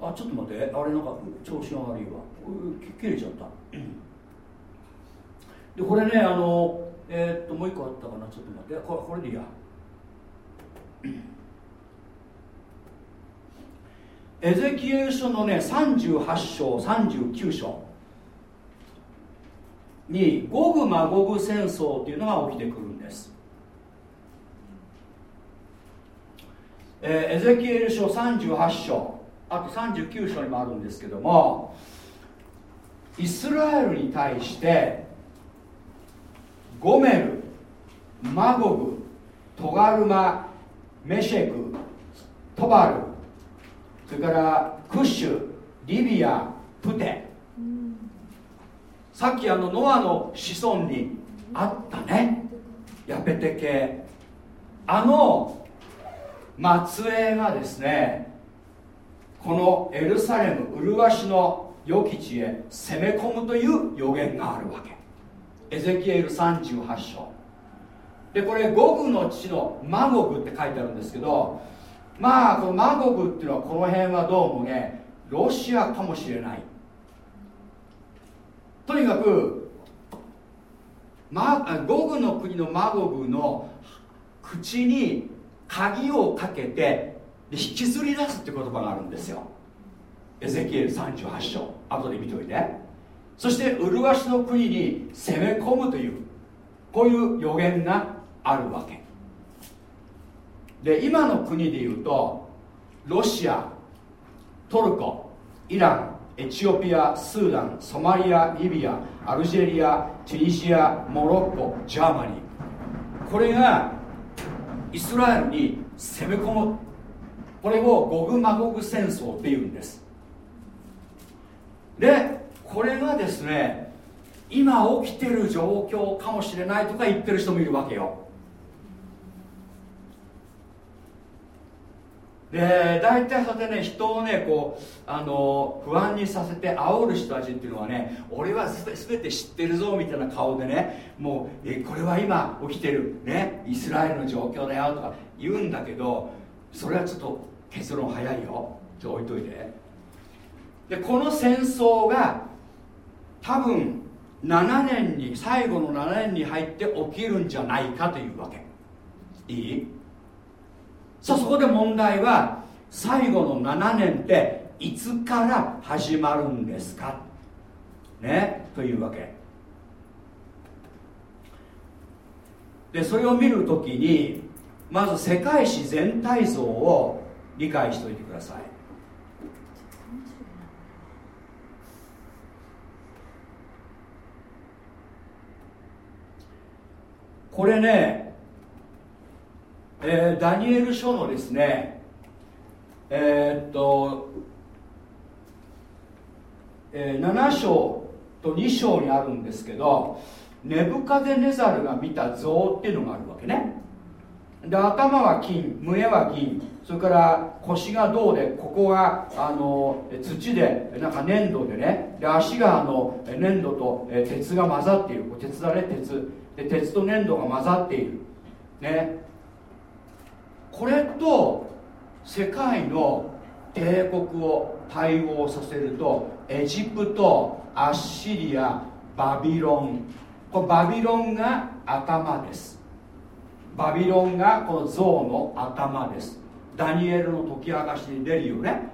あちょっと待って。あれなんか調子が悪いわ。切れちゃった。でこれねあのえー、っともう一個あったかな。ちょっと待って。これこれでいいや。エゼキエル書のね38章39章。にゴグマゴグ戦争っていうのが起きてくるんです、えー、エゼキエル書38章。あと39章にもあるんですけどもイスラエルに対してゴメルマゴグトガルマメシェクトバルそれからクッシュリビアプテ。さっきあのノアの子孫にあったね。ヤペテ系。あの末裔がですねこのエルサレム麗しの良き地へ攻め込むという予言があるわけ。エゼキエル38章。でこれゴグの地のマゴグって書いてあるんですけどまあこのマゴグっていうのはこの辺はどうもねロシアかもしれない。とにかく、ま、ゴグの国のマゴグの口に鍵をかけて引きずり出すって言葉があるんですよ。エゼキエル38章。後で見ておいて。そして麗しの国に攻め込むというこういう予言があるわけ。で今の国でいうとロシアトルコイランエチオピアスーダンソマリアリビアアルジェリアチュニシアモロッコジャーマニ。ーこれがイスラエルに攻め込む。これをゴグマゴグ戦争っていうんです。でこれがですね今起きてる状況かもしれないとか言ってる人もいるわけよ。で大体そうやってね人をねこうあの不安にさせて煽る人たちっていうのはね俺はすべて知ってるぞみたいな顔でねもうえこれは今起きてるねイスラエルの状況だよとか言うんだけどそれはちょっと結論早いよ。ちょっと置いといて。でこの戦争が多分7年に最後の7年に入って起きるんじゃないかというわけ。いい？さあそこで問題は最後の7年っていつから始まるんですか？ね？というわけ。でそれを見るときにまず世界史全体像を理解しておいてください。これね、えー、ダニエル書のですねえー、っと、えー、7章と2章にあるんですけどネブカデネザルが見た像っていうのがあるわけね。で頭は金胸は銀。それから腰が銅でここがあの土でなんか粘土でね。で足があの粘土と鉄が混ざっている。鉄だね鉄。で鉄と粘土が混ざっている。ね。これと世界の帝国を対応させるとエジプトアッシリアバビロン。これバビロンが頭です。バビロンがこの象の頭です。ダニエルの解き明かしに出るよね。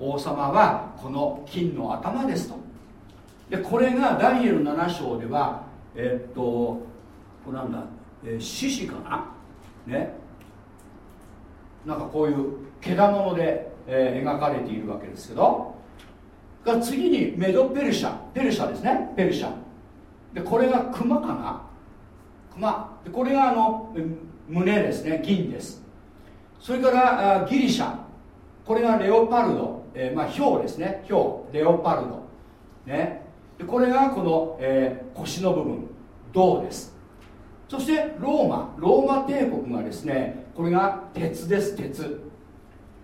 王様はこの金の頭ですと。でこれがダニエル7章ではえ、っとこれなんだ、えー、獅子かな？ね。なんかこういうけだもので、えー、描かれているわけですけど。が次にメドペルシャ。ペルシャですね。ペルシャ。でこれが熊かな？熊。でこれがあの胸ですね銀です。それからギリシャ。これがレオパルド、えー、まあヒョウですね。ヒョウレオパルド。ね。でこれがこの、えー、腰の部分。銅です。そしてローマ。ローマ帝国がですねこれが鉄です。鉄。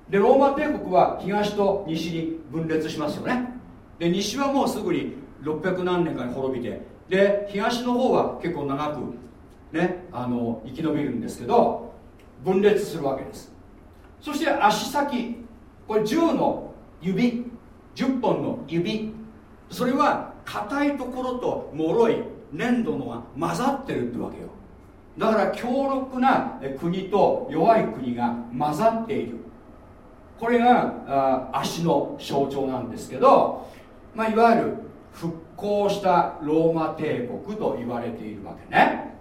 でローマ帝国は東と西に分裂しますよね。で西はもうすぐに600何年かに滅びて。で東の方は結構長くねあの生き延びるんですけど分裂するわけです。そして足先。これ10の指。10本の指。それは硬いところと脆い粘土のが混ざってるってわけよ。だから強力な国と弱い国が混ざっている。これが足の象徴なんですけど、まあ、いわゆる復興したローマ帝国と言われているわけね。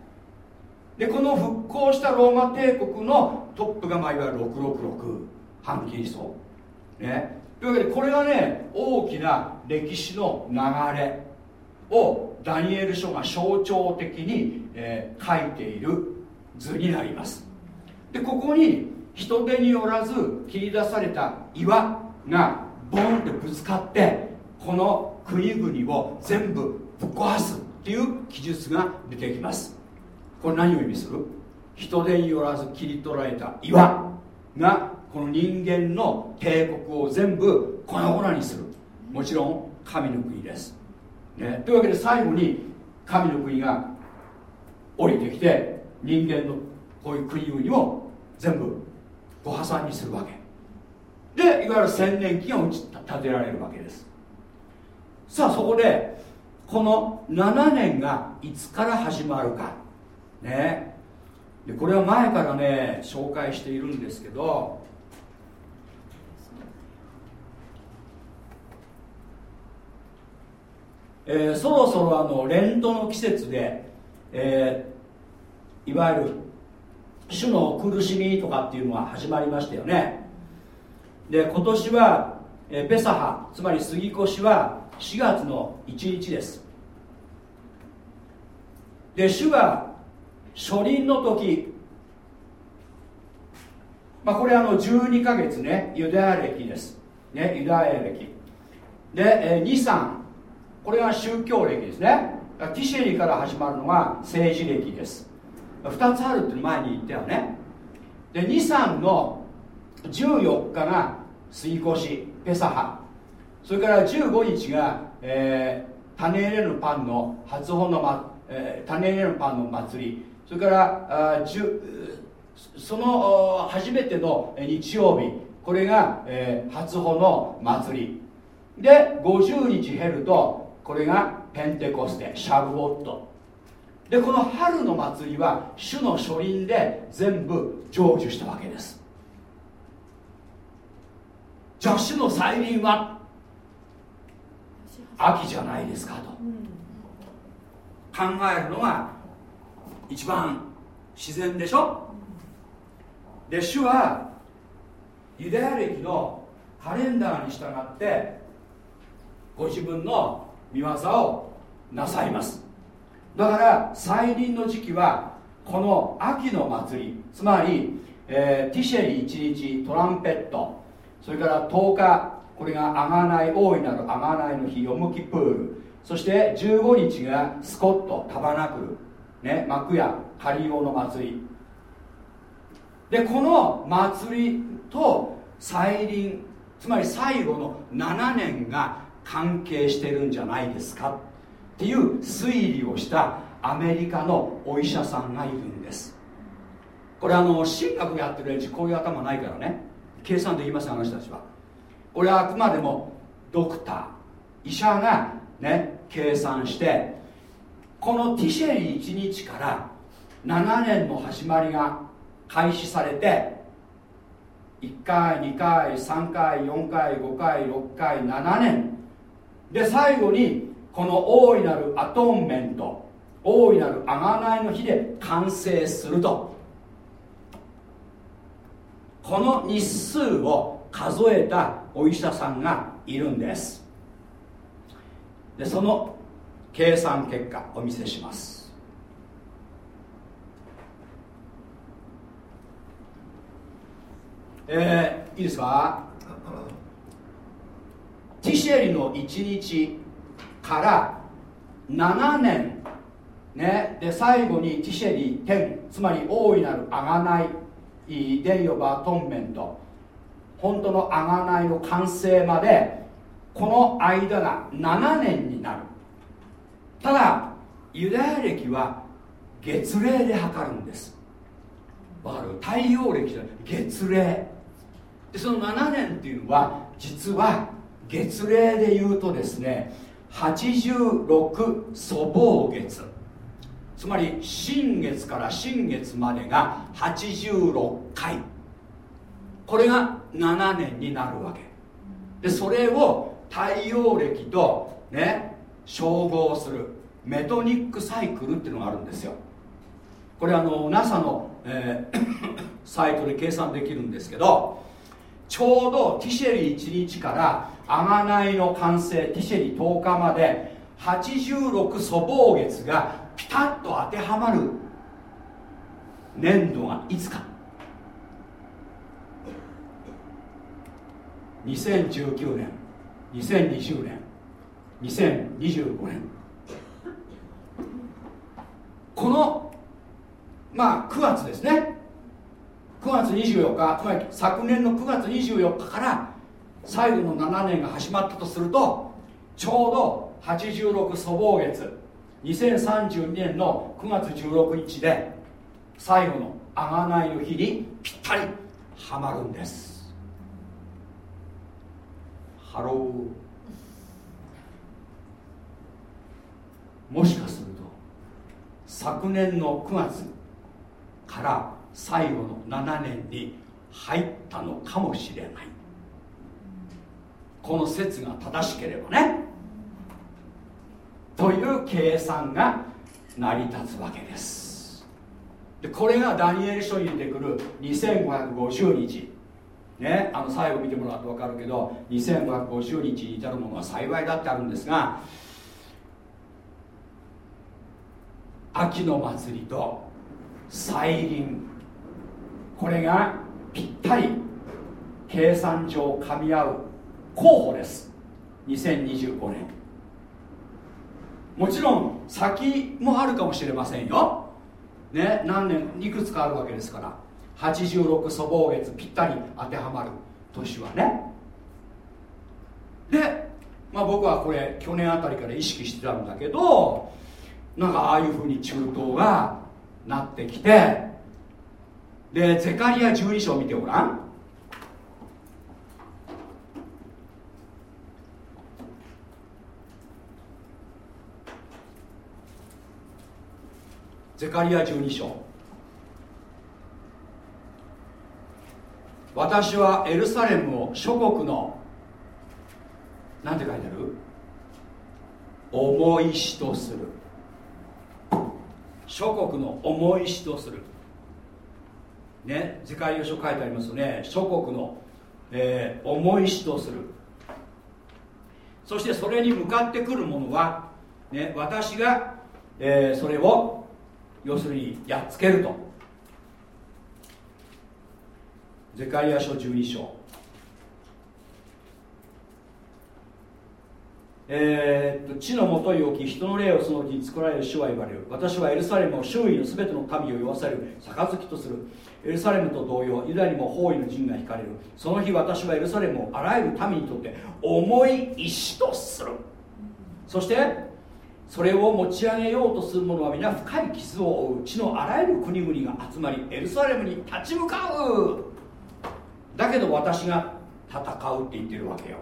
でこの復興したローマ帝国のトップが、まあ、いわゆる666反キリスト。ね。というわけでこれがね大きな歴史の流れをダニエル書が象徴的に、えー、書いている図になります。でここに人手によらず切り出された岩がボンってぶつかってこの国々を全部ぶっ壊すっていう記述が出てきます。これ何を意味する？人手によらず切り取られた岩がこの人間の帝国を全部粉々にする。もちろん神の国です、ね、というわけで最後に神の国が降りてきて人間のこういう国々を全部ご破産にするわけ。でいわゆる千年期が打ち立てられるわけです。さあそこでこの7年がいつから始まるか。ね。でこれは前からね紹介しているんですけどえー、そろそろあのレントの季節で、えー、いわゆる主の苦しみとかっていうのが始まりましたよね。で今年は、えー、ペサハつまり杉越は4月の1日です。で主が初任の時。まあこれあの12ヶ月ね。ユダヤ歴です。ねユダヤ歴。で、えー、23これが宗教歴ですね。ティシェリから始まるのが政治歴です。2つあるって前に言ったよね。で23の14日が水越ペサハ。それから15日が、えー、種入れるパンの発音の、まえー、種入れるパンの祭り。それからあその初めての日曜日これが、えー、初穂の祭り。で50日減るとこれがペンテコステシャブオット。でこの春の祭りは主の書輪で全部成就したわけです。じゃあ主の再臨は秋じゃないですかと。考えるのが一番自然でしょ？で主はユダヤ歴のカレンダーに従ってご自分の見業をなさいます。だから再臨の時期はこの秋の祭り。つまり、えー、ティシェリ1日トランペット。それから10日これがアガナイ大いなるアガナイの日ヨムキプール。そして15日がスコットタバナクル、ね、幕屋カリオの祭り。でこの祭りと再臨つまり最後の7年が関係してるんじゃないですか？っていう推理をしたアメリカのお医者さんがいるんです。これあの神学やってる連中こういう頭ないからね。計算できませんあの人たちは。俺はあくまでもドクター医者がね計算してこのティシェリ1日から7年の始まりが開始されて1回2回3回4回5回6回7年。で最後にこの大いなるアトーンメント大いなる贖いの日で完成すると。この日数を数えたお医者さんがいるんです。でその計算結果お見せします。えー、いいですか？ティシェリの1日から7年。ね。で最後にティシェリ10つまり大いなる贖いデイオバートンメント。本当の贖いの完成までこの間が7年になるただユダヤ歴は月齢で測るんです。わかる？太陽暦じゃない。月齢でその7年っていうのは実は月齢で言うとですね86粗暴月。つまり新月から新月までが86回。これが7年になるわけ。でそれを太陽暦とね照合するメトニックサイクルっていうのがあるんですよ。これあの NASA の、えー サイトで計算できるんですけどちょうどティシェリ1日から贖いの完成ティシェリ10日まで86粗暴月がピタッと当てはまる年度がいつか。2019年2020年。2025年。このまあ9月ですね。9月24日つまり昨年の9月24日から最後の7年が始まったとするとちょうど86粗暴月2032年の9月16日で最後の贖いの日にぴったりはまるんです。ハローもしかすると昨年の9月から最後の7年に入ったのかもしれない。この説が正しければね。という計算が成り立つわけです。でこれがダニエル書に出てくる2550日。ねあの最後見てもらうと分かるけど2550日に至るものは幸いだってあるんですが秋の祭りと再臨。これがぴったり。計算上噛み合う候補です。2025年。もちろん先もあるかもしれませんよ。ね何年いくつかあるわけですから。86粗暴月ぴったり当てはまる年はね。で、まあ、僕はこれ去年あたりから意識してたんだけどなんかああいうふうに中東がなってきてでゼカリア12章見てごらん。ゼカリア12章。私はエルサレムを諸国のなんて書いてある？重いしとする。諸国の重いしとする。ね世界予書書いてありますよね。諸国の、えー、重いしとする。そしてそれに向かってくるものは、ね、私が、えー、それを要するにやっつけると。ゼカリア書12章。えー、っと地のもとに置き人の霊をそのうちに作られる主は言われる。私はエルサレムを周囲の全ての民を酔わせる。杯とする。エルサレムと同様ユダにも包囲の陣が引かれる。その日私はエルサレムをあらゆる民にとって重い石とする。そしてそれを持ち上げようとする者は皆深い傷を負う地のあらゆる国々が集まりエルサレムに立ち向かう。だけど私が戦うって言ってるわけよ。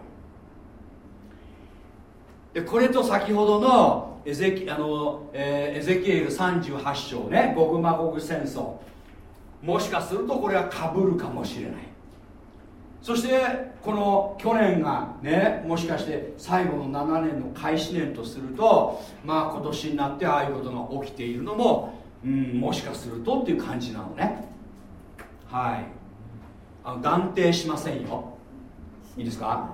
でこれと先ほどのエゼキあの、えー、エゼキエル38章ねゴグマゴグ戦争。もしかするとこれはかぶるかもしれない。そしてこの去年がねもしかして最後の7年の開始年とするとまあ今年になってああいうことが起きているのも、うん、もしかするとっていう感じなのね。はい。あの断定しませんよ。いいですか？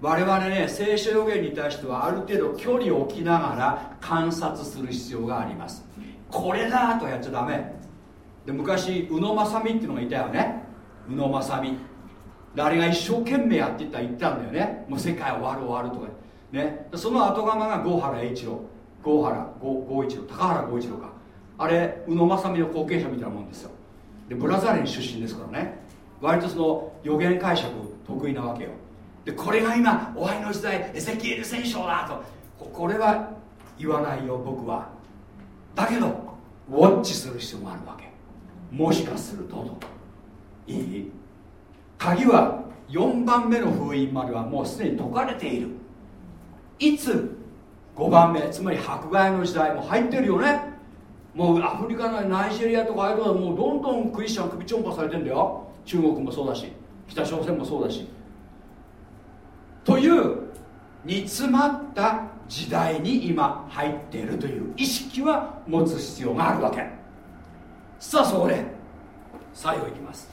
我々ね聖書予言に対してはある程度距離を置きながら観察する必要があります。これだとやっちゃダメ。で昔宇野正美っていうのがいたよね。宇野正美あれが一生懸命やってたら言ったんだよね。もう世界終わる終わるとか。ね。その後釜が郷原栄一郎。郷原郷一郎。高原郷一郎か。あれ宇野正美の後継者みたいなもんですよ。でブラザーレン出身ですからね。割とその予言解釈得意なわけよ。でこれが今終わりの時代エゼキエル戦勝だとこれは言わないよ僕は。だけどウォッチする必要があるわけ。もしかするとと。いい？鍵は4番目の封印まではもうすでに解かれている。いつ？5番目。つまり迫害の時代も入ってるよね。もうアフリカのナイジェリアとかああいうとこもうどんどんクリスチャン首ちょんぱされてんだよ。中国もそうだし北朝鮮もそうだし。という煮詰まった時代に今入っているという意識は持つ必要があるわけ。さあそこで最後いきます。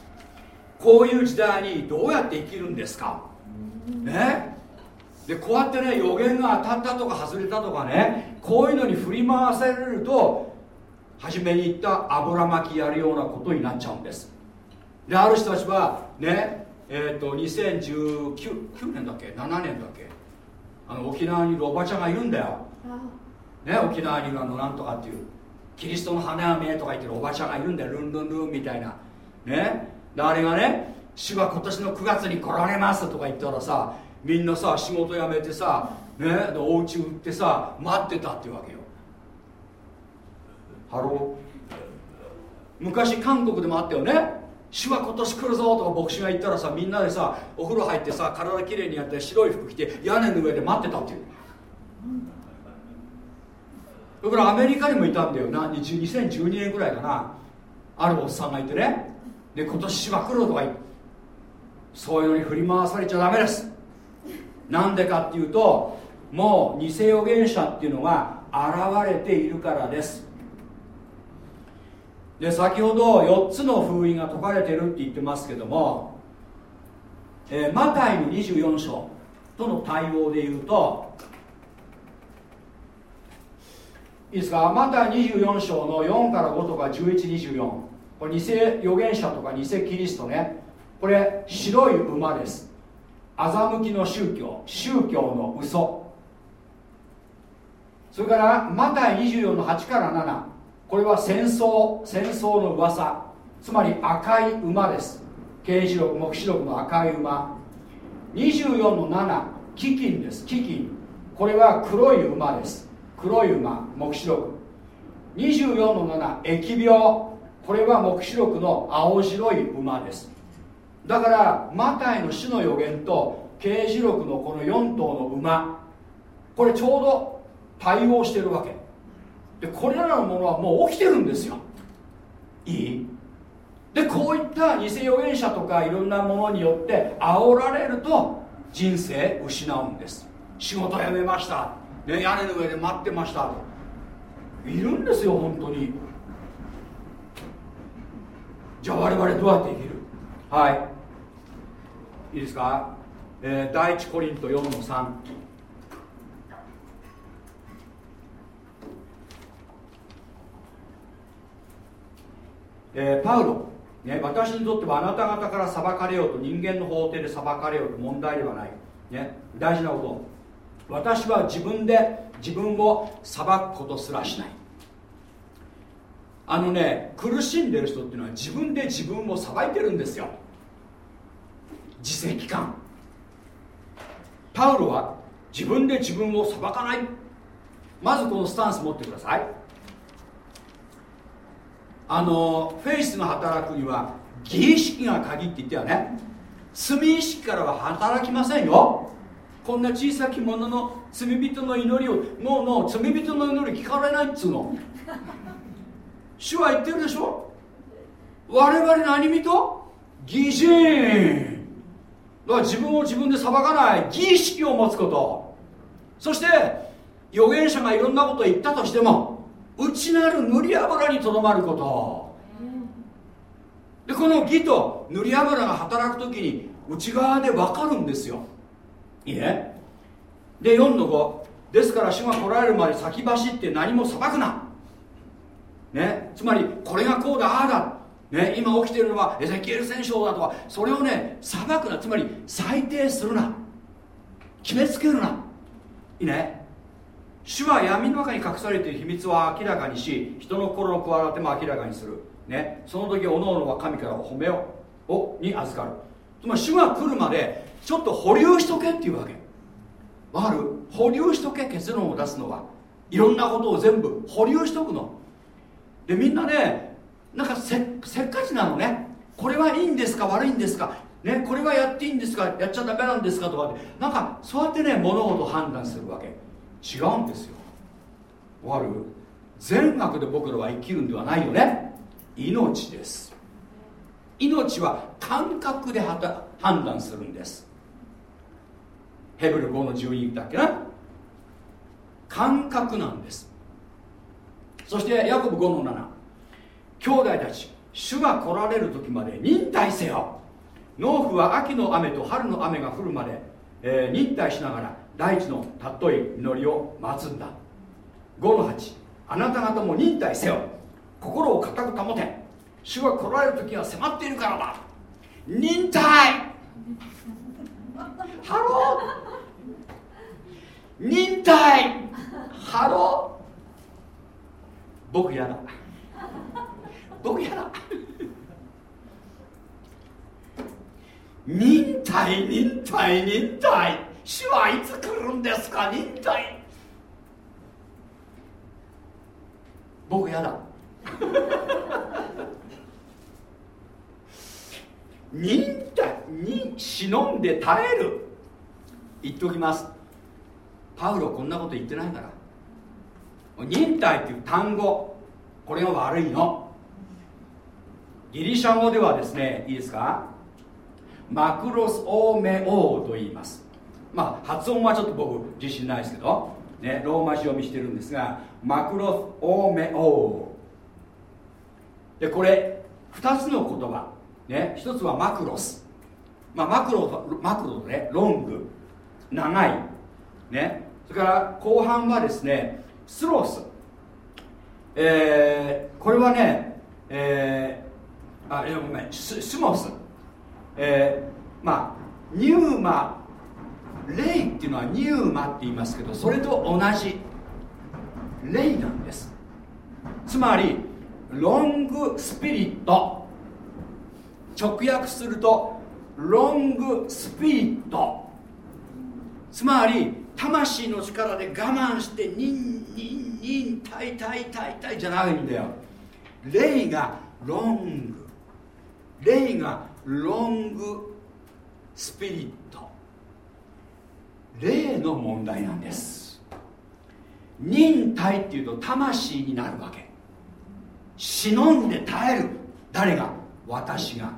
こういう時代にどうやって生きるんですか？ね？でこうやってね予言が当たったとか外れたとかねこういうのに振り回されると初めに言った油巻きやるようなことになっちゃうんです。である人たちはねえっ、ー、と2019年だっけ？7年だっけ？あの沖縄にいるおばちゃんがいるんだよ、ね、沖縄にいるあのなんとかっていうキリストの花嫁とか言ってるおばちゃんがいるんだよ。ルンルンルンみたいな。ね。であれがね主は今年の9月に来られますとか言ったらさみんなさ仕事辞めてさねでお家売ってさ待ってたっていうわけよ。 Hello。昔韓国でもあったよね主は今年来るぞとか牧師が言ったらさみんなでさお風呂入ってさ体きれいにやって白い服着て屋根の上で待ってたっていう。だからアメリカにもいたんだよな。2012年ぐらいかな。あるおっさんがいてね。で今年主は来るとか言そういうのに振り回されちゃダメです。なんでかっていうともう偽預言者っていうのが現れているからです。で先ほど4つの封印が解かれてるって言ってますけども、えー、マタイの24章との対応で言うといいですか？マタイ24章の4から5とか1124これ偽預言者とか偽キリストね。これ白い馬です。欺きの宗教。宗教の嘘。それからマタイ24の8から7これは戦争戦争の噂。つまり赤い馬です。刑事録黙示録の赤い馬。24の7飢饉です。飢饉。これは黒い馬です。黒い馬。黙示録。24の7疫病。これは黙示録の青白い馬です。だからマタイの死の予言と刑事録のこの4頭の馬。これちょうど対応してるわけ。でこれらのものはもう起きてるんですよ。いい？でこういった偽預言者とかいろんなものによって煽られると人生失うんです。仕事辞めました、ね、屋根の上で待ってました。といるんですよ本当に。じゃあ我々どうやって生きる？はい。いいですか、えー、第一コリント4の3えー、パウロ、ね、私にとってはあなた方から裁かれようと人間の法廷で裁かれようと問題ではない、ね、大事なこと。私は自分で自分を裁くことすらしない。あのね苦しんでる人っていうのは自分で自分を裁いてるんですよ。自責感。パウロは自分で自分を裁かない。まずこのスタンス持ってください。あのフェイスが働くには義意識が鍵って言ってはね。罪意識からは働きませんよ。こんな小さき者のの罪人の祈りをもうもう罪人の祈り聞かれないっつうの。主は言ってるでしょ。我々何人義人。だから自分を自分で裁かない。義意識を持つこと。そして預言者がいろんなことを言ったとしても内なる塗り油にとどまること。でこの義と塗り油が働く時に内側で分かるんですよ。いいね。で4の5ですから主が来られるまで先走って何も裁くな。ね。つまりこれがこうだああだ。ね、今起きてるのはエゼキエル戦争だとかそれをね裁くな。つまり裁定するな。決めつけるな。いいね。主は闇の中に隠されている秘密を明らかにし人の心の企ても明らかにする、ね、その時おのおのは神から褒めををに預かる。つまり主が来るまでちょっと保留しとけっていうわけ。わかる？保留しとけ結論を出すのはいろんなことを全部保留しとくの。でみんなねなんかせせっかちなのね。これはいいんですか？悪いんですか？ね、これはやっていいんですか？やっちゃダメなんですか？とかってなんかそうやってね物事を判断するわけ。違うんですよ。わかる善悪で僕らは生きるんではないよね。命です。命は感覚で判断するんです。ヘブル5の12だっけな。感覚なんです。そしてヤコブ5の7兄弟たち主が来られる時まで忍耐せよ。農夫は秋の雨と春の雨が降るまで、えー、忍耐しながら大地の尊い実りを待つんだ。5の8あなた方も忍耐せよ。心を固く保て。主が来られる時は迫っているからだ。忍耐。ハロー忍耐。ハロー僕やだ。僕やだ。忍耐忍耐忍耐。主はいつ来るんですか忍耐僕やだ。忍耐に忍んで耐える。言っときます。パウロこんなこと言ってないから。忍耐っていう単語。これが悪いの。ギリシャ語ではですねいいですか？マクロスオーメオーと言います。まあ発音はちょっと僕自信ないですけど、ね、ローマ字読みしてるんですがマクロスオーメオー。でこれ2つの言葉。ね1つはマクロス、まあ、マクロとマクロとねロング。長い。ね。それから後半はですねスロス。えー、これはね、えー、あいやごめんススモス。えー、まあニューマレイっていうのはニューマって言いますけどそれと同じ。レイなんです。つまりロングスピリット。直訳するとロングスピリット。つまり魂の力で我慢してニンニンニンタイタイタイタイじゃないんだよ。霊がロング。霊がロングスピリット。霊の問題なんです。忍耐っていうと魂になるわけ。忍んで耐える。誰が？私が。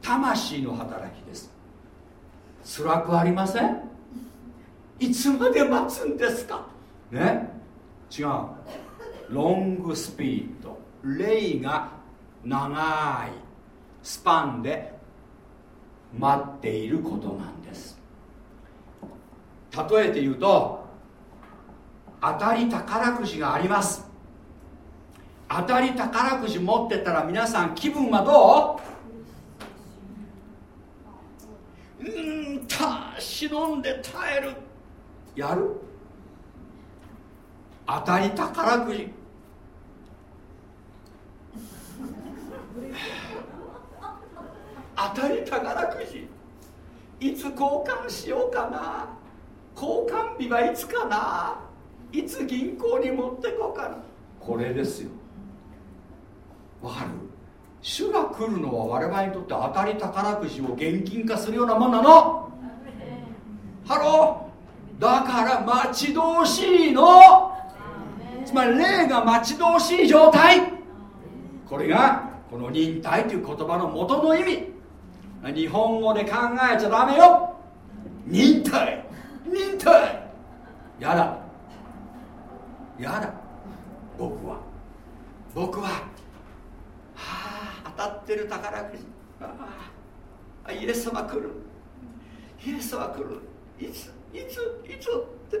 魂の働きです。辛くありません？いつまで待つんですか？ね？違う。ロングスピリット霊が長い。スパンで待っていることなんです。例えて言うと当たり宝くじがあります。当たり宝くじ持ってたら皆さん気分はどう？うんた忍んで耐える。やる？当たり宝くじ。当たり宝くじ。いつ交換しようかな。交換日はいつかな？いつ銀行に持ってこうかな？これですよ。わかる？主が来るのは我々にとって当たり宝くじを現金化するようなもんなの。 Hello。だから待ち遠しいの。つまり霊が待ち遠しい状態。これがこの忍耐という言葉の元の意味。日本語で考えちゃダメよ。忍耐忍耐。やだ。やだ。僕は。僕は。はあ当たってる宝くじ。ああイエス様来る。イエス様来る。いついついつって。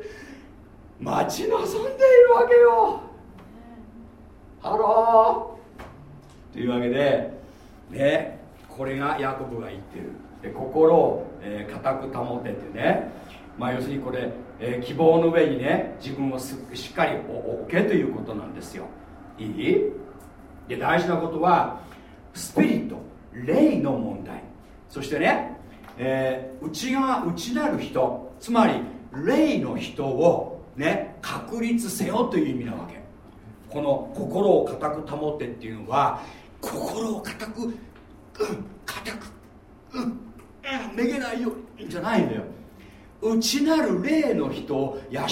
待ち望んでいるわけよ。 Hello。というわけでねこれがヤコブが言ってる。で心を、えー、固く保てってね。まあ要するにこれ、えー、希望の上にね自分をしっかり置けということなんですよ。いい？で大事なことは spirit 霊の問題。そしてね、えー、内側内なる人つまり霊の人をね確立せよという意味なわけ。この心を固く保ってっていうのは心を固くうん固くうんうんめげないようにじゃないんだよ。内なる霊の人を養っ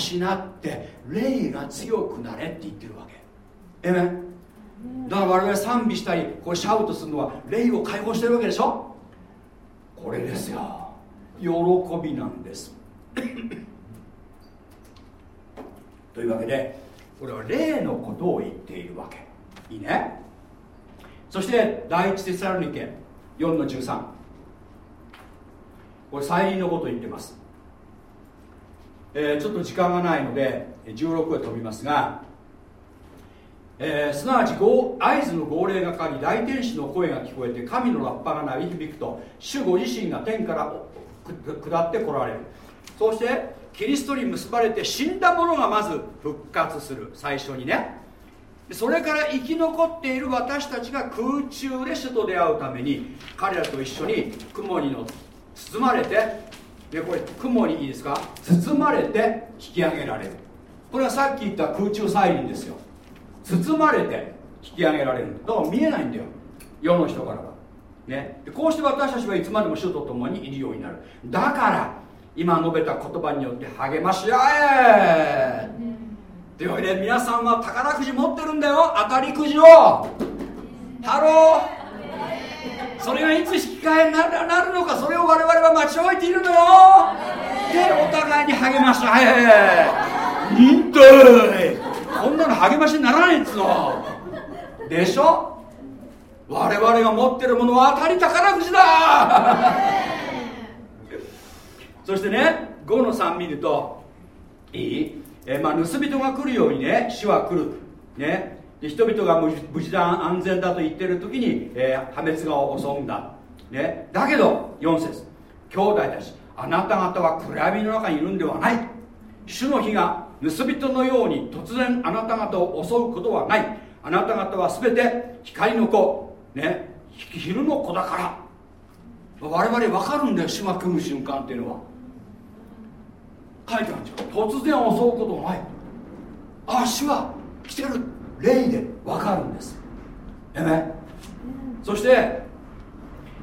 て霊が強くなれって言ってるわけ。えめだから我々賛美したりこれシャウトするのは霊を解放してるわけでしょ？これですよ。喜びなんです。というわけでこれは霊のことを言っているわけ。いいね？そして第一テサロニケ4の13これ再臨のことを言ってます、えー、ちょっと時間がないので16へ飛びますがえー、すなわち合図の号令がかり大天使の声が聞こえて神のラッパが鳴り響くと主ご自身が天から下ってこられる。そしてキリストに結ばれて死んだ者がまず復活する。最初にね。それから生き残っている私たちが空中で主と出会うために彼らと一緒に雲にの包まれてでこれ雲にいいですか？包まれて引き上げられる。これはさっき言った空中再臨ですよ。包まれて引き上げられる。だから見えないんだよ。世の人からは。ね。こうして私たちはいつまでも主と共にいるようになる。だから今述べた言葉によって励まし合え。というわけで皆さんは宝くじ持ってるんだよ。当たりくじを。ハロー。それがいつ引き換えになるのかそれを我々は待ち望んでいるのよ。でお互いに励まし合え忍耐こんなの励ましにならないっつの。でしょ？我々が持ってるものは当たり宝くじだ。そしてね5の3見るといい、え、まあ、盗人が来るようにね死は来る。ね。で人々が無事だ安全だと言ってる時に、えー、破滅が襲うんだ、ね、だけど4節。兄弟たちあなた方は暗闇の中にいるんではない。主の日が盗人のように突然あなた方を襲うことはない。あなた方は全て光の子。ね。昼の子だから。我々分かるんだよ主が来る瞬間っていうのは。書いてあるんですよ。突然襲うことない。あ主は来てる。霊で分かるんです。えめそして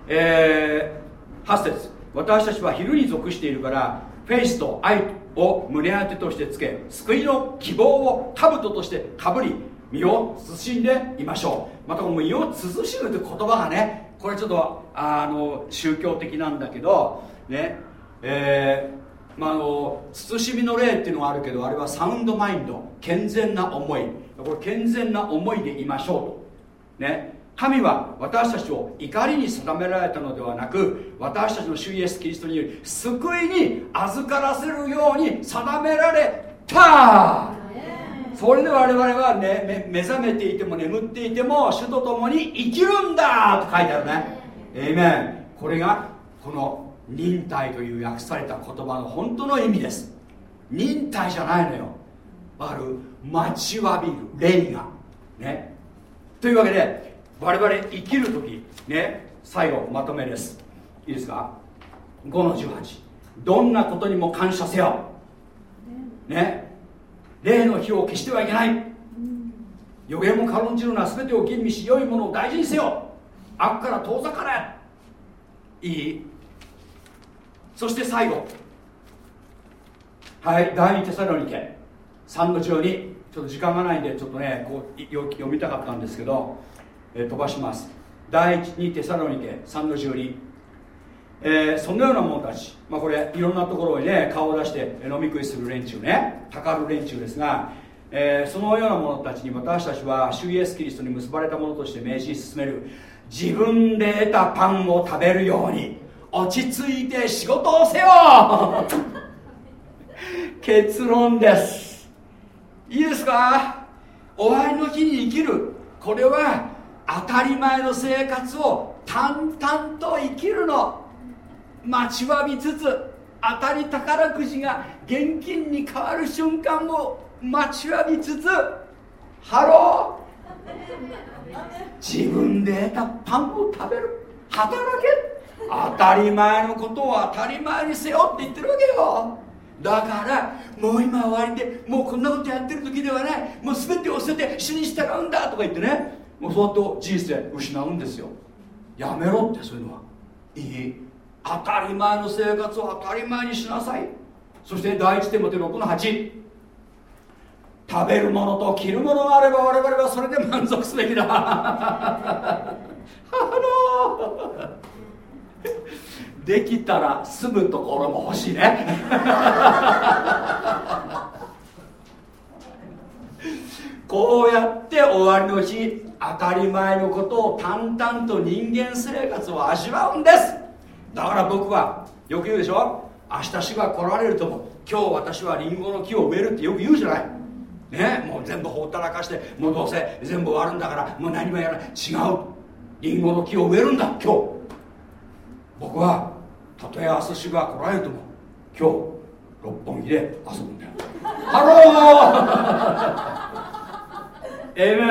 えー、8節。私たちは昼に属しているからフェイスと愛を胸当てとしてつけ救いの希望を兜としてかぶり身を慎んでいましょう。またこの身を慎むという言葉がねこれちょっとあの宗教的なんだけどねえー、まあ、あの慎みの例っていうのがあるけどあれはサウンドマインド健全な思い。これ健全な思いでいましょうと。ね。神は私たちを怒りに定められたのではなく私たちの主イエス・キリストにより救いに預からせるように定められた。それで我々は、ね、目覚めていても眠っていても主と共に生きるんだと書いてあるね。えいめんこれがこの忍耐という訳された言葉の本当の意味です。忍耐じゃないのよ。ある？待ちわびる霊が。ね。というわけで我々生きる時ね最後まとめです。いいですか？5の18どんなことにも感謝せよ。ね。霊の火を消してはいけない。予言も軽んじるのは全てを吟味し良いものを大事にせよ。悪から遠ざかれ。いい？そして最後。はい第二テサロニケ。3の12ちょっと時間がないんでちょっとねこう読みたかったんですけどえー、飛ばします。第2テサロニケ3の12えーそのような者たち、まあ、これいろんなところにね顔を出して飲み食いする連中ね。たかる連中ですが、えーそのような者たちに私たちは主イエスキリストに結ばれた者として命じ進める。自分で得たパンを食べるように。落ち着いて仕事をせよ。結論です。いいですか？終わりの日に生きる。これは当たり前の生活を淡々と生きるの。待ちわびつつ当たり宝くじが現金に変わる瞬間を待ちわびつつハロー。自分で得たパンを食べる。働け。当たり前のことを当たり前にせよって言ってるわけよ。だからもう今終わりでもうこんなことやってる時ではない。もう全てを捨てて主に従うんだとか言ってね。もうそうやって人生失うんですよ。やめろってそういうのは。いい。当たり前の生活を当たり前にしなさい。そして第一手モて6の8食べるものと着るものがあれば我々はそれで満足すべきだ。あ の できたら住むところも欲しいね。こうやって終わりの日当たり前のことを淡々と人間生活を味わうんです。だから僕はよく言うでしょ。明日死が来られるとも今日私はリンゴの木を植えるってよく言うじゃない。ねもう全部ほったらかしてもうどうせ全部終わるんだからもう何もやらない。違う。リンゴの木を植えるんだ今日。僕はたとえ明日死が来られるとも今日六本木で遊ぶんだよ。ハロー。エメ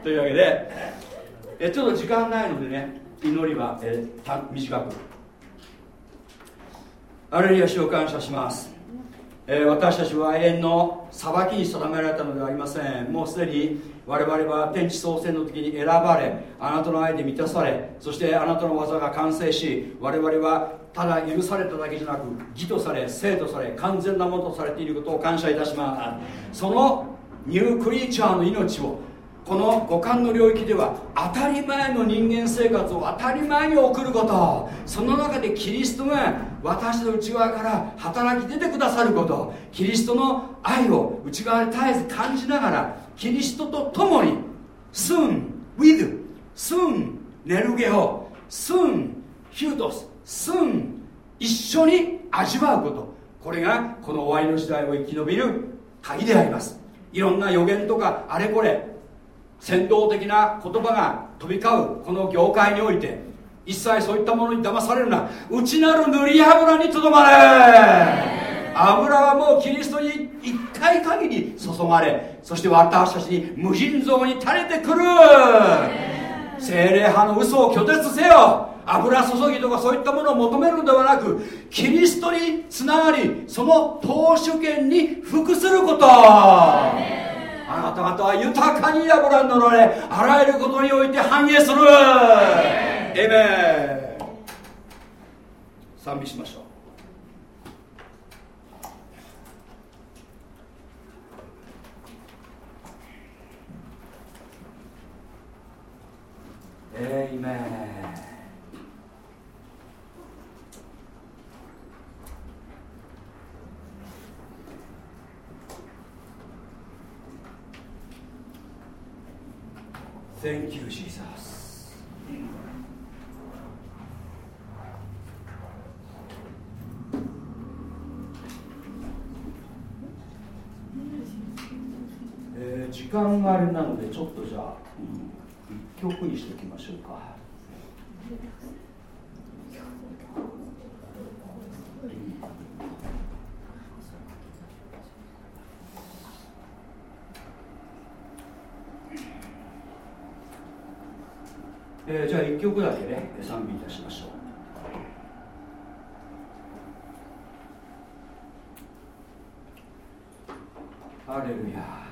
ン。というわけでえちょっと時間ないのでね祈りはえ短く。アレルヤ主を感謝します、えー私たちは永遠の裁きに定められたのではありません。もうすでに我々は天地創生の時に選ばれあなたの愛で満たされそしてあなたの技が完成し我々はただ許されただけじゃなく義とされ生とされ完全なものとされていることを感謝いたします。そのニュークリーチャーの命をこの五感の領域では当たり前の人間生活を当たり前に送ること。その中でキリストが私の内側から働き出てくださること。キリストの愛を内側で絶えず感じながらキリストと共に soon with soon ネルゲオ soon ヒュートス soon 一緒に味わうこと。これがこの終わりの時代を生き延びる鍵であります。いろんな予言とかあれこれ先導的な言葉が飛び交うこの業界において一切そういったものに騙されるな。内なる塗り油にとどまれ。油はもうキリストに一回限り注がれそして私たちに無尽蔵に垂れてくる。精霊派の嘘を拒絶せよ。油注ぎとかそういったものを求めるのではなくキリストにつながりその投手権に服すること。あなた方は豊かに油に乗られあらゆることにおいて繁栄する。エメン賛美しましょうエイメン Thank you, Jesus. えー時間があれなのでちょっとじゃあ、うん一曲にしておきましょうか。えーじゃあ一曲だけね賛美いたしましょう。ハレルヤ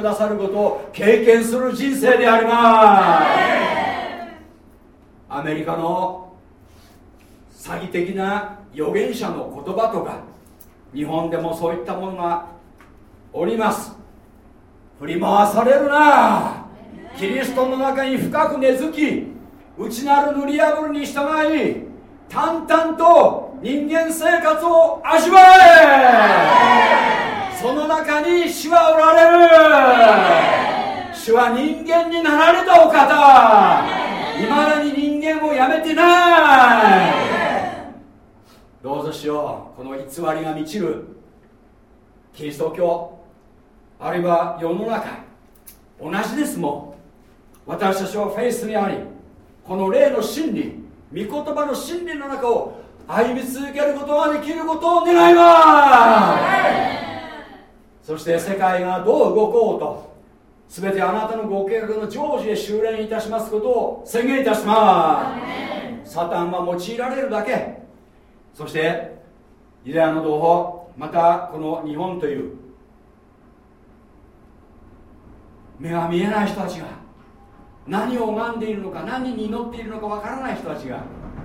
くださることを経験する人生であります。アメリカの詐欺的な預言者の言葉とか日本でもそういったものがおります。振り回されるな。キリストの中に深く根付き内なる塗り破るに従い淡々と人間生活を味わえ。その中に主はおられる。主は人間になられたお方。いまだに人間をやめてない。どうぞしよう。この偽りが満ちる。キリスト教。あるいは世の中。同じですもん。私たちはフェイスにありこの霊の真理御言葉の真理の中を歩み続けることができることを願いますそして世界がどう動こうと全てあなたのご計画の成就へ修練いたしますことを宣言いたします。サタンは用いられるだけ。そしてユダヤの同胞またこの日本という目が見えない人たちが何を拝んでいるのか何に祈っているのかわからない人たちが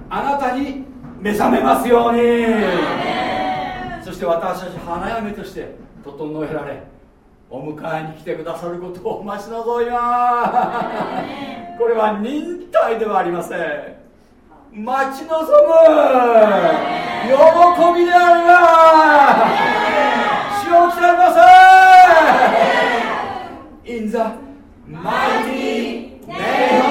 あなたに目覚めますように。そして私たち花嫁として整えられお迎えに来てくださることを待ち望みます。これは忍耐ではありません。待ち望む。喜びであります主を来てありません In the mighty name